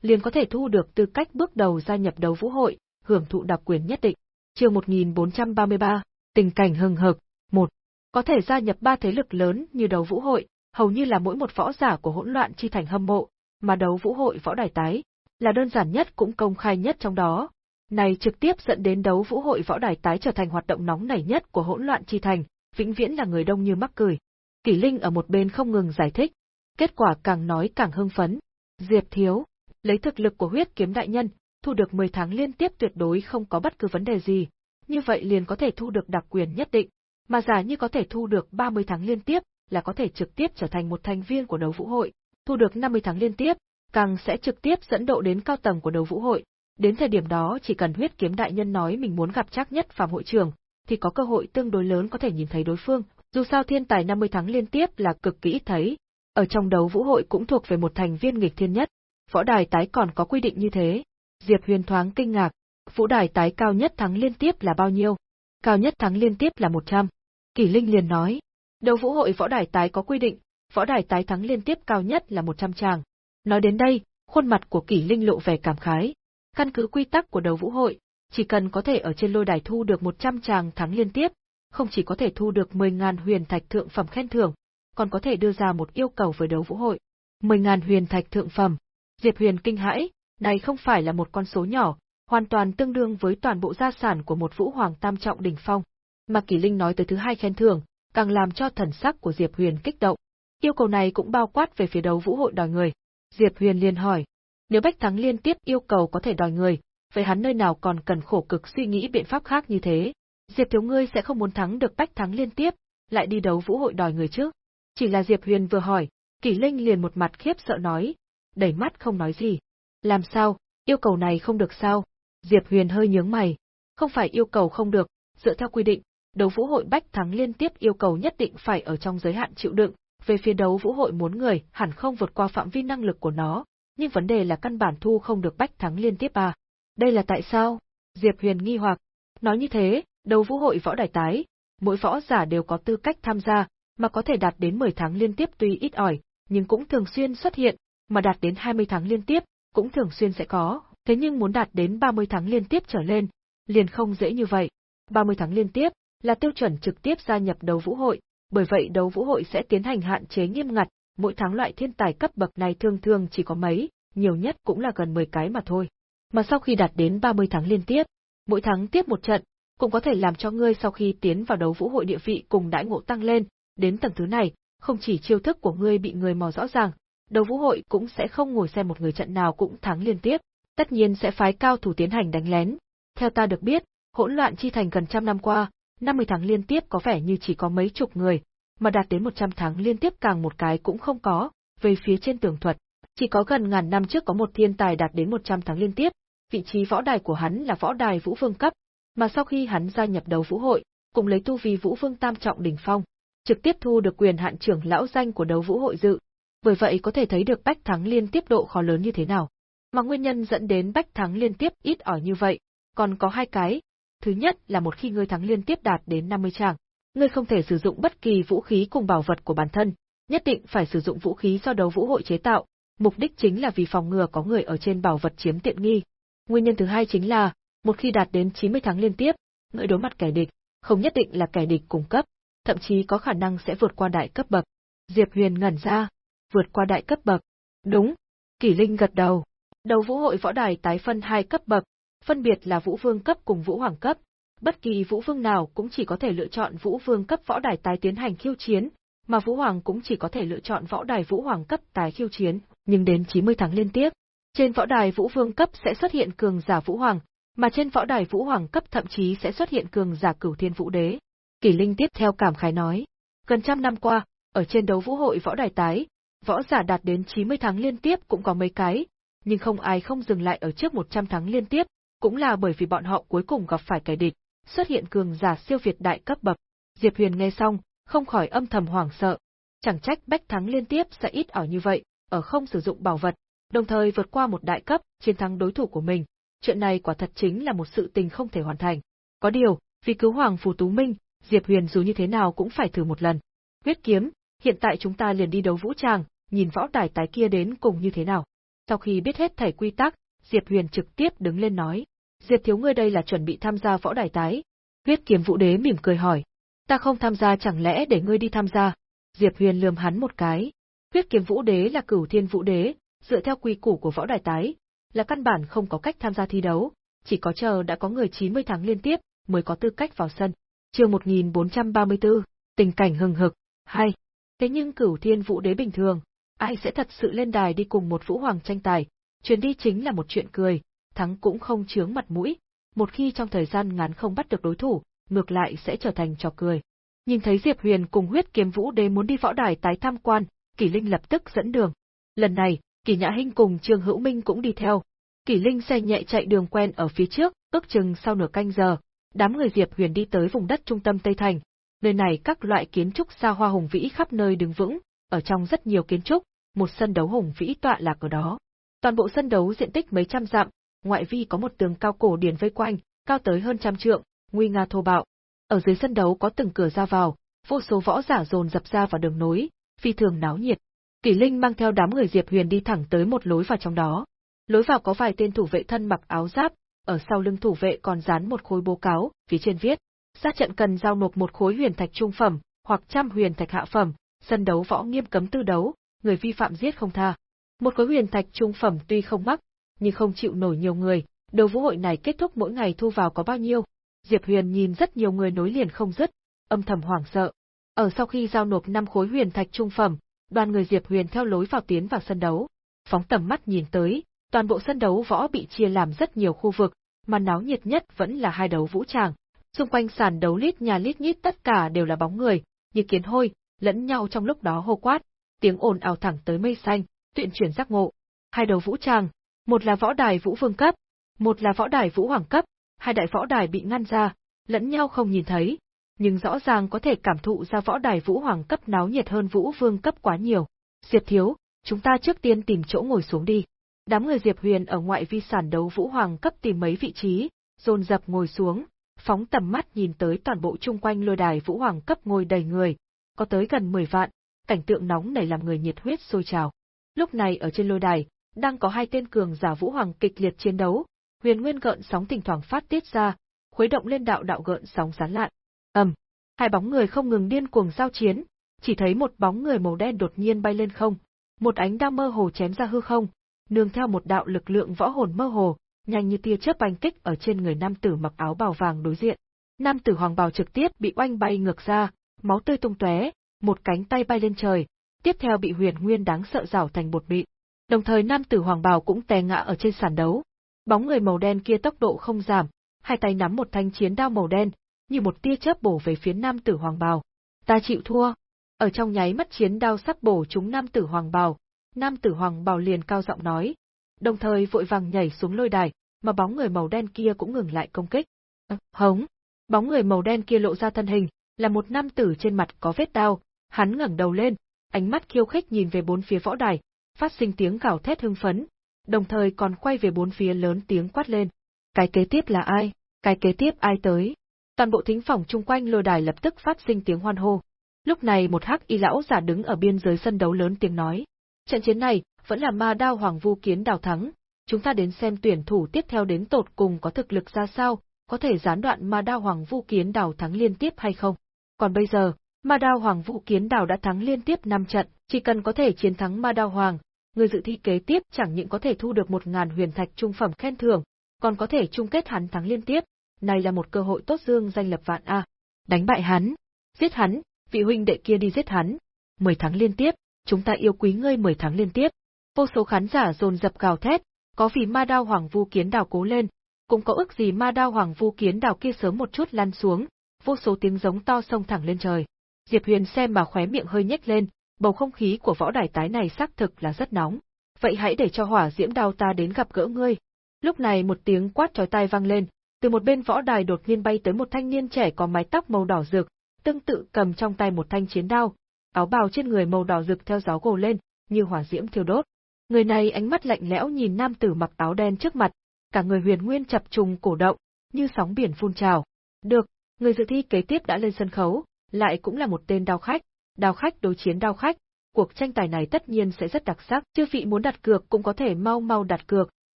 liền có thể thu được tư cách bước đầu gia nhập đấu vũ hội, hưởng thụ đặc quyền nhất định. Chương 1433, tình cảnh hừng hực, 1. Có thể gia nhập ba thế lực lớn như đấu vũ hội, hầu như là mỗi một võ giả của hỗn loạn chi thành hâm mộ, mà đấu vũ hội võ đài tái là đơn giản nhất cũng công khai nhất trong đó. Này trực tiếp dẫn đến đấu vũ hội võ đài tái trở thành hoạt động nóng nảy nhất của hỗn loạn chi thành, vĩnh viễn là người đông như mắc cười. Kỷ Linh ở một bên không ngừng giải thích, kết quả càng nói càng hưng phấn. Diệp Thiếu, lấy thực lực của huyết kiếm đại nhân, thu được 10 tháng liên tiếp tuyệt đối không có bất cứ vấn đề gì, như vậy liền có thể thu được đặc quyền nhất định, mà giả như có thể thu được 30 tháng liên tiếp, là có thể trực tiếp trở thành một thành viên của đấu vũ hội, thu được 50 tháng liên tiếp, càng sẽ trực tiếp dẫn độ đến cao tầng của đấu vũ hội. Đến thời điểm đó chỉ cần huyết kiếm đại nhân nói mình muốn gặp chắc nhất phạm hội trưởng, thì có cơ hội tương đối lớn có thể nhìn thấy đối phương, dù sao thiên tài 50 tháng liên tiếp là cực kỳ ít thấy. Ở trong đấu vũ hội cũng thuộc về một thành viên nghịch thiên nhất, võ đài tái còn có quy định như thế. Diệp Huyền thoáng kinh ngạc, vũ đài tái cao nhất thắng liên tiếp là bao nhiêu? Cao nhất thắng liên tiếp là 100. Kỷ Linh liền nói, đấu vũ hội võ đài tái có quy định, võ đài tái thắng liên tiếp cao nhất là 100 tràng. Nói đến đây, khuôn mặt của Kỷ Linh lộ vẻ cảm khái. Căn cứ quy tắc của đấu vũ hội, chỉ cần có thể ở trên lôi đài thu được 100 tràng thắng liên tiếp, không chỉ có thể thu được 10.000 huyền thạch thượng phẩm khen thưởng, còn có thể đưa ra một yêu cầu với đấu vũ hội. 10.000 huyền thạch thượng phẩm. Diệp Huyền kinh hãi, này không phải là một con số nhỏ, hoàn toàn tương đương với toàn bộ gia sản của một vũ hoàng tam trọng đỉnh phong. Mà Kỳ Linh nói tới thứ hai khen thưởng, càng làm cho thần sắc của Diệp Huyền kích động. Yêu cầu này cũng bao quát về phía đấu vũ hội đòi người. Diệp Huyền liền hỏi, nếu Bách Thắng liên tiếp yêu cầu có thể đòi người, vậy hắn nơi nào còn cần khổ cực suy nghĩ biện pháp khác như thế? Diệp thiếu ngươi sẽ không muốn thắng được Bách Thắng liên tiếp, lại đi đấu vũ hội đòi người chứ? Chỉ là Diệp Huyền vừa hỏi, Kỷ Linh liền một mặt khiếp sợ nói, đẩy mắt không nói gì. Làm sao, yêu cầu này không được sao? Diệp Huyền hơi nhướng mày. Không phải yêu cầu không được, dựa theo quy định, đấu vũ hội bách thắng liên tiếp yêu cầu nhất định phải ở trong giới hạn chịu đựng, về phía đấu vũ hội muốn người hẳn không vượt qua phạm vi năng lực của nó, nhưng vấn đề là căn bản thu không được bách thắng liên tiếp à. Đây là tại sao? Diệp Huyền nghi hoặc. Nói như thế, đấu vũ hội võ đài tái, mỗi võ giả đều có tư cách tham gia, mà có thể đạt đến 10 tháng liên tiếp tuy ít ỏi, nhưng cũng thường xuyên xuất hiện, mà đạt đến 20 tháng liên tiếp, cũng thường xuyên sẽ có, thế nhưng muốn đạt đến 30 tháng liên tiếp trở lên, liền không dễ như vậy. 30 tháng liên tiếp là tiêu chuẩn trực tiếp gia nhập đấu vũ hội, bởi vậy đấu vũ hội sẽ tiến hành hạn chế nghiêm ngặt, mỗi tháng loại thiên tài cấp bậc này thường thường chỉ có mấy, nhiều nhất cũng là gần 10 cái mà thôi. Mà sau khi đạt đến 30 tháng liên tiếp, mỗi tháng tiếp một trận, cũng có thể làm cho ngươi sau khi tiến vào đấu vũ hội địa vị cùng đãi ngộ tăng lên, đến tầng thứ này, không chỉ chiêu thức của ngươi bị người mò rõ ràng, đấu vũ hội cũng sẽ không ngồi xem một người trận nào cũng thắng liên tiếp, tất nhiên sẽ phái cao thủ tiến hành đánh lén. Theo ta được biết, hỗn loạn chi thành gần trăm năm qua, 50 tháng liên tiếp có vẻ như chỉ có mấy chục người, mà đạt đến 100 tháng liên tiếp càng một cái cũng không có, về phía trên tường thuật. Chỉ có gần ngàn năm trước có một thiên tài đạt đến 100 tháng liên tiếp, vị trí võ đài của hắn là võ đài vũ vương cấp, mà sau khi hắn gia nhập đấu vũ hội, cùng lấy tu vi vũ vương tam trọng đỉnh phong, trực tiếp thu được quyền hạn trưởng lão danh của đấu vũ hội dự. Bởi vậy có thể thấy được bách thắng liên tiếp độ khó lớn như thế nào. Mà nguyên nhân dẫn đến bách thắng liên tiếp ít ỏi như vậy, còn có hai cái. Thứ nhất là một khi ngươi thắng liên tiếp đạt đến 50 tràng, ngươi không thể sử dụng bất kỳ vũ khí cùng bảo vật của bản thân, nhất định phải sử dụng vũ khí do đấu vũ hội chế tạo, mục đích chính là vì phòng ngừa có người ở trên bảo vật chiếm tiện nghi. Nguyên nhân thứ hai chính là, một khi đạt đến 90 tháng liên tiếp, ngươi đối mặt kẻ địch, không nhất định là kẻ địch cung cấp, thậm chí có khả năng sẽ vượt qua đại cấp bậc. Diệp Huyền ngẩn ra, vượt qua đại cấp bậc. Đúng, Kỷ Linh gật đầu. Đầu vũ hội võ đài tái phân hai cấp bậc, phân biệt là vũ vương cấp cùng vũ hoàng cấp. Bất kỳ vũ vương nào cũng chỉ có thể lựa chọn vũ vương cấp võ đài tái tiến hành khiêu chiến, mà vũ hoàng cũng chỉ có thể lựa chọn võ đài vũ hoàng cấp tái khiêu chiến, nhưng đến 90 tháng liên tiếp, trên võ đài vũ vương cấp sẽ xuất hiện cường giả vũ hoàng, mà trên võ đài vũ hoàng cấp thậm chí sẽ xuất hiện cường giả cửu thiên vũ đế. Kỷ Linh tiếp theo cảm khái nói, gần trăm năm qua, ở trên đấu vũ hội võ đài tái, võ giả đạt đến 90 tháng liên tiếp cũng có mấy cái, nhưng không ai không dừng lại ở trước 100 tháng liên tiếp, cũng là bởi vì bọn họ cuối cùng gặp phải kẻ địch, xuất hiện cường giả siêu việt đại cấp bậc. Diệp Huyền nghe xong, không khỏi âm thầm hoảng sợ. Chẳng trách bách thắng liên tiếp sẽ ít ỏi như vậy, ở không sử dụng bảo vật, đồng thời vượt qua một đại cấp, chiến thắng đối thủ của mình. Chuyện này quả thật chính là một sự tình không thể hoàn thành. Có điều, vì cứu Hoàng Phù Tú Minh, Diệp Huyền dù như thế nào cũng phải thử một lần. Huyết kiếm, hiện tại chúng ta liền đi đấu vũ tràng, nhìn võ đài tái kia đến cùng như thế nào. Sau khi biết hết thảy quy tắc, Diệp Huyền trực tiếp đứng lên nói. Diệp thiếu ngươi đây là chuẩn bị tham gia võ đài tái. Huyết kiếm vũ đế mỉm cười hỏi. Ta không tham gia chẳng lẽ để ngươi đi tham gia? Diệp Huyền lườm hắn một cái. Huyết kiếm vũ đế là cửu thiên vũ đế, dựa theo quy củ của võ đài tái, là căn bản không có cách tham gia thi đấu, chỉ có chờ đã có người 90 tháng liên tiếp mới có tư cách vào sân. Chương 1434, tình cảnh hừng hực, hay. Thế nhưng cửu thiên vũ đế bình thường, ai sẽ thật sự lên đài đi cùng một vũ hoàng tranh tài, chuyến đi chính là một chuyện cười, thắng cũng không chướng mặt mũi, một khi trong thời gian ngắn không bắt được đối thủ, ngược lại sẽ trở thành trò cười. Nhìn thấy Diệp Huyền cùng huyết kiếm vũ đế muốn đi võ đài tái tham quan, Kỷ Linh lập tức dẫn đường. Lần này, Kỷ Nhã Hinh cùng Trương Hữu Minh cũng đi theo. Kỷ Linh xe nhẹ chạy đường quen ở phía trước, ước chừng sau nửa canh giờ, đám người Diệp Huyền đi tới vùng đất trung tâm Tây Thành. Nơi này các loại kiến trúc xa hoa hùng vĩ khắp nơi đứng vững, ở trong rất nhiều kiến trúc, một sân đấu hùng vĩ tọa lạc ở đó. Toàn bộ sân đấu diện tích mấy trăm dặm, ngoại vi có một tường cao cổ điển vây quanh, cao tới hơn trăm trượng, nguy nga thô bạo. Ở dưới sân đấu có từng cửa ra vào, vô số võ giả dồn dập ra vào đường nối, phi thường náo nhiệt. Kỷ Linh mang theo đám người Diệp Huyền đi thẳng tới một lối vào trong đó. Lối vào có vài tên thủ vệ thân mặc áo giáp, ở sau lưng thủ vệ còn dán một khối bố cáo, phía trên viết: "Sát trận cần giao nộp một khối huyền thạch trung phẩm, hoặc trăm huyền thạch hạ phẩm, sân đấu võ nghiêm cấm tư đấu, người vi phạm giết không tha." Một khối huyền thạch trung phẩm tuy không mắc, nhưng không chịu nổi nhiều người, đấu vũ hội này kết thúc mỗi ngày thu vào có bao nhiêu, Diệp Huyền nhìn rất nhiều người nối liền không dứt, âm thầm hoảng sợ. Ở sau khi giao nộp năm khối huyền thạch trung phẩm, đoàn người Diệp Huyền theo lối vào tiến vào sân đấu. Phóng tầm mắt nhìn tới, toàn bộ sân đấu võ bị chia làm rất nhiều khu vực, mà náo nhiệt nhất vẫn là hai đấu vũ tràng. Xung quanh sàn đấu lít nhà lít nhít tất cả đều là bóng người, như kiến hôi, lẫn nhau trong lúc đó hô quát, tiếng ồn ào thẳng tới mây xanh, tuyện chuyển giác ngộ. Hai đấu vũ tràng, một là võ đài vũ vương cấp, một là võ đài vũ hoàng cấp, hai đại võ đài bị ngăn ra, lẫn nhau không nhìn thấy, nhưng rõ ràng có thể cảm thụ ra võ đài vũ hoàng cấp náo nhiệt hơn vũ vương cấp quá nhiều. Diệp thiếu, chúng ta trước tiên tìm chỗ ngồi xuống đi. Đám người Diệp Huyền ở ngoại vi sản đấu vũ hoàng cấp tìm mấy vị trí, dồn dập ngồi xuống, phóng tầm mắt nhìn tới toàn bộ chung quanh lôi đài vũ hoàng cấp ngồi đầy người, có tới gần 10 vạn, cảnh tượng nóng này làm người nhiệt huyết sôi trào. Lúc này ở trên lôi đài, đang có hai tên cường giả vũ hoàng kịch liệt chiến đấu, huyền nguyên gợn sóng thỉnh thoảng phát tiết ra, khuấy động lên đạo đạo gợn sóng sán lạn. ầm, hai bóng người không ngừng điên cuồng giao chiến, chỉ thấy một bóng người màu đen đột nhiên bay lên không, một ánh đao mơ hồ chém ra hư không, nương theo một đạo lực lượng võ hồn mơ hồ, nhanh như tia chớp bành kích ở trên người nam tử mặc áo bào vàng đối diện. Nam tử hoàng bào trực tiếp bị oanh bay ngược ra, máu tươi tung tóe, một cánh tay bay lên trời, tiếp theo bị Huyền Nguyên đáng sợ rào thành bột mịn. Đồng thời nam tử hoàng bào cũng té ngã ở trên sàn đấu. Bóng người màu đen kia tốc độ không giảm, hai tay nắm một thanh chiến đao màu đen, như một tia chớp bổ về phía nam tử hoàng bào. Ta chịu thua. Ở trong nháy mắt chiến đao sắp bổ trúng nam tử hoàng bào, nam tử hoàng bào liền cao giọng nói, đồng thời vội vàng nhảy xuống lôi đài, mà bóng người màu đen kia cũng ngừng lại công kích. À, hống! Bóng người màu đen kia lộ ra thân hình, là một nam tử trên mặt có vết đao, hắn ngẩng đầu lên, ánh mắt khiêu khích nhìn về bốn phía võ đài, phát sinh tiếng gào thét hưng phấn, đồng thời còn quay về bốn phía lớn tiếng quát lên. Cái kế tiếp là ai? Cái kế tiếp ai tới? Toàn bộ thính phòng chung quanh lôi đài lập tức phát sinh tiếng hoan hô. Lúc này một hắc y lão giả đứng ở biên giới sân đấu lớn tiếng nói. Trận chiến này, vẫn là ma đao hoàng vu kiến đào thắng, chúng ta đến xem tuyển thủ tiếp theo đến tột cùng có thực lực ra sao, có thể gián đoạn ma đao hoàng vu kiến đào thắng liên tiếp hay không. Còn bây giờ, ma đao hoàng vu kiến đào đã thắng liên tiếp 5 trận, chỉ cần có thể chiến thắng ma đao hoàng, người dự thi kế tiếp chẳng những có thể thu được một ngàn huyền thạch trung phẩm khen thưởng, còn có thể chung kết hắn thắng liên tiếp, này là một cơ hội tốt dương danh lập vạn a. Đánh bại hắn, giết hắn, vị huynh đệ kia đi giết hắn. 10 tháng liên tiếp, chúng ta yêu quý ngươi 10 tháng liên tiếp. Vô số khán giả dồn dập gào thét, có vì ma đao hoàng vu kiến đào cố lên, cũng có ước gì ma đao hoàng vu kiến đào kia sớm một chút lăn xuống, vô số tiếng giống to sông thẳng lên trời. Diệp Huyền xem mà khóe miệng hơi nhếch lên, bầu không khí của võ đài tái này xác thực là rất nóng. Vậy hãy để cho hỏa diễm đao ta đến gặp gỡ ngươi. Lúc này một tiếng quát chói tai vang lên, từ một bên võ đài đột nhiên bay tới một thanh niên trẻ có mái tóc màu đỏ rực, tương tự cầm trong tay một thanh chiến đao, áo bào trên người màu đỏ rực theo gió gồ lên, như hỏa diễm thiêu đốt. Người này ánh mắt lạnh lẽo nhìn nam tử mặc áo đen trước mặt, cả người huyền nguyên chập trùng cổ động, như sóng biển phun trào. Được, người dự thi kế tiếp đã lên sân khấu, lại cũng là một tên đao khách, đao khách đối chiến đao khách, cuộc tranh tài này tất nhiên sẽ rất đặc sắc, chư vị muốn đặt cược cũng có thể mau mau đặt cược,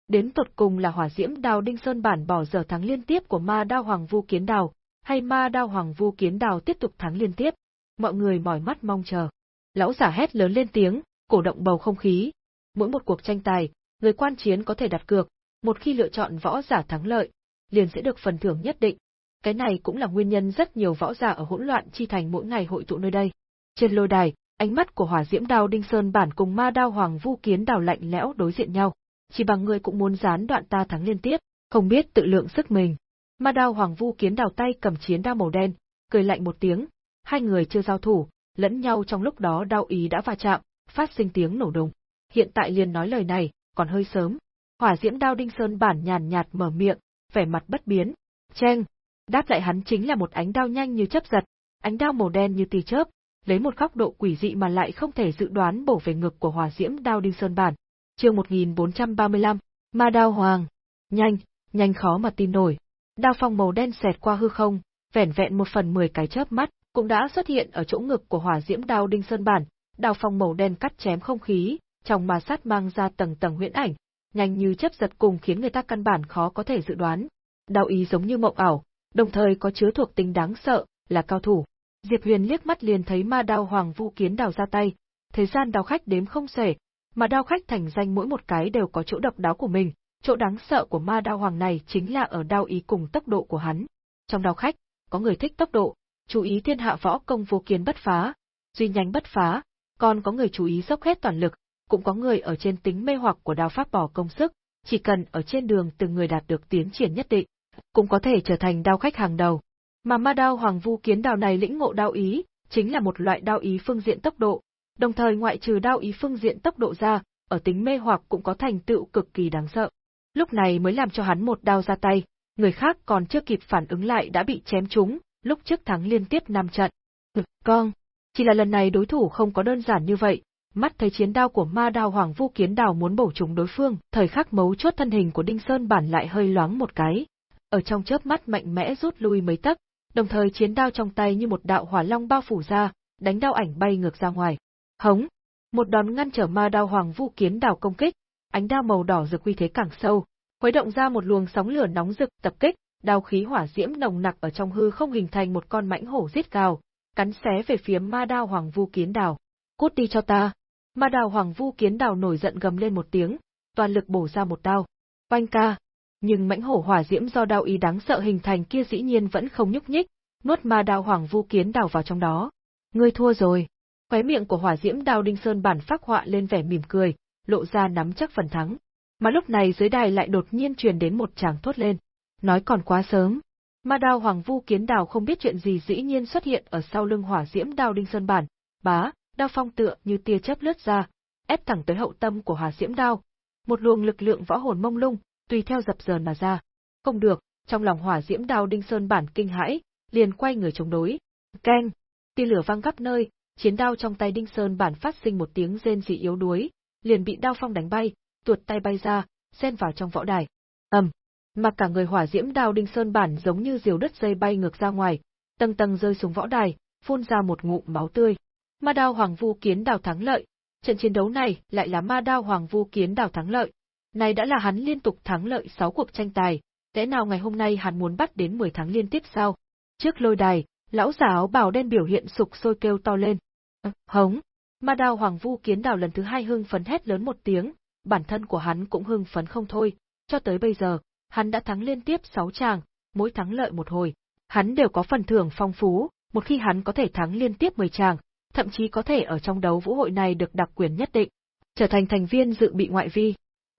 đến tột cùng là hỏa diễm đao đinh sơn bản bỏ giờ thắng liên tiếp của ma đao hoàng vu kiến đào, hay ma đao hoàng vu kiến đào tiếp tục thắng liên tiếp. Mọi người mỏi mắt mong chờ. Lão giả hét lớn lên tiếng, cổ động bầu không khí. Mỗi một cuộc tranh tài, người quan chiến có thể đặt cược, một khi lựa chọn võ giả thắng lợi, liền sẽ được phần thưởng nhất định. Cái này cũng là nguyên nhân rất nhiều võ giả ở hỗn loạn chi thành mỗi ngày hội tụ nơi đây. Trên lôi đài, ánh mắt của hỏa diễm đao đinh sơn bản cùng ma đao hoàng vu kiến đào lạnh lẽo đối diện nhau. Chỉ bằng người cũng muốn gián đoạn ta thắng liên tiếp, không biết tự lượng sức mình. Ma đao hoàng vu kiến đào tay cầm chiến đao màu đen, cười lạnh một tiếng, hai người chưa giao thủ, lẫn nhau trong lúc đó đao ý đã va chạm, phát sinh tiếng nổ đùng. Hiện tại liền nói lời này, còn hơi sớm. Hỏa diễm đao đinh sơn bản nhàn nhạt mở miệng, vẻ mặt bất biến. cheng, Đáp lại hắn chính là một ánh đao nhanh như chớp giật, ánh đao màu đen như tì chớp, lấy một góc độ quỷ dị mà lại không thể dự đoán bổ về ngực của hỏa diễm đao đinh sơn bản. Chương 1435, Ma đao hoàng. Nhanh, nhanh khó mà tin nổi. Đao phong màu đen xẹt qua hư không, vẻn vẹn một phần mười cái chớp mắt, cũng đã xuất hiện ở chỗ ngực của hỏa diễm đao đinh sơn bản, đao phong màu đen cắt chém không khí, trong ma sát mang ra tầng tầng huyễn ảnh, nhanh như chớp giật cùng khiến người ta căn bản khó có thể dự đoán. Đao ý giống như mộng ảo, đồng thời có chứa thuộc tính đáng sợ, là cao thủ. Diệp Huyền liếc mắt liền thấy ma đao hoàng vu kiến đào ra tay, thời gian đao khách đếm không xuể, mà đao khách thành danh mỗi một cái đều có chỗ độc đáo của mình, chỗ đáng sợ của ma đao hoàng này chính là ở đao ý cùng tốc độ của hắn. Trong đao khách, có người thích tốc độ, chú ý thiên hạ võ công vô kiến bất phá, duy nhanh bất phá, còn có người chú ý dốc hết toàn lực, cũng có người ở trên tính mê hoặc của đao pháp bỏ công sức, chỉ cần ở trên đường từng người đạt được tiến triển nhất định, cũng có thể trở thành đao khách hàng đầu. Mà ma đao hoàng vu kiến đào này lĩnh ngộ đao ý, chính là một loại đao ý phương diện tốc độ, đồng thời ngoại trừ đao ý phương diện tốc độ ra, ở tính mê hoặc cũng có thành tựu cực kỳ đáng sợ. Lúc này mới làm cho hắn một đao ra tay, người khác còn chưa kịp phản ứng lại đã bị chém trúng, lúc trước thắng liên tiếp 5 trận. Ngực con, chỉ là lần này đối thủ không có đơn giản như vậy, mắt thấy chiến đao của ma đao hoàng vu kiến đào muốn bổ trúng đối phương, thời khắc mấu chốt thân hình của Đinh Sơn bản lại hơi loáng một cái. Ở trong chớp mắt mạnh mẽ rút lui mấy tấc, đồng thời chiến đao trong tay như một đạo hỏa long bao phủ ra, đánh đao ảnh bay ngược ra ngoài. Hống! Một đòn ngăn trở ma đao hoàng vu kiến đảo công kích, ánh đao màu đỏ rực uy thế càng sâu, khuấy động ra một luồng sóng lửa nóng rực tập kích, đao khí hỏa diễm nồng nặc ở trong hư không hình thành một con mãnh hổ giết gào, cắn xé về phía ma đao hoàng vu kiến đào. Cút đi cho ta! Ma đào hoàng vu kiến đào nổi giận gầm lên một tiếng, toàn lực bổ ra một đao. Oanh ca! Nhưng mãnh hổ hỏa diễm do đao ý đáng sợ hình thành kia dĩ nhiên vẫn không nhúc nhích, nuốt ma đao hoàng vu kiến đào vào trong đó. Ngươi thua rồi, Khóe miệng của Hỏa Diễm Đao Đinh Sơn bản phác họa lên vẻ mỉm cười, lộ ra nắm chắc phần thắng. Mà lúc này dưới đài lại đột nhiên truyền đến một tràng thốt lên. Nói còn quá sớm. Ma đao Hoàng Vu Kiến Đào không biết chuyện gì dĩ nhiên xuất hiện ở sau lưng Hỏa Diễm Đao Đinh Sơn bản, bá, đao phong tựa như tia chớp lướt ra, ép thẳng tới hậu tâm của Hỏa Diễm Đao. Một luồng lực lượng võ hồn mông lung, tùy theo dập dờn mà ra. Không được, trong lòng Hỏa Diễm Đao Đinh Sơn bản kinh hãi, liền quay người chống đối. Keng! Tia lửa vang khắp nơi, chiến đao trong tay Đinh Sơn bản phát sinh một tiếng rên rỉ yếu đuối, liền bị đao phong đánh bay, tuột tay bay ra, xen vào trong võ đài. ầm, mà cả người hỏa diễm đao Đinh Sơn bản giống như diều đất dây bay ngược ra ngoài, tầng tầng rơi xuống võ đài, phun ra một ngụm máu tươi. Ma đao Hoàng Vu Kiến đào thắng lợi, trận chiến đấu này lại là ma đao Hoàng Vu Kiến đào thắng lợi. Này đã là hắn liên tục thắng lợi 6 cuộc tranh tài, lẽ nào ngày hôm nay hắn muốn bắt đến 10 tháng liên tiếp sao? Trước lôi đài, lão giả áo bào đen biểu hiện sục sôi kêu to lên. Ờ, hống! Ma đao Hoàng Vu Kiến đào lần thứ hai hưng phấn hét lớn một tiếng, bản thân của hắn cũng hưng phấn không thôi, cho tới bây giờ, hắn đã thắng liên tiếp 6 tràng, mỗi thắng lợi một hồi. Hắn đều có phần thưởng phong phú, một khi hắn có thể thắng liên tiếp 10 tràng, thậm chí có thể ở trong đấu vũ hội này được đặc quyền nhất định, trở thành thành viên dự bị ngoại vi.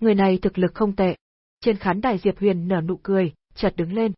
Người này thực lực không tệ. Trên khán đài Diệp Huyền nở nụ cười, chợt đứng lên.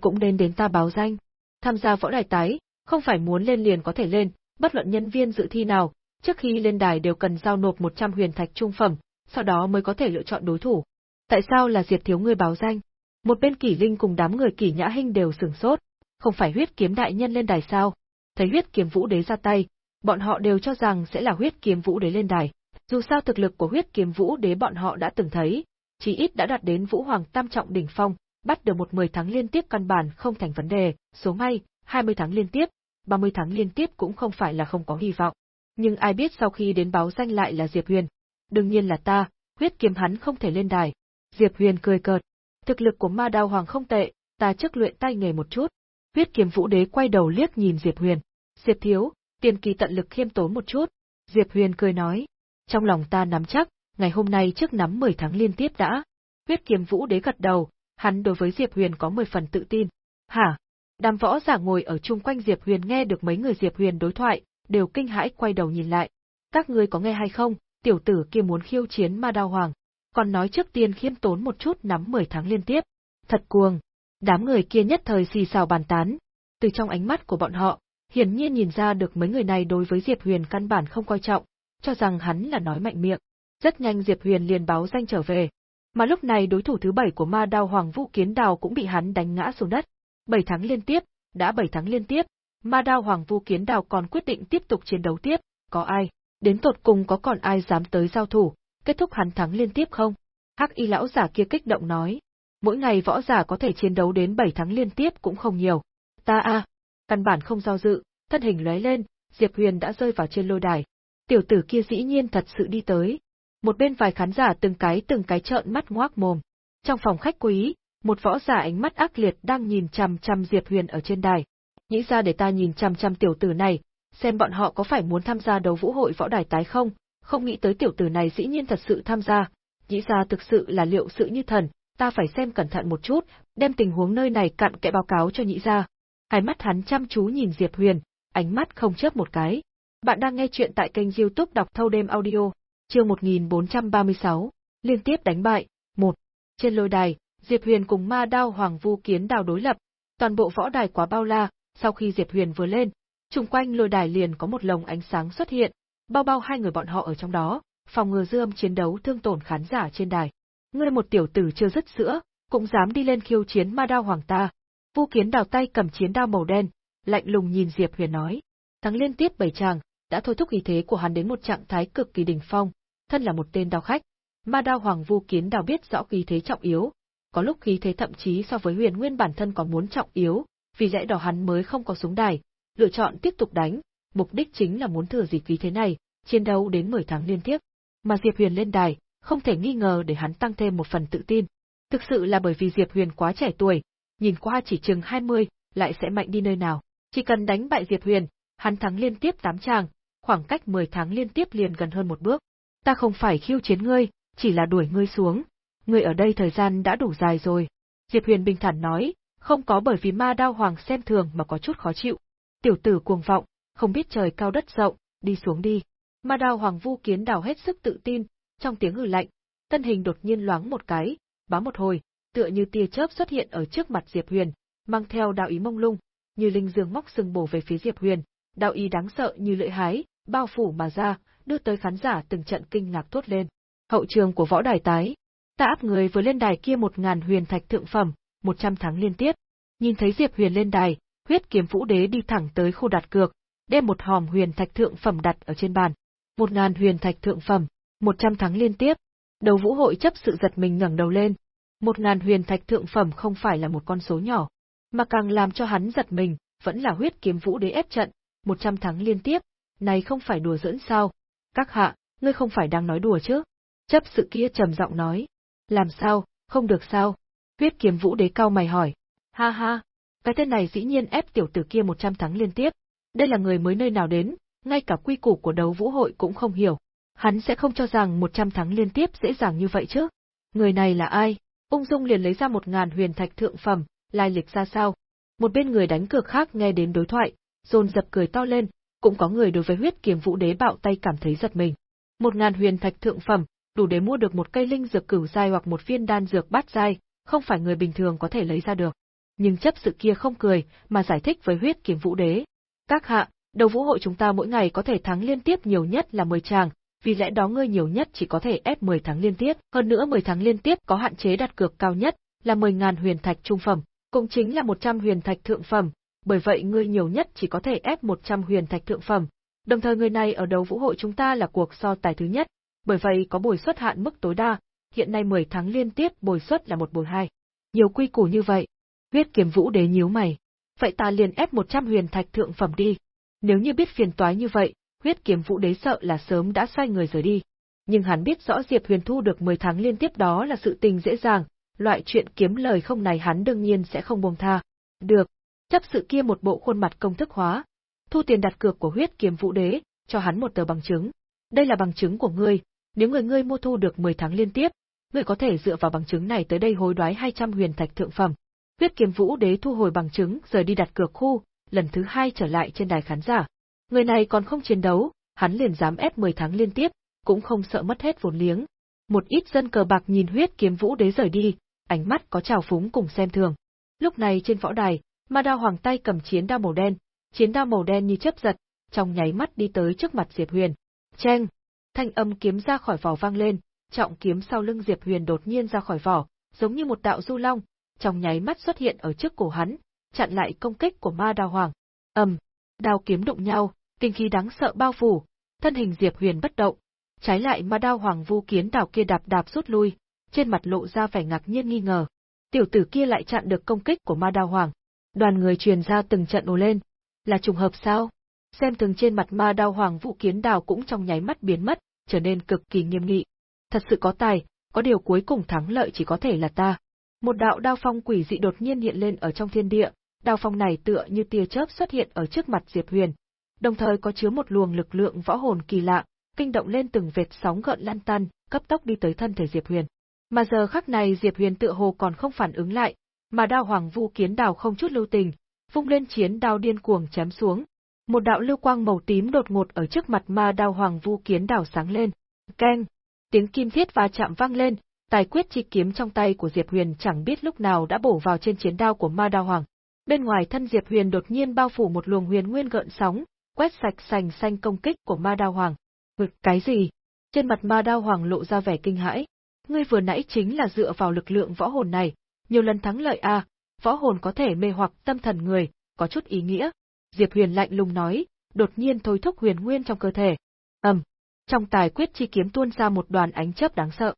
Cũng nên đến ta báo danh. Tham gia võ đài tái, không phải muốn lên liền có thể lên, bất luận nhân viên dự thi nào, trước khi lên đài đều cần giao nộp 100 huyền thạch trung phẩm, sau đó mới có thể lựa chọn đối thủ. Tại sao là Diệp thiếu ngươi báo danh? Một bên Kỷ Linh cùng đám người Kỷ Nhã Hinh đều sửng sốt, không phải huyết kiếm đại nhân lên đài sao? Thấy huyết kiếm vũ đế ra tay, bọn họ đều cho rằng sẽ là huyết kiếm vũ đế lên đài. Dù sao thực lực của huyết kiếm vũ đế bọn họ đã từng thấy, chỉ ít đã đạt đến vũ hoàng tam trọng đỉnh phong, bắt được một 10 tháng liên tiếp căn bản không thành vấn đề, số may, 20 tháng liên tiếp, 30 tháng liên tiếp cũng không phải là không có hy vọng. Nhưng ai biết sau khi đến báo danh lại là Diệp Huyền. Đương nhiên là ta, huyết kiếm hắn không thể lên đài. Diệp Huyền cười cợt. Thực lực của ma đao hoàng không tệ, ta trước luyện tay nghề một chút. Huyết kiếm vũ đế quay đầu liếc nhìn Diệp Huyền. Diệp thiếu, tiền kỳ tận lực khiêm tốn một chút. Diệp Huyền cười nói. Trong lòng ta nắm chắc, ngày hôm nay trước nắm 10 tháng liên tiếp đã. Huyết kiếm vũ đế gật đầu, hắn đối với Diệp Huyền có 10 phần tự tin. Hả? Đám võ giả ngồi ở chung quanh Diệp Huyền nghe được mấy người Diệp Huyền đối thoại, đều kinh hãi quay đầu nhìn lại. Các ngươi có nghe hay không, tiểu tử kia muốn khiêu chiến ma đao hoàng, còn nói trước tiên khiêm tốn một chút nắm 10 tháng liên tiếp. Thật cuồng. Đám người kia nhất thời xì xào bàn tán. Từ trong ánh mắt của bọn họ, hiển nhiên nhìn ra được mấy người này đối với Diệp Huyền căn bản không coi trọng, cho rằng hắn là nói mạnh miệng. Rất nhanh Diệp Huyền liền báo danh trở về. Mà lúc này đối thủ thứ bảy của ma đao Hoàng Vũ Kiến Đào cũng bị hắn đánh ngã xuống đất. Bảy tháng liên tiếp, đã bảy tháng liên tiếp, ma đao Hoàng Vũ Kiến Đào còn quyết định tiếp tục chiến đấu tiếp, có ai, đến tột cùng có còn ai dám tới giao thủ, kết thúc hắn thắng liên tiếp không? Hắc y lão giả kia kích động nói, mỗi ngày võ giả có thể chiến đấu đến 7 tháng liên tiếp cũng không nhiều. Ta a, căn bản không do dự, thân hình lóe lên, Diệp Huyền đã rơi vào trên lôi đài. Tiểu tử kia dĩ nhiên thật sự đi tới. Một bên vài khán giả từng cái từng cái trợn mắt ngoác mồm. Trong phòng khách quý, một võ giả ánh mắt ác liệt đang nhìn chằm chằm Diệp Huyền ở trên đài. Nghĩ ra để ta nhìn chằm chằm tiểu tử này, xem bọn họ có phải muốn tham gia đấu vũ hội võ đài tái không, không nghĩ tới tiểu tử này dĩ nhiên thật sự tham gia, nghĩ ra thực sự là liệu sự như thần, ta phải xem cẩn thận một chút, đem tình huống nơi này cặn kẽ báo cáo cho nhị ra. Hai mắt hắn chăm chú nhìn Diệp Huyền, ánh mắt không chớp một cái. Bạn đang nghe chuyện tại kênh youtube đọc thâu đêm audio, chương 1436, liên tiếp đánh bại, 1. Trên lôi đài, Diệp Huyền cùng ma đao Hoàng Vu Kiến đào đối lập, toàn bộ võ đài quá bao la, sau khi Diệp Huyền vừa lên, Trung quanh lôi đài liền có một lồng ánh sáng xuất hiện, bao bao hai người bọn họ ở trong đó, phòng ngừa dư âm chiến đấu thương tổn khán giả trên đài. Ngươi một tiểu tử chưa dứt sữa, cũng dám đi lên khiêu chiến ma đao hoàng ta. Vu Kiến đào tay cầm chiến đao màu đen, lạnh lùng nhìn Diệp Huyền nói. Thắng liên tiếp bảy chàng, đã thôi thúc ý thế của hắn đến một trạng thái cực kỳ đỉnh phong, thân là một tên đao khách. Ma đao hoàng Vu Kiến đào biết rõ khí thế trọng yếu, có lúc khí thế thậm chí so với huyền nguyên bản thân còn muốn trọng yếu, vì lẽ đó hắn mới không có súng đài, lựa chọn tiếp tục đánh, mục đích chính là muốn thừa dịp khí thế này, chiến đấu đến 10 tháng liên tiếp. Mà Diệp Huyền lên đài, không thể nghi ngờ để hắn tăng thêm một phần tự tin. Thực sự là bởi vì Diệp Huyền quá trẻ tuổi, nhìn qua chỉ chừng 20, lại sẽ mạnh đi nơi nào. Chỉ cần đánh bại Diệp Huyền, hắn thắng liên tiếp 8 tràng, khoảng cách 10 tháng liên tiếp liền gần hơn một bước. Ta không phải khiêu chiến ngươi, chỉ là đuổi ngươi xuống. Ngươi ở đây thời gian đã đủ dài rồi. Diệp Huyền bình thản nói, không có bởi vì ma đao hoàng xem thường mà có chút khó chịu. Tiểu tử cuồng vọng, không biết trời cao đất rộng, đi xuống đi. Ma đao Hoàng Vu Kiến Đào hết sức tự tin, trong tiếng hừ lạnh, thân hình đột nhiên loáng một cái, bám một hồi, tựa như tia chớp xuất hiện ở trước mặt Diệp Huyền, mang theo đạo ý mông lung, như linh dương móc sừng bổ về phía Diệp Huyền, đạo ý đáng sợ như lưỡi hái, bao phủ mà ra, đưa tới khán giả từng trận kinh ngạc thốt lên. Hậu trường của võ đài tái, ta áp người vừa lên đài kia một ngàn huyền thạch thượng phẩm, một trăm tháng liên tiếp. Nhìn thấy Diệp Huyền lên đài, huyết kiếm vũ đế đi thẳng tới khu đặt cược, đem một hòm huyền thạch thượng phẩm đặt ở trên bàn. Một ngàn huyền thạch thượng phẩm, một trăm tháng liên tiếp. Đầu vũ hội chấp sự giật mình ngẩng đầu lên. Một ngàn huyền thạch thượng phẩm không phải là một con số nhỏ, mà càng làm cho hắn giật mình, vẫn là huyết kiếm vũ đế ép trận, một trăm tháng liên tiếp, này không phải đùa giỡn sao? Các hạ, ngươi không phải đang nói đùa chứ? Chấp sự kia trầm giọng nói. Làm sao, không được sao? Huyết kiếm vũ đế cao mày hỏi. Ha ha, cái tên này dĩ nhiên ép tiểu tử kia một trăm liên tiếp. Đây là người mới nơi nào đến, ngay cả quy củ của đấu vũ hội cũng không hiểu. Hắn sẽ không cho rằng một trăm liên tiếp dễ dàng như vậy chứ. Người này là ai? Ung dung liền lấy ra một ngàn huyền thạch thượng phẩm, lai lịch ra sao? Một bên người đánh cược khác nghe đến đối thoại, dồn dập cười to lên, cũng có người đối với huyết kiếm vũ đế bạo tay cảm thấy giật mình. Một ngàn huyền thạch thượng phẩm, đủ để mua được một cây linh dược cửu giai hoặc một viên đan dược bát giai, không phải người bình thường có thể lấy ra được. Nhưng chấp sự kia không cười, mà giải thích với huyết kiếm vũ đế. Các hạ, đầu vũ hội chúng ta mỗi ngày có thể thắng liên tiếp nhiều nhất là 10 tràng, vì lẽ đó ngươi nhiều nhất chỉ có thể ép 10 tháng liên tiếp, hơn nữa 10 tháng liên tiếp có hạn chế đặt cược cao nhất, là 10.000 huyền thạch trung phẩm, cũng chính là 100 huyền thạch thượng phẩm, bởi vậy ngươi nhiều nhất chỉ có thể ép 100 huyền thạch thượng phẩm. Đồng thời người này ở đấu vũ hội chúng ta là cuộc so tài thứ nhất, bởi vậy có bồi suất hạn mức tối đa, hiện nay 10 tháng liên tiếp bồi suất là một bồi hai. Nhiều quy củ như vậy. Huyết kiếm vũ đế nhíu mày. Vậy ta liền ép 100 huyền thạch thượng phẩm đi. Nếu như biết phiền toái như vậy, huyết kiếm vũ đế sợ là sớm đã xoay người rời đi. Nhưng hắn biết rõ Diệp Huyền thu được 10 tháng liên tiếp đó là sự tình dễ dàng, loại chuyện kiếm lời không này hắn đương nhiên sẽ không buông tha. Được, chấp sự kia một bộ khuôn mặt công thức hóa, thu tiền đặt cược của huyết kiếm vũ đế, cho hắn một tờ bằng chứng. Đây là bằng chứng của ngươi, nếu người ngươi mua thu được 10 tháng liên tiếp, ngươi có thể dựa vào bằng chứng này tới đây hối đoái 200 huyền thạch thượng phẩm. Huyết kiếm vũ đế thu hồi bằng chứng rời đi đặt cược khu, lần thứ hai trở lại trên đài khán giả. Người này còn không chiến đấu, hắn liền dám ép 10 tháng liên tiếp, cũng không sợ mất hết vốn liếng. Một ít dân cờ bạc nhìn huyết kiếm vũ đế rời đi, ánh mắt có trào phúng cùng xem thường. Lúc này trên võ đài, ma đao hoàng tay cầm chiến đao màu đen, chiến đao màu đen như chớp giật, trong nháy mắt đi tới trước mặt Diệp Huyền. Cheng! Thanh âm kiếm ra khỏi vỏ vang lên, trọng kiếm sau lưng Diệp Huyền đột nhiên ra khỏi vỏ, giống như một đạo du long, trong nháy mắt xuất hiện ở trước cổ hắn, chặn lại công kích của ma đao hoàng. ầm, đao kiếm đụng nhau, kinh khí đáng sợ bao phủ, thân hình Diệp Huyền bất động, trái lại ma đao hoàng vu kiến đào kia đạp đạp rút lui, trên mặt lộ ra vẻ ngạc nhiên nghi ngờ. Tiểu tử kia lại chặn được công kích của ma đao hoàng. Đoàn người truyền ra từng trận ồ lên. Là trùng hợp sao? Xem từng trên mặt ma đao hoàng vũ kiến đào cũng trong nháy mắt biến mất, trở nên cực kỳ nghiêm nghị. Thật sự có tài, có điều cuối cùng thắng lợi chỉ có thể là ta. Một đạo đao phong quỷ dị đột nhiên hiện lên ở trong thiên địa, đao phong này tựa như tia chớp xuất hiện ở trước mặt Diệp Huyền, đồng thời có chứa một luồng lực lượng võ hồn kỳ lạ, kinh động lên từng vệt sóng gợn lan tan, cấp tốc đi tới thân thể Diệp Huyền. Mà giờ khắc này Diệp Huyền tựa hồ còn không phản ứng lại, mà đao hoàng vu kiến đào không chút lưu tình, vung lên chiến đao điên cuồng chém xuống. Một đạo lưu quang màu tím đột ngột ở trước mặt ma đao hoàng vu kiến đào sáng lên. Keng! Tiếng kim thiết va chạm vang lên, tài quyết chi kiếm trong tay của Diệp Huyền chẳng biết lúc nào đã bổ vào trên chiến đao của ma đao hoàng. Bên ngoài thân Diệp Huyền đột nhiên bao phủ một luồng huyền nguyên gợn sóng, quét sạch sành xanh công kích của ma đao hoàng. Ngực cái gì? Trên mặt ma đao hoàng lộ ra vẻ kinh hãi. Ngươi vừa nãy chính là dựa vào lực lượng võ hồn này, nhiều lần thắng lợi a, à, võ hồn có thể mê hoặc tâm thần người, có chút ý nghĩa. Diệp Huyền lạnh lùng nói, đột nhiên thôi thúc huyền nguyên trong cơ thể. Ầm, trong tài quyết chi kiếm tuôn ra một đoàn ánh chớp đáng sợ.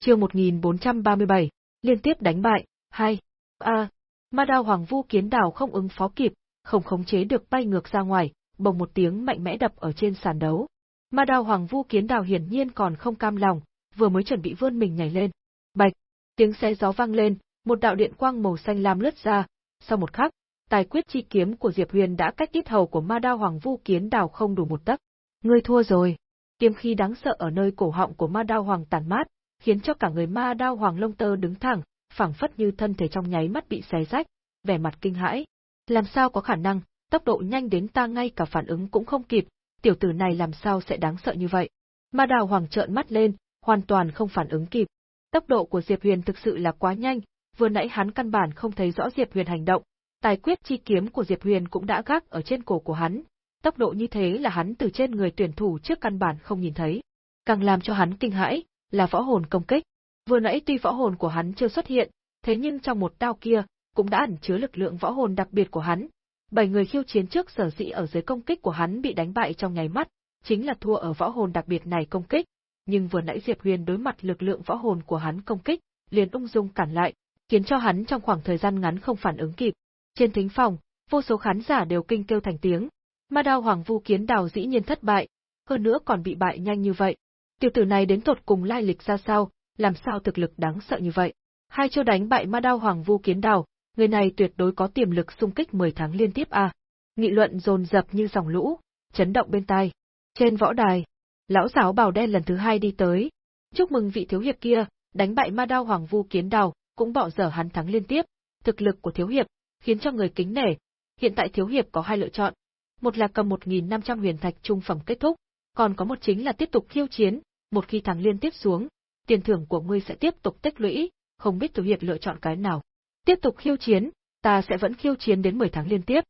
Chương 1437, liên tiếp đánh bại, hai. A, ma đao hoàng vu kiến đảo không ứng phó kịp, không khống chế được bay ngược ra ngoài, bồng một tiếng mạnh mẽ đập ở trên sàn đấu. Ma đao hoàng vu kiến đào hiển nhiên còn không cam lòng, vừa mới chuẩn bị vươn mình nhảy lên. Bạch, tiếng xe gió vang lên, một đạo điện quang màu xanh lam lướt ra, sau một khắc, tài quyết chi kiếm của Diệp Huyền đã cách tiết hầu của ma đao hoàng vu kiến đào không đủ một tấc. Ngươi thua rồi. Kiếm khí đáng sợ ở nơi cổ họng của ma đao hoàng tàn mát, khiến cho cả người ma đao hoàng lông tơ đứng thẳng, phảng phất như thân thể trong nháy mắt bị xé rách, vẻ mặt kinh hãi. Làm sao có khả năng, tốc độ nhanh đến ta ngay cả phản ứng cũng không kịp, tiểu tử này làm sao sẽ đáng sợ như vậy. Ma Đào Hoàng trợn mắt lên, hoàn toàn không phản ứng kịp. Tốc độ của Diệp Huyền thực sự là quá nhanh, vừa nãy hắn căn bản không thấy rõ Diệp Huyền hành động, tài quyết chi kiếm của Diệp Huyền cũng đã gác ở trên cổ của hắn. Tốc độ như thế là hắn từ trên người tuyển thủ trước căn bản không nhìn thấy. Càng làm cho hắn kinh hãi, là võ hồn công kích. Vừa nãy tuy võ hồn của hắn chưa xuất hiện, thế nhưng trong một đao kia, cũng đã ẩn chứa lực lượng võ hồn đặc biệt của hắn. Bảy người khiêu chiến trước sở dĩ ở dưới công kích của hắn bị đánh bại trong nháy mắt, chính là thua ở võ hồn đặc biệt này công kích, nhưng vừa nãy Diệp Huyền đối mặt lực lượng võ hồn của hắn công kích, liền ung dung cản lại, khiến cho hắn trong khoảng thời gian ngắn không phản ứng kịp. Trên thính phòng, vô số khán giả đều kinh kêu thành tiếng. Ma đao Hoàng Vu Kiến Đào dĩ nhiên thất bại, hơn nữa còn bị bại nhanh như vậy. Tiểu tử này đến tột cùng lai lịch ra sao, làm sao thực lực đáng sợ như vậy. Hai chiêu đánh bại Ma đao Hoàng Vu Kiến Đào, người này tuyệt đối có tiềm lực xung kích 10 tháng liên tiếp à? Nghị luận dồn dập như dòng lũ, chấn động bên tai. Trên võ đài, lão giáo bào đen lần thứ hai đi tới. Chúc mừng vị thiếu hiệp kia, đánh bại ma đao hoàng vu kiến đào, cũng bỏ dở hắn thắng liên tiếp. Thực lực của thiếu hiệp, khiến cho người kính nể. Hiện tại thiếu hiệp có hai lựa chọn. Một là cầm 1.500 huyền thạch trung phẩm kết thúc, còn có một chính là tiếp tục khiêu chiến, một khi thắng liên tiếp xuống, tiền thưởng của ngươi sẽ tiếp tục tích lũy, không biết thiếu hiệp lựa chọn cái nào. Tiếp tục khiêu chiến, ta sẽ vẫn khiêu chiến đến 10 tháng liên tiếp.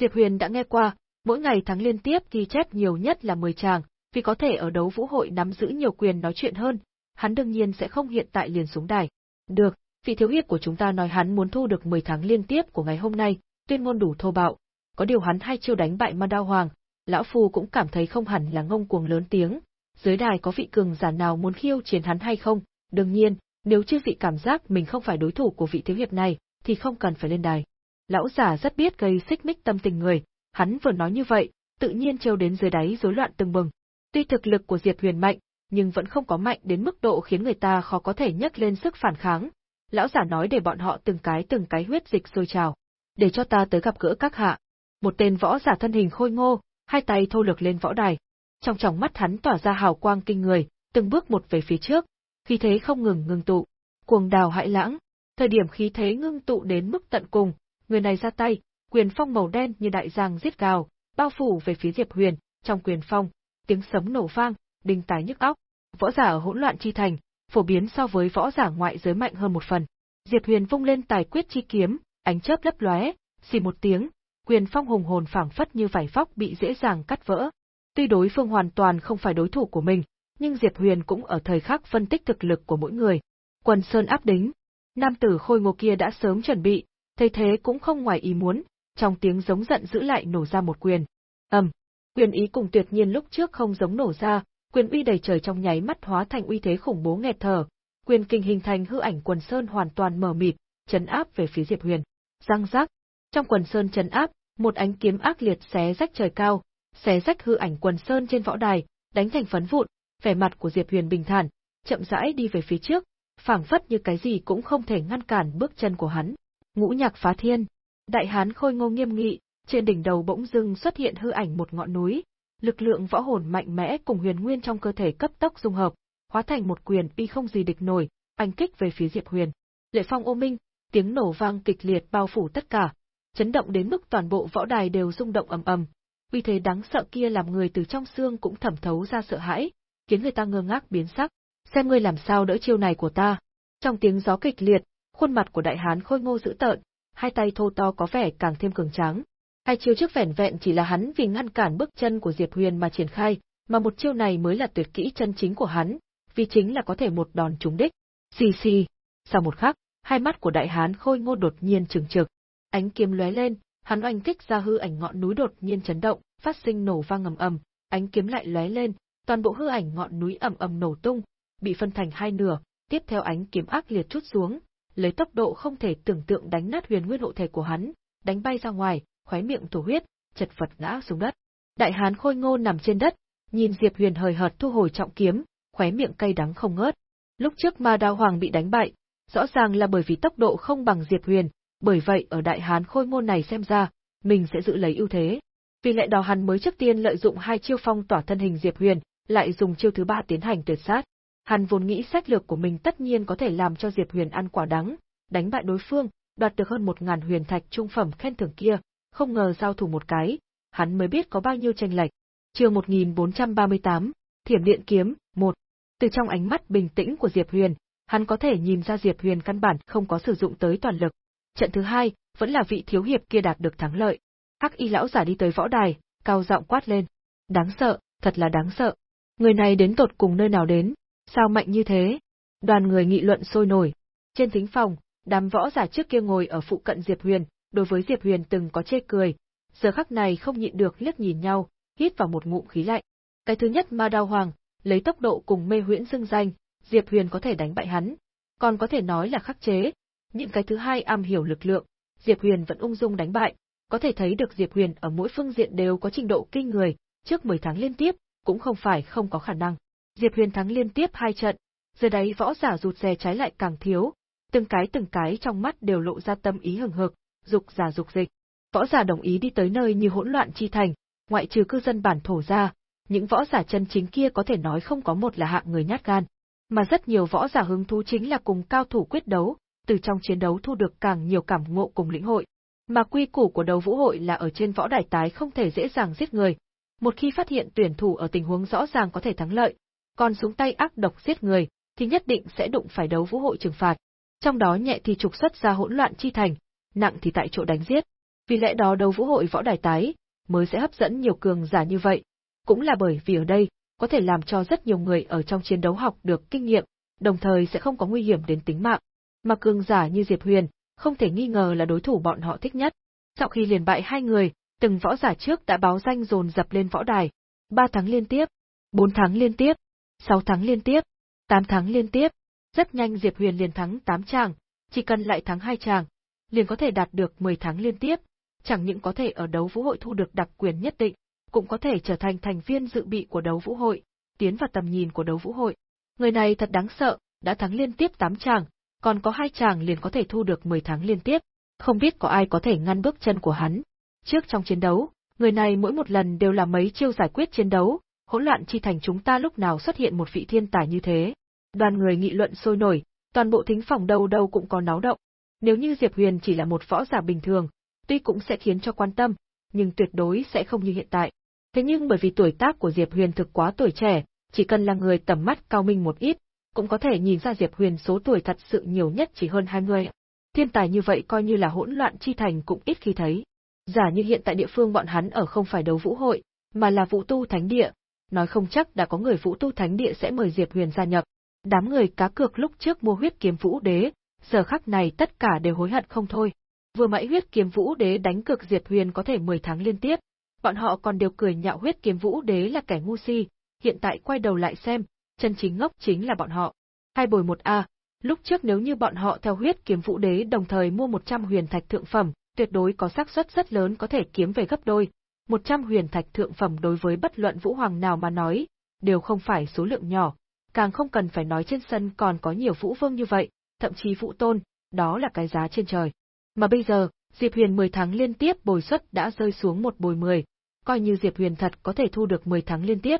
Diệp Huyền đã nghe qua, mỗi ngày thắng liên tiếp ghi chép nhiều nhất là 10 tràng, vì có thể ở đấu vũ hội nắm giữ nhiều quyền nói chuyện hơn, hắn đương nhiên sẽ không hiện tại liền xuống đài. Được, vị thiếu hiệp của chúng ta nói hắn muốn thu được 10 tháng liên tiếp của ngày hôm nay, tuyên ngôn đủ thô bạo. Có điều hắn hai chiêu đánh bại Ma Đao Hoàng, lão phu cũng cảm thấy không hẳn là ngông cuồng lớn tiếng. Dưới đài có vị cường giả nào muốn khiêu chiến hắn hay không? Đương nhiên, nếu chư vị cảm giác mình không phải đối thủ của vị thiếu hiệp này, thì không cần phải lên đài. Lão giả rất biết gây xích mích tâm tình người, hắn vừa nói như vậy, tự nhiên trêu đến dưới đáy rối loạn từng bừng. Tuy thực lực của Diệp Huyền mạnh, nhưng vẫn không có mạnh đến mức độ khiến người ta khó có thể nhấc lên sức phản kháng. Lão giả nói để bọn họ từng cái từng cái huyết dịch sôi trào, để cho ta tới gặp gỡ các hạ. Một tên võ giả thân hình khôi ngô, hai tay thô lực lên võ đài. Trong tròng mắt hắn tỏa ra hào quang kinh người, từng bước một về phía trước, khí thế không ngừng ngưng tụ. Cuồng đào hại lãng, thời điểm khí thế ngưng tụ đến mức tận cùng, người này ra tay, quyền phong màu đen như đại giang giết gào, bao phủ về phía Diệp Huyền, trong quyền phong, tiếng sấm nổ vang, đinh tài nhức óc. Võ giả ở hỗn loạn chi thành, phổ biến so với võ giả ngoại giới mạnh hơn một phần. Diệp Huyền vung lên tài quyết chi kiếm, ánh chớp lấp lóe, xì một tiếng, quyền phong hùng hồn phảng phất như vải vóc bị dễ dàng cắt vỡ. Tuy đối phương hoàn toàn không phải đối thủ của mình, nhưng Diệp Huyền cũng ở thời khắc phân tích thực lực của mỗi người. Quần Sơn áp đính, nam tử khôi ngô kia đã sớm chuẩn bị, thấy thế cũng không ngoài ý muốn, trong tiếng giống giận giữ lại nổ ra một quyền. Ầm, quyền ý cùng tuyệt nhiên lúc trước không giống nổ ra, quyền uy đầy trời trong nháy mắt hóa thành uy thế khủng bố nghẹt thở, quyền kinh hình thành hư ảnh quần sơn hoàn toàn mờ mịt, chấn áp về phía Diệp Huyền. Răng rắc, trong quần sơn chấn áp, một ánh kiếm ác liệt xé rách trời cao, xé rách hư ảnh quần sơn trên võ đài, đánh thành phấn vụn, vẻ mặt của Diệp Huyền bình thản, chậm rãi đi về phía trước, phảng phất như cái gì cũng không thể ngăn cản bước chân của hắn. Ngũ nhạc phá thiên, đại hán khôi ngô nghiêm nghị, trên đỉnh đầu bỗng dưng xuất hiện hư ảnh một ngọn núi, lực lượng võ hồn mạnh mẽ cùng huyền nguyên trong cơ thể cấp tốc dung hợp, hóa thành một quyền uy không gì địch nổi, anh kích về phía Diệp Huyền. Lệ phong ô minh, tiếng nổ vang kịch liệt bao phủ tất cả, chấn động đến mức toàn bộ võ đài đều rung động ầm ầm. Uy thế đáng sợ kia làm người từ trong xương cũng thẩm thấu ra sợ hãi, khiến người ta ngơ ngác biến sắc. Xem ngươi làm sao đỡ chiêu này của ta. Trong tiếng gió kịch liệt, khuôn mặt của đại hán khôi ngô dữ tợn, hai tay thô to có vẻ càng thêm cường tráng. Hai chiêu trước vẻn vẹn chỉ là hắn vì ngăn cản bước chân của Diệp Huyền mà triển khai, mà một chiêu này mới là tuyệt kỹ chân chính của hắn, vì chính là có thể một đòn trúng đích. Xì xì. Sau một khắc, hai mắt của đại hán khôi ngô đột nhiên trừng trực. Ánh kiếm lóe lên, hắn oanh kích ra hư ảnh ngọn núi đột nhiên chấn động, phát sinh nổ vang ầm ầm, ánh kiếm lại lóe lên, toàn bộ hư ảnh ngọn núi ầm ầm nổ tung, bị phân thành hai nửa, tiếp theo ánh kiếm ác liệt chút xuống, lấy tốc độ không thể tưởng tượng đánh nát huyền nguyên hộ thể của hắn, đánh bay ra ngoài, khóe miệng thổ huyết, chật vật ngã xuống đất. Đại hán khôi ngô nằm trên đất, nhìn Diệp Huyền hời hợt thu hồi trọng kiếm, khóe miệng cay đắng không ngớt. Lúc trước Ma Đao Hoàng bị đánh bại, rõ ràng là bởi vì tốc độ không bằng Diệp Huyền, bởi vậy ở đại hán khôi ngô này xem ra, mình sẽ giữ lấy ưu thế. Vì lẽ đó hắn mới trước tiên lợi dụng hai chiêu phong tỏa thân hình Diệp Huyền, lại dùng chiêu thứ ba tiến hành tuyệt sát. Hắn vốn nghĩ sách lược của mình tất nhiên có thể làm cho Diệp Huyền ăn quả đắng, đánh bại đối phương, đoạt được hơn một ngàn huyền thạch trung phẩm khen thưởng kia, không ngờ giao thủ một cái, hắn mới biết có bao nhiêu tranh lệch. Chương 1438, Thiểm điện kiếm, 1. Từ trong ánh mắt bình tĩnh của Diệp Huyền, hắn có thể nhìn ra Diệp Huyền căn bản không có sử dụng tới toàn lực. Trận thứ hai, vẫn là vị thiếu hiệp kia đạt được thắng lợi. Hắc Y lão giả đi tới võ đài, cao giọng quát lên. Đáng sợ, thật là đáng sợ. Người này đến tột cùng nơi nào đến, sao mạnh như thế? Đoàn người nghị luận sôi nổi. Trên thính phòng, đám võ giả trước kia ngồi ở phụ cận Diệp Huyền, đối với Diệp Huyền từng có chê cười, giờ khắc này không nhịn được liếc nhìn nhau, hít vào một ngụm khí lạnh. Cái thứ nhất Ma Đao Hoàng, lấy tốc độ cùng mê huyễn xưng danh, Diệp Huyền có thể đánh bại hắn, còn có thể nói là khắc chế. Những cái thứ hai am hiểu lực lượng, Diệp Huyền vẫn ung dung đánh bại, có thể thấy được Diệp Huyền ở mỗi phương diện đều có trình độ kinh người, trước 10 tháng liên tiếp, cũng không phải không có khả năng. Diệp Huyền thắng liên tiếp hai trận, giờ đấy võ giả rụt rè trái lại càng thiếu, từng cái từng cái trong mắt đều lộ ra tâm ý hừng hực, dục giả dục dịch. Võ giả đồng ý đi tới nơi như hỗn loạn chi thành, ngoại trừ cư dân bản thổ ra, những võ giả chân chính kia có thể nói không có một là hạng người nhát gan, mà rất nhiều võ giả hứng thú chính là cùng cao thủ quyết đấu, từ trong chiến đấu thu được càng nhiều cảm ngộ cùng lĩnh hội. Mà quy củ của đấu vũ hội là ở trên võ đài tái không thể dễ dàng giết người. Một khi phát hiện tuyển thủ ở tình huống rõ ràng có thể thắng lợi, còn xuống tay ác độc giết người, thì nhất định sẽ đụng phải đấu vũ hội trừng phạt. Trong đó nhẹ thì trục xuất ra hỗn loạn chi thành, nặng thì tại chỗ đánh giết. Vì lẽ đó đấu vũ hội võ đài tái mới sẽ hấp dẫn nhiều cường giả như vậy. Cũng là bởi vì ở đây, có thể làm cho rất nhiều người ở trong chiến đấu học được kinh nghiệm, đồng thời sẽ không có nguy hiểm đến tính mạng. Mà cường giả như Diệp Huyền, không thể nghi ngờ là đối thủ bọn họ thích nhất. Sau khi liền bại hai người, từng võ giả trước đã báo danh dồn dập lên võ đài. Ba tháng liên tiếp, bốn tháng liên tiếp, sáu tháng liên tiếp, tám tháng liên tiếp. Rất nhanh Diệp Huyền liền thắng tám chàng, chỉ cần lại thắng hai chàng, liền có thể đạt được 10 tháng liên tiếp, chẳng những có thể ở đấu vũ hội thu được đặc quyền nhất định, cũng có thể trở thành thành viên dự bị của đấu vũ hội, tiến vào tầm nhìn của đấu vũ hội. Người này thật đáng sợ, đã thắng liên tiếp 8 chàng, còn có hai chàng liền có thể thu được 10 tháng liên tiếp, không biết có ai có thể ngăn bước chân của hắn. Trước trong chiến đấu, người này mỗi một lần đều là mấy chiêu giải quyết chiến đấu, hỗn loạn chi thành chúng ta lúc nào xuất hiện một vị thiên tài như thế. Đoàn người nghị luận sôi nổi, toàn bộ thính phòng đâu đâu cũng có náo động. Nếu như Diệp Huyền chỉ là một võ giả bình thường, tuy cũng sẽ khiến cho quan tâm, nhưng tuyệt đối sẽ không như hiện tại. Thế nhưng bởi vì tuổi tác của Diệp Huyền thực quá tuổi trẻ, chỉ cần là người tầm mắt cao minh một ít, cũng có thể nhìn ra Diệp Huyền số tuổi thật sự nhiều nhất chỉ hơn 20. Thiên tài như vậy coi như là hỗn loạn chi thành cũng ít khi thấy. Giả như hiện tại địa phương bọn hắn ở không phải đấu vũ hội, mà là vũ tu thánh địa, nói không chắc đã có người vũ tu thánh địa sẽ mời Diệp Huyền gia nhập. Đám người cá cược lúc trước mua huyết kiếm vũ đế, giờ khắc này tất cả đều hối hận không thôi. Vừa mãi huyết kiếm vũ đế đánh cực Diệp Huyền có thể 10 tháng liên tiếp, bọn họ còn đều cười nhạo huyết kiếm vũ đế là kẻ ngu si, hiện tại quay đầu lại xem, chân chính ngốc chính là bọn họ. Hai bồi một A, lúc trước nếu như bọn họ theo huyết kiếm vũ đế đồng thời mua 100 huyền thạch thượng phẩm, tuyệt đối có xác suất rất lớn có thể kiếm về gấp đôi. 100 huyền thạch thượng phẩm đối với bất luận vũ hoàng nào mà nói, đều không phải số lượng nhỏ, càng không cần phải nói trên sân còn có nhiều vũ vương như vậy, thậm chí vũ tôn, đó là cái giá trên trời. Mà bây giờ, Diệp Huyền 10 tháng liên tiếp bồi suất đã rơi xuống một bồi 10, coi như Diệp Huyền thật có thể thu được 10 tháng liên tiếp,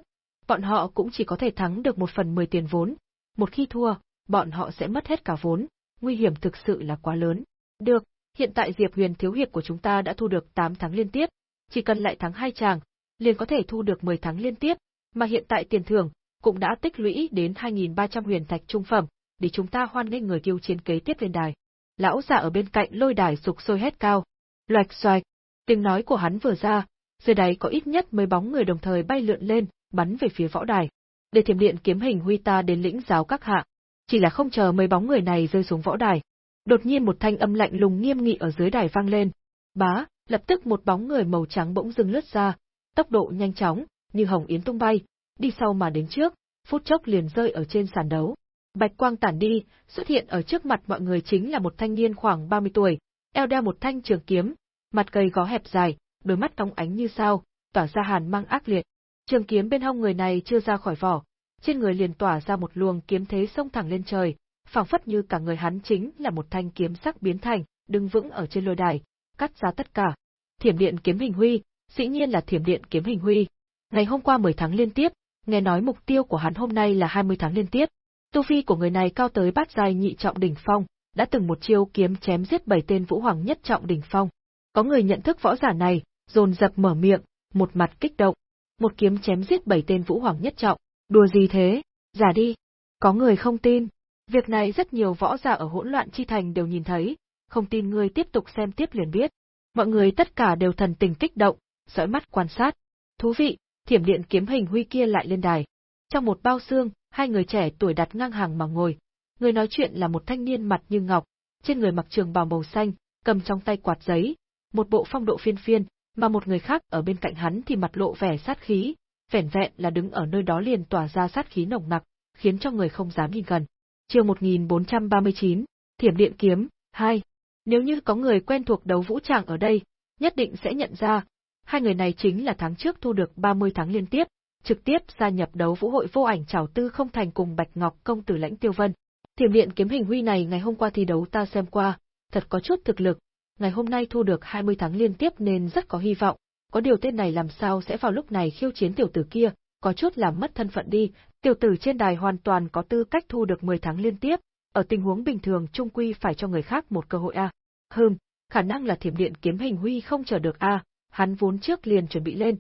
bọn họ cũng chỉ có thể thắng được một phần 10 tiền vốn, một khi thua, bọn họ sẽ mất hết cả vốn, nguy hiểm thực sự là quá lớn. Được, hiện tại Diệp Huyền thiếu hiệp của chúng ta đã thu được 8 tháng liên tiếp, chỉ cần lại thắng hai chàng, liền có thể thu được 10 tháng liên tiếp, mà hiện tại tiền thưởng cũng đã tích lũy đến 2.300 huyền thạch trung phẩm, để chúng ta hoan nghênh người kiêu chiến kế tiếp lên đài. Lão già ở bên cạnh lôi đài sục sôi hét cao. Loạch xoạch, tiếng nói của hắn vừa ra, dưới đáy có ít nhất mấy bóng người đồng thời bay lượn lên, bắn về phía võ đài. Để thiểm điện kiếm hình huy ta đến lĩnh giáo các hạ. Chỉ là không chờ mấy bóng người này rơi xuống võ đài. Đột nhiên một thanh âm lạnh lùng nghiêm nghị ở dưới đài vang lên. Bá, lập tức một bóng người màu trắng bỗng dưng lướt ra, tốc độ nhanh chóng, như hồng yến tung bay, đi sau mà đến trước, phút chốc liền rơi ở trên sàn đấu. Bạch quang tản đi, xuất hiện ở trước mặt mọi người chính là một thanh niên khoảng 30 tuổi, eo đeo một thanh trường kiếm, mặt gầy gó hẹp dài, đôi mắt cong ánh như sao, tỏa ra hàn mang ác liệt. Trường kiếm bên hông người này chưa ra khỏi vỏ, trên người liền tỏa ra một luồng kiếm thế xông thẳng lên trời, phảng phất như cả người hắn chính là một thanh kiếm sắc biến thành, đứng vững ở trên lôi đài, cắt ra tất cả. Thiểm điện kiếm hình huy, dĩ nhiên là thiểm điện kiếm hình huy. Ngày hôm qua 10 tháng liên tiếp, nghe nói mục tiêu của hắn hôm nay là 20 tháng liên tiếp. Tu vi của người này cao tới bát giai nhị trọng đỉnh phong, đã từng một chiêu kiếm chém giết bảy tên vũ hoàng nhất trọng đỉnh phong. Có người nhận thức võ giả này, dồn dập mở miệng, một mặt kích động. một kiếm chém giết bảy tên vũ hoàng nhất trọng. Đùa gì thế? Giả đi. Có người không tin. Việc này rất nhiều võ giả ở hỗn loạn chi thành đều nhìn thấy, không tin ngươi tiếp tục xem tiếp liền biết. Mọi người tất cả đều thần tình kích động, dõi mắt quan sát. Thú vị, thiểm điện kiếm hình huy kia lại lên đài. Trong một bao xương, hai người trẻ tuổi đặt ngang hàng mà ngồi. Người nói chuyện là một thanh niên mặt như ngọc, trên người mặc trường bào màu xanh, cầm trong tay quạt giấy, một bộ phong độ phiên phiên, mà một người khác ở bên cạnh hắn thì mặt lộ vẻ sát khí, vẻn vẹn là đứng ở nơi đó liền tỏa ra sát khí nồng nặc, khiến cho người không dám nhìn gần. Chương 1439, Thiểm Điện Kiếm 2. Nếu như có người quen thuộc đấu vũ tràng ở đây, nhất định sẽ nhận ra, hai người này chính là tháng trước thu được 30 tháng liên tiếp, trực tiếp gia nhập đấu vũ hội vô ảnh trảo tư không thành cùng Bạch Ngọc công tử lãnh tiêu vân. Thiểm điện kiếm hình huy này ngày hôm qua thi đấu ta xem qua, thật có chút thực lực, ngày hôm nay thu được 20 tháng liên tiếp nên rất có hy vọng, có điều tên này làm sao sẽ vào lúc này khiêu chiến tiểu tử kia, có chút làm mất thân phận đi, tiểu tử trên đài hoàn toàn có tư cách thu được 10 tháng liên tiếp, ở tình huống bình thường trung quy phải cho người khác một cơ hội a. À. Hừm, khả năng là thiểm điện kiếm hình huy không chờ được a, hắn vốn trước liền chuẩn bị lên,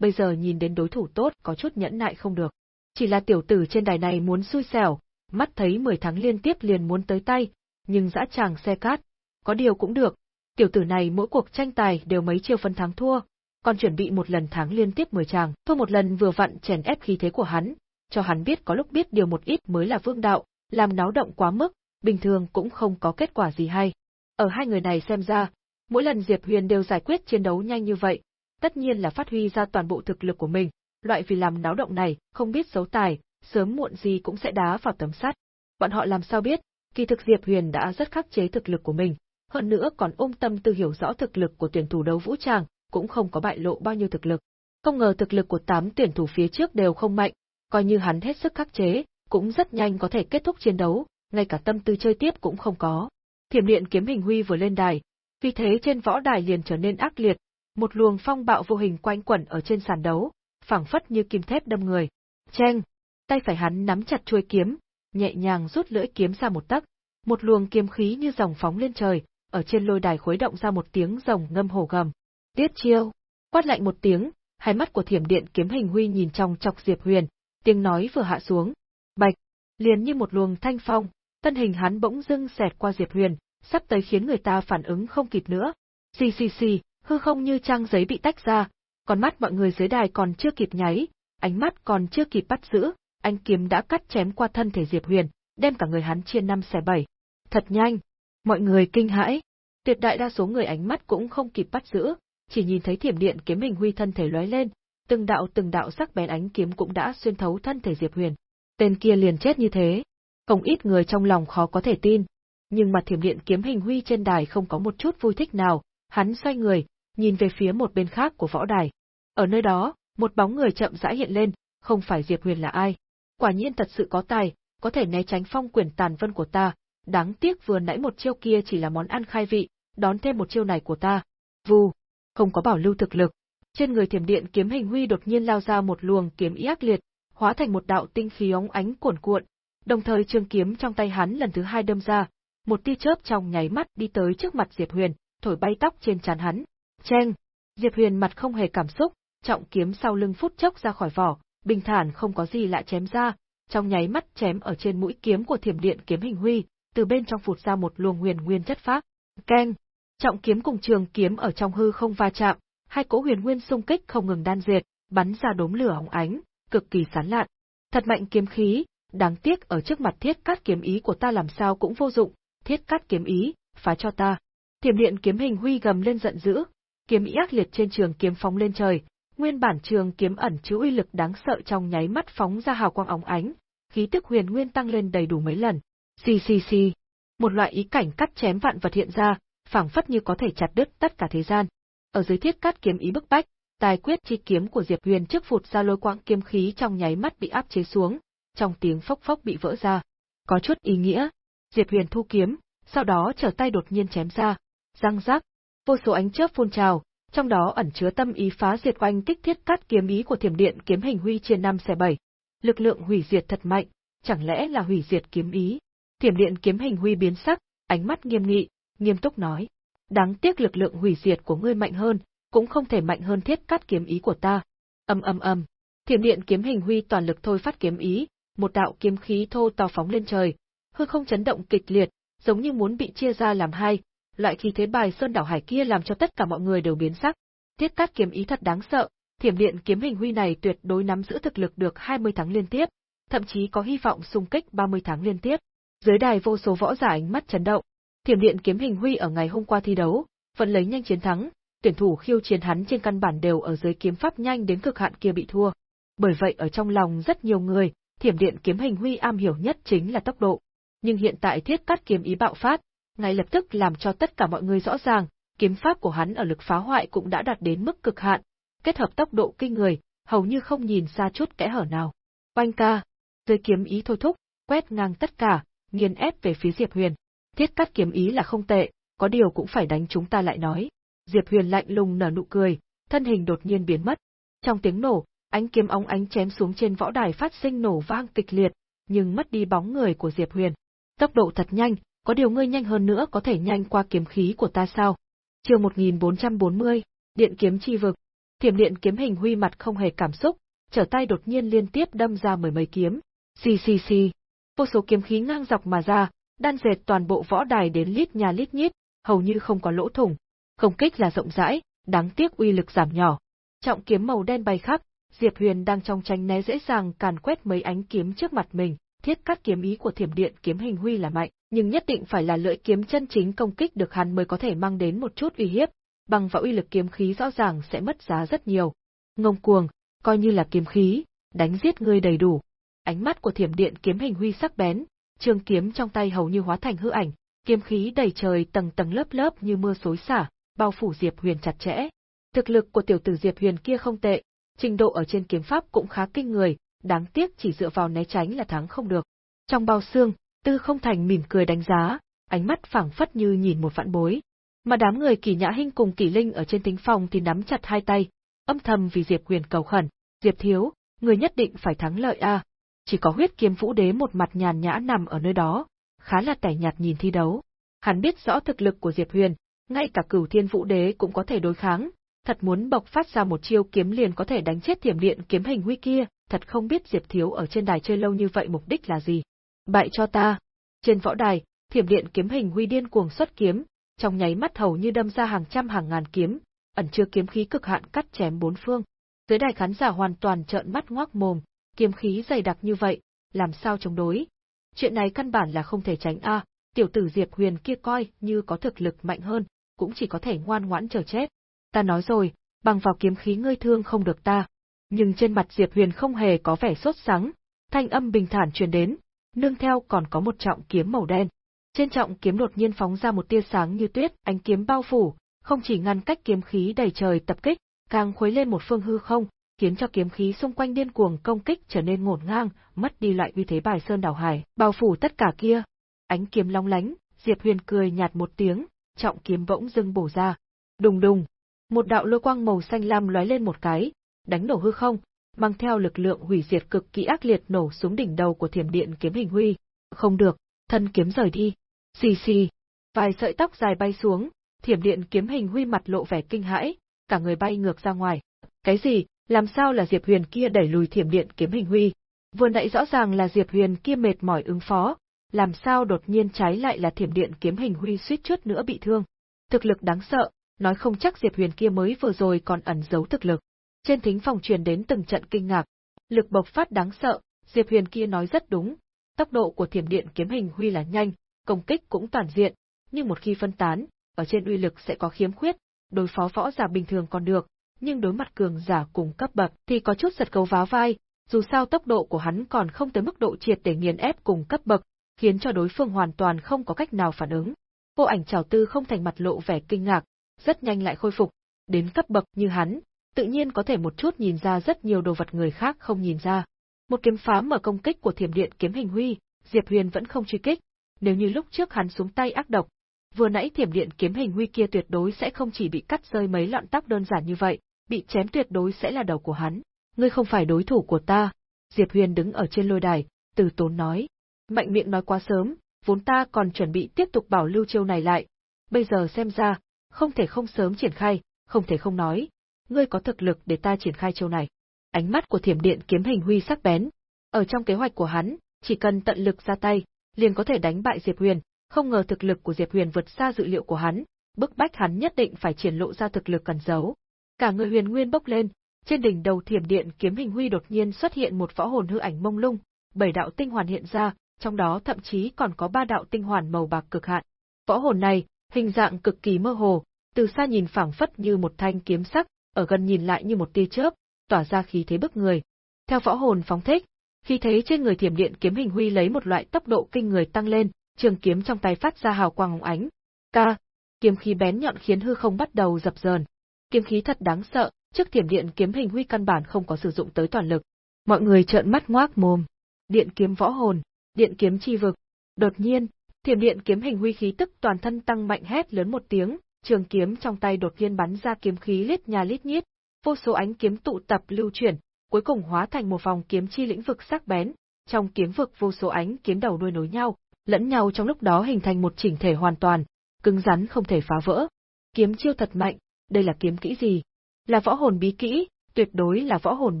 bây giờ nhìn đến đối thủ tốt có chút nhẫn nại không được. Chỉ là tiểu tử trên đài này muốn xui xẻo, mắt thấy 10 tháng liên tiếp liền muốn tới tay, nhưng dã chàng xe cát, có điều cũng được. Tiểu tử này mỗi cuộc tranh tài đều mấy chiêu phân thắng thua, còn chuẩn bị một lần thắng liên tiếp 10 chàng, thua một lần vừa vặn chèn ép khí thế của hắn, cho hắn biết có lúc biết điều một ít mới là vương đạo, làm náo động quá mức, bình thường cũng không có kết quả gì hay. Ở hai người này xem ra, mỗi lần Diệp Huyền đều giải quyết chiến đấu nhanh như vậy, tất nhiên là phát huy ra toàn bộ thực lực của mình, loại vì làm náo động này, không biết giấu tài, sớm muộn gì cũng sẽ đá vào tấm sắt. Bọn họ làm sao biết, kỳ thực Diệp Huyền đã rất khắc chế thực lực của mình, hơn nữa còn ôm tâm tư hiểu rõ thực lực của tuyển thủ đấu vũ tràng, cũng không có bại lộ bao nhiêu thực lực. Không ngờ thực lực của tám tuyển thủ phía trước đều không mạnh, coi như hắn hết sức khắc chế, cũng rất nhanh có thể kết thúc chiến đấu, ngay cả tâm tư chơi tiếp cũng không có. Thiểm điện kiếm hình huy vừa lên đài, vì thế trên võ đài liền trở nên ác liệt, một luồng phong bạo vô hình quanh quẩn ở trên sàn đấu, phảng phất như kim thép đâm người. Chen, tay phải hắn nắm chặt chuôi kiếm, nhẹ nhàng rút lưỡi kiếm ra một tấc, một luồng kiếm khí như dòng phóng lên trời, ở trên lôi đài khuấy động ra một tiếng rồng ngâm hổ gầm. Tiết chiêu, quát lạnh một tiếng, hai mắt của thiểm điện kiếm hình huy nhìn trong chọc Diệp Huyền, tiếng nói vừa hạ xuống. Bạch, liền như một luồng thanh phong, thân hình hắn bỗng dưng xẹt qua Diệp Huyền, sắp tới khiến người ta phản ứng không kịp nữa. Xì xì xì, hư không như trang giấy bị tách ra, còn mắt mọi người dưới đài còn chưa kịp nháy, ánh mắt còn chưa kịp bắt giữ, anh kiếm đã cắt chém qua thân thể Diệp Huyền, đem cả người hắn chia năm xẻ bảy. Thật nhanh, mọi người kinh hãi, tuyệt đại đa số người ánh mắt cũng không kịp bắt giữ, chỉ nhìn thấy thiểm điện kiếm hình huy thân thể lóe lên, từng đạo từng đạo sắc bén ánh kiếm cũng đã xuyên thấu thân thể Diệp Huyền. Tên kia liền chết như thế, không ít người trong lòng khó có thể tin, nhưng mà thiểm điện kiếm hình huy trên đài không có một chút vui thích nào, hắn xoay người, nhìn về phía một bên khác của võ đài. Ở nơi đó, một bóng người chậm rãi hiện lên, không phải Diệp Huyền là ai. Quả nhiên thật sự có tài, có thể né tránh phong quyền tàn vân của ta, đáng tiếc vừa nãy một chiêu kia chỉ là món ăn khai vị, đón thêm một chiêu này của ta. Vù, không có bảo lưu thực lực. Trên người thiểm điện kiếm hình huy đột nhiên lao ra một luồng kiếm ý ác liệt, hóa thành một đạo tinh khí óng ánh cuồn cuộn, đồng thời trường kiếm trong tay hắn lần thứ hai đâm ra, một tia chớp trong nháy mắt đi tới trước mặt Diệp Huyền, thổi bay tóc trên trán hắn. Chen! Diệp Huyền mặt không hề cảm xúc, trọng kiếm sau lưng phút chốc ra khỏi vỏ, bình thản không có gì lạ chém ra, trong nháy mắt chém ở trên mũi kiếm của thiểm điện kiếm hình huy, từ bên trong phụt ra một luồng huyền nguyên chất phác. Keng! Trọng kiếm cùng trường kiếm ở trong hư không va chạm, hai cỗ huyền nguyên xung kích không ngừng đan diệt bắn ra đốm lửa óng ánh, cực kỳ sán lạn. Thật mạnh kiếm khí, đáng tiếc ở trước mặt thiết cắt kiếm ý của ta làm sao cũng vô dụng, thiết cắt kiếm ý, phá cho ta. Thiểm điện kiếm hình huy gầm lên giận dữ, kiếm ý ác liệt trên trường kiếm phóng lên trời, nguyên bản trường kiếm ẩn chứa uy lực đáng sợ trong nháy mắt phóng ra hào quang óng ánh, khí tức huyền nguyên tăng lên đầy đủ mấy lần. Xì xì xì, một loại ý cảnh cắt chém vạn vật hiện ra, phảng phất như có thể chặt đứt tất cả thế gian. Ở dưới thiết cắt kiếm ý bức bách, tài quyết chi kiếm của Diệp Huyền trước phụt ra lôi quang kiếm khí trong nháy mắt bị áp chế xuống, trong tiếng phốc phốc bị vỡ ra. Có chút ý nghĩa. Diệp Huyền thu kiếm, sau đó trở tay đột nhiên chém ra, răng rắc, vô số ánh chớp phun trào, trong đó ẩn chứa tâm ý phá diệt quanh kích thiết cắt kiếm ý của thiểm điện kiếm hình huy chia năm xẻ bảy. Lực lượng hủy diệt thật mạnh, chẳng lẽ là hủy diệt kiếm ý? Thiểm điện kiếm hình huy biến sắc, ánh mắt nghiêm nghị, nghiêm túc nói: "Đáng tiếc lực lượng hủy diệt của ngươi mạnh hơn, cũng không thể mạnh hơn thiết cắt kiếm ý của ta." Ầm ầm ầm, Thiểm điện kiếm hình huy toàn lực thôi phát kiếm ý, một đạo kiếm khí thô to phóng lên trời, hư không chấn động kịch liệt, giống như muốn bị chia ra làm hai, loại khí thế bài sơn đảo hải kia làm cho tất cả mọi người đều biến sắc. Tiết cát kiếm ý thật đáng sợ, thiểm điện kiếm hình huy này tuyệt đối nắm giữ thực lực được 20 tháng liên tiếp, thậm chí có hy vọng xung kích 30 tháng liên tiếp. Dưới đài vô số võ giả ánh mắt chấn động. Thiểm điện kiếm hình huy ở ngày hôm qua thi đấu, vẫn lấy nhanh chiến thắng, tuyển thủ khiêu chiến hắn trên căn bản đều ở dưới kiếm pháp nhanh đến cực hạn kia bị thua. Bởi vậy ở trong lòng rất nhiều người, thiểm điện kiếm hình huy am hiểu nhất chính là tốc độ. Nhưng hiện tại thiết cắt kiếm ý bạo phát, ngay lập tức làm cho tất cả mọi người rõ ràng, kiếm pháp của hắn ở lực phá hoại cũng đã đạt đến mức cực hạn, kết hợp tốc độ kinh người, hầu như không nhìn ra chút kẽ hở nào. Oanh ca, dưới kiếm ý thôi thúc, quét ngang tất cả, nghiền ép về phía Diệp Huyền. Thiết cắt kiếm ý là không tệ, có điều cũng phải đánh chúng ta lại nói. Diệp Huyền lạnh lùng nở nụ cười, thân hình đột nhiên biến mất. Trong tiếng nổ, ánh kiếm óng ánh chém xuống trên võ đài phát sinh nổ vang kịch liệt, nhưng mất đi bóng người của Diệp Huyền. Tốc độ thật nhanh, có điều ngươi nhanh hơn nữa có thể nhanh qua kiếm khí của ta sao? Chương 1440, Điện kiếm chi vực. Thiểm điện kiếm hình huy mặt không hề cảm xúc, trở tay đột nhiên liên tiếp đâm ra mười mấy kiếm. Xì xì xì. Vô số kiếm khí ngang dọc mà ra, đan dệt toàn bộ võ đài đến lít nhà lít nhít, hầu như không có lỗ thủng. Không kích là rộng rãi, đáng tiếc uy lực giảm nhỏ. Trọng kiếm màu đen bay khắp, Diệp Huyền đang trong tranh né dễ dàng càn quét mấy ánh kiếm trước mặt mình, thiết cắt kiếm ý của thiểm điện kiếm hình huy là mạnh, nhưng nhất định phải là lưỡi kiếm chân chính công kích được hắn mới có thể mang đến một chút uy hiếp, bằng vào uy lực kiếm khí rõ ràng sẽ mất giá rất nhiều. Ngông cuồng, coi như là kiếm khí, đánh giết ngươi đầy đủ. Ánh mắt của thiểm điện kiếm hình huy sắc bén, trường kiếm trong tay hầu như hóa thành hư ảnh, kiếm khí đầy trời tầng tầng lớp lớp như mưa xối xả, bao phủ Diệp Huyền chặt chẽ. Thực lực của tiểu tử Diệp Huyền kia không tệ, trình độ ở trên kiếm pháp cũng khá kinh người, đáng tiếc chỉ dựa vào né tránh là thắng không được. Trong bao xương, Tư Không Thành mỉm cười đánh giá, ánh mắt phảng phất như nhìn một vạn bối. Mà đám người Kỳ Nhã Hinh cùng Kỳ Linh ở trên thính phòng thì nắm chặt hai tay, âm thầm vì Diệp Huyền cầu khẩn, "Diệp thiếu, người nhất định phải thắng lợi a." Chỉ có huyết kiếm vũ đế một mặt nhàn nhã nằm ở nơi đó, khá là tẻ nhạt nhìn thi đấu. Hắn biết rõ thực lực của Diệp Huyền, ngay cả cửu thiên vũ đế cũng có thể đối kháng, thật muốn bộc phát ra một chiêu kiếm liền có thể đánh chết thiểm điện kiếm hình huy kia, thật không biết Diệp Thiếu ở trên đài chơi lâu như vậy mục đích là gì. Bại cho ta. Trên võ đài, thiểm điện kiếm hình huy điên cuồng xuất kiếm, trong nháy mắt hầu như đâm ra hàng trăm hàng ngàn kiếm, ẩn chứa kiếm khí cực hạn cắt chém bốn phương. Dưới đài khán giả hoàn toàn trợn mắt ngoác mồm, kiếm khí dày đặc như vậy, làm sao chống đối? Chuyện này căn bản là không thể tránh a, tiểu tử Diệp Huyền kia coi như có thực lực mạnh hơn, cũng chỉ có thể ngoan ngoãn chờ chết. Ta nói rồi, bằng vào kiếm khí ngươi thương không được ta. Nhưng trên mặt Diệp Huyền không hề có vẻ sốt sắng, thanh âm bình thản truyền đến, nương theo còn có một trọng kiếm màu đen. Trên trọng kiếm đột nhiên phóng ra một tia sáng như tuyết, ánh kiếm bao phủ, không chỉ ngăn cách kiếm khí đầy trời tập kích, càng khuấy lên một phương hư không, khiến cho kiếm khí xung quanh điên cuồng công kích trở nên ngổn ngang, mất đi loại uy thế bài sơn đảo hải, bao phủ tất cả kia. Ánh kiếm long lánh, Diệp Huyền cười nhạt một tiếng, trọng kiếm bỗng dưng bổ ra. Đùng đùng, một đạo lôi quang màu xanh lam lóe lên một cái, đánh nổ hư không, mang theo lực lượng hủy diệt cực kỳ ác liệt nổ xuống đỉnh đầu của thiểm điện kiếm hình huy. Không được, thân kiếm rời đi. Xì xì, vài sợi tóc dài bay xuống, thiểm điện kiếm hình huy mặt lộ vẻ kinh hãi, cả người bay ngược ra ngoài. Cái gì, làm sao là Diệp Huyền kia đẩy lùi thiểm điện kiếm hình huy? Vừa nãy rõ ràng là Diệp Huyền kia mệt mỏi ứng phó, làm sao đột nhiên trái lại là thiểm điện kiếm hình huy suýt chút nữa bị thương. Thực lực đáng sợ, nói không chắc Diệp Huyền kia mới vừa rồi còn ẩn giấu thực lực. Trên thính phòng truyền đến từng trận kinh ngạc, lực bộc phát đáng sợ, Diệp Huyền kia nói rất đúng, tốc độ của thiểm điện kiếm hình huy là nhanh, công kích cũng toàn diện, nhưng một khi phân tán, ở trên uy lực sẽ có khiếm khuyết, đối phó võ giả bình thường còn được, nhưng đối mặt cường giả cùng cấp bậc thì có chút giật cấu váo vai, dù sao tốc độ của hắn còn không tới mức độ triệt để nghiền ép cùng cấp bậc, khiến cho đối phương hoàn toàn không có cách nào phản ứng. Vô ảnh trào tư không thành mặt lộ vẻ kinh ngạc, rất nhanh lại khôi phục, đến cấp bậc như hắn, tự nhiên có thể một chút nhìn ra rất nhiều đồ vật người khác không nhìn ra. Một kiếm phá mở công kích của thiểm điện kiếm hình huy, Diệp Huyền vẫn không truy kích, nếu như lúc trước hắn xuống tay ác độc, vừa nãy thiểm điện kiếm hình huy kia tuyệt đối sẽ không chỉ bị cắt rơi mấy lọn tóc đơn giản như vậy, bị chém tuyệt đối sẽ là đầu của hắn. Ngươi không phải đối thủ của ta. Diệp Huyền đứng ở trên lôi đài, từ tốn nói. Mạnh miệng nói quá sớm, vốn ta còn chuẩn bị tiếp tục bảo lưu chiêu này lại. Bây giờ xem ra, không thể không sớm triển khai, không thể không nói. Ngươi có thực lực để ta triển khai chiêu này. ánh mắt của thiểm điện kiếm hình huy sắc bén. Ở trong kế hoạch của hắn, chỉ cần tận lực ra tay, liền có thể đánh bại Diệp Huyền, không ngờ thực lực của Diệp Huyền vượt xa dự liệu của hắn, bức bách hắn nhất định phải triển lộ ra thực lực cần giấu. Cả người Huyền Nguyên bốc lên, trên đỉnh đầu thiểm điện kiếm hình huy đột nhiên xuất hiện một võ hồn hư ảnh mông lung, bảy đạo tinh hoàn hiện ra, trong đó thậm chí còn có ba đạo tinh hoàn màu bạc cực hạn. Võ hồn này, hình dạng cực kỳ mơ hồ, từ xa nhìn phảng phất như một thanh kiếm sắc, ở gần nhìn lại như một tia chớp, tỏa ra khí thế bức người. Theo võ hồn phóng thích, khi thấy trên người thiểm điện kiếm hình huy lấy một loại tốc độ kinh người tăng lên, trường kiếm trong tay phát ra hào quang hồng ánh. Ca, kiếm khí bén nhọn khiến hư không bắt đầu dập dờn. Kiếm khí thật đáng sợ, trước thiểm điện kiếm hình huy căn bản không có sử dụng tới toàn lực. Mọi người trợn mắt ngoác mồm. Điện kiếm võ hồn, điện kiếm chi vực. Đột nhiên, thiểm điện kiếm hình huy khí tức toàn thân tăng mạnh hét lớn một tiếng, trường kiếm trong tay đột nhiên bắn ra kiếm khí lít nhà lít nhít, vô số ánh kiếm tụ tập lưu chuyển, cuối cùng hóa thành một vòng kiếm chi lĩnh vực sắc bén, trong kiếm vực vô số ánh kiếm đầu đuôi nối nhau, lẫn nhau trong lúc đó hình thành một chỉnh thể hoàn toàn, cứng rắn không thể phá vỡ. Kiếm chiêu thật mạnh, đây là kiếm kỹ gì? Là võ hồn bí kỹ, tuyệt đối là võ hồn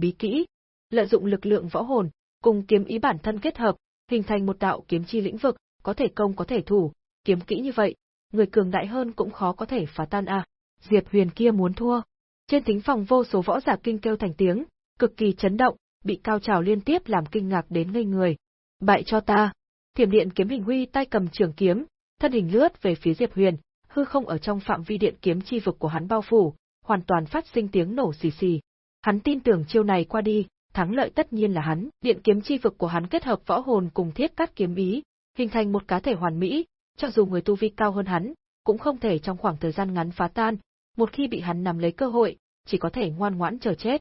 bí kỹ. Lợi dụng lực lượng võ hồn, cùng kiếm ý bản thân kết hợp, hình thành một đạo kiếm chi lĩnh vực, có thể công có thể thủ, kiếm kỹ như vậy, người cường đại hơn cũng khó có thể phá tan à. Diệp Huyền kia muốn thua. Trên thính phòng vô số võ giả kinh kêu thành tiếng, cực kỳ chấn động, bị cao trào liên tiếp làm kinh ngạc đến ngây người. Bại cho ta. Thiểm điện kiếm hình huy tay cầm trường kiếm, thân hình lướt về phía Diệp Huyền, hư không ở trong phạm vi điện kiếm chi vực của hắn bao phủ, hoàn toàn phát sinh tiếng nổ xì xì. Hắn tin tưởng chiêu này qua đi, thắng lợi tất nhiên là hắn. Điện kiếm chi vực của hắn kết hợp võ hồn cùng thiết cắt kiếm ý, hình thành một cá thể hoàn mỹ, cho dù người tu vi cao hơn hắn, cũng không thể trong khoảng thời gian ngắn phá tan, một khi bị hắn nắm lấy cơ hội, chỉ có thể ngoan ngoãn chờ chết.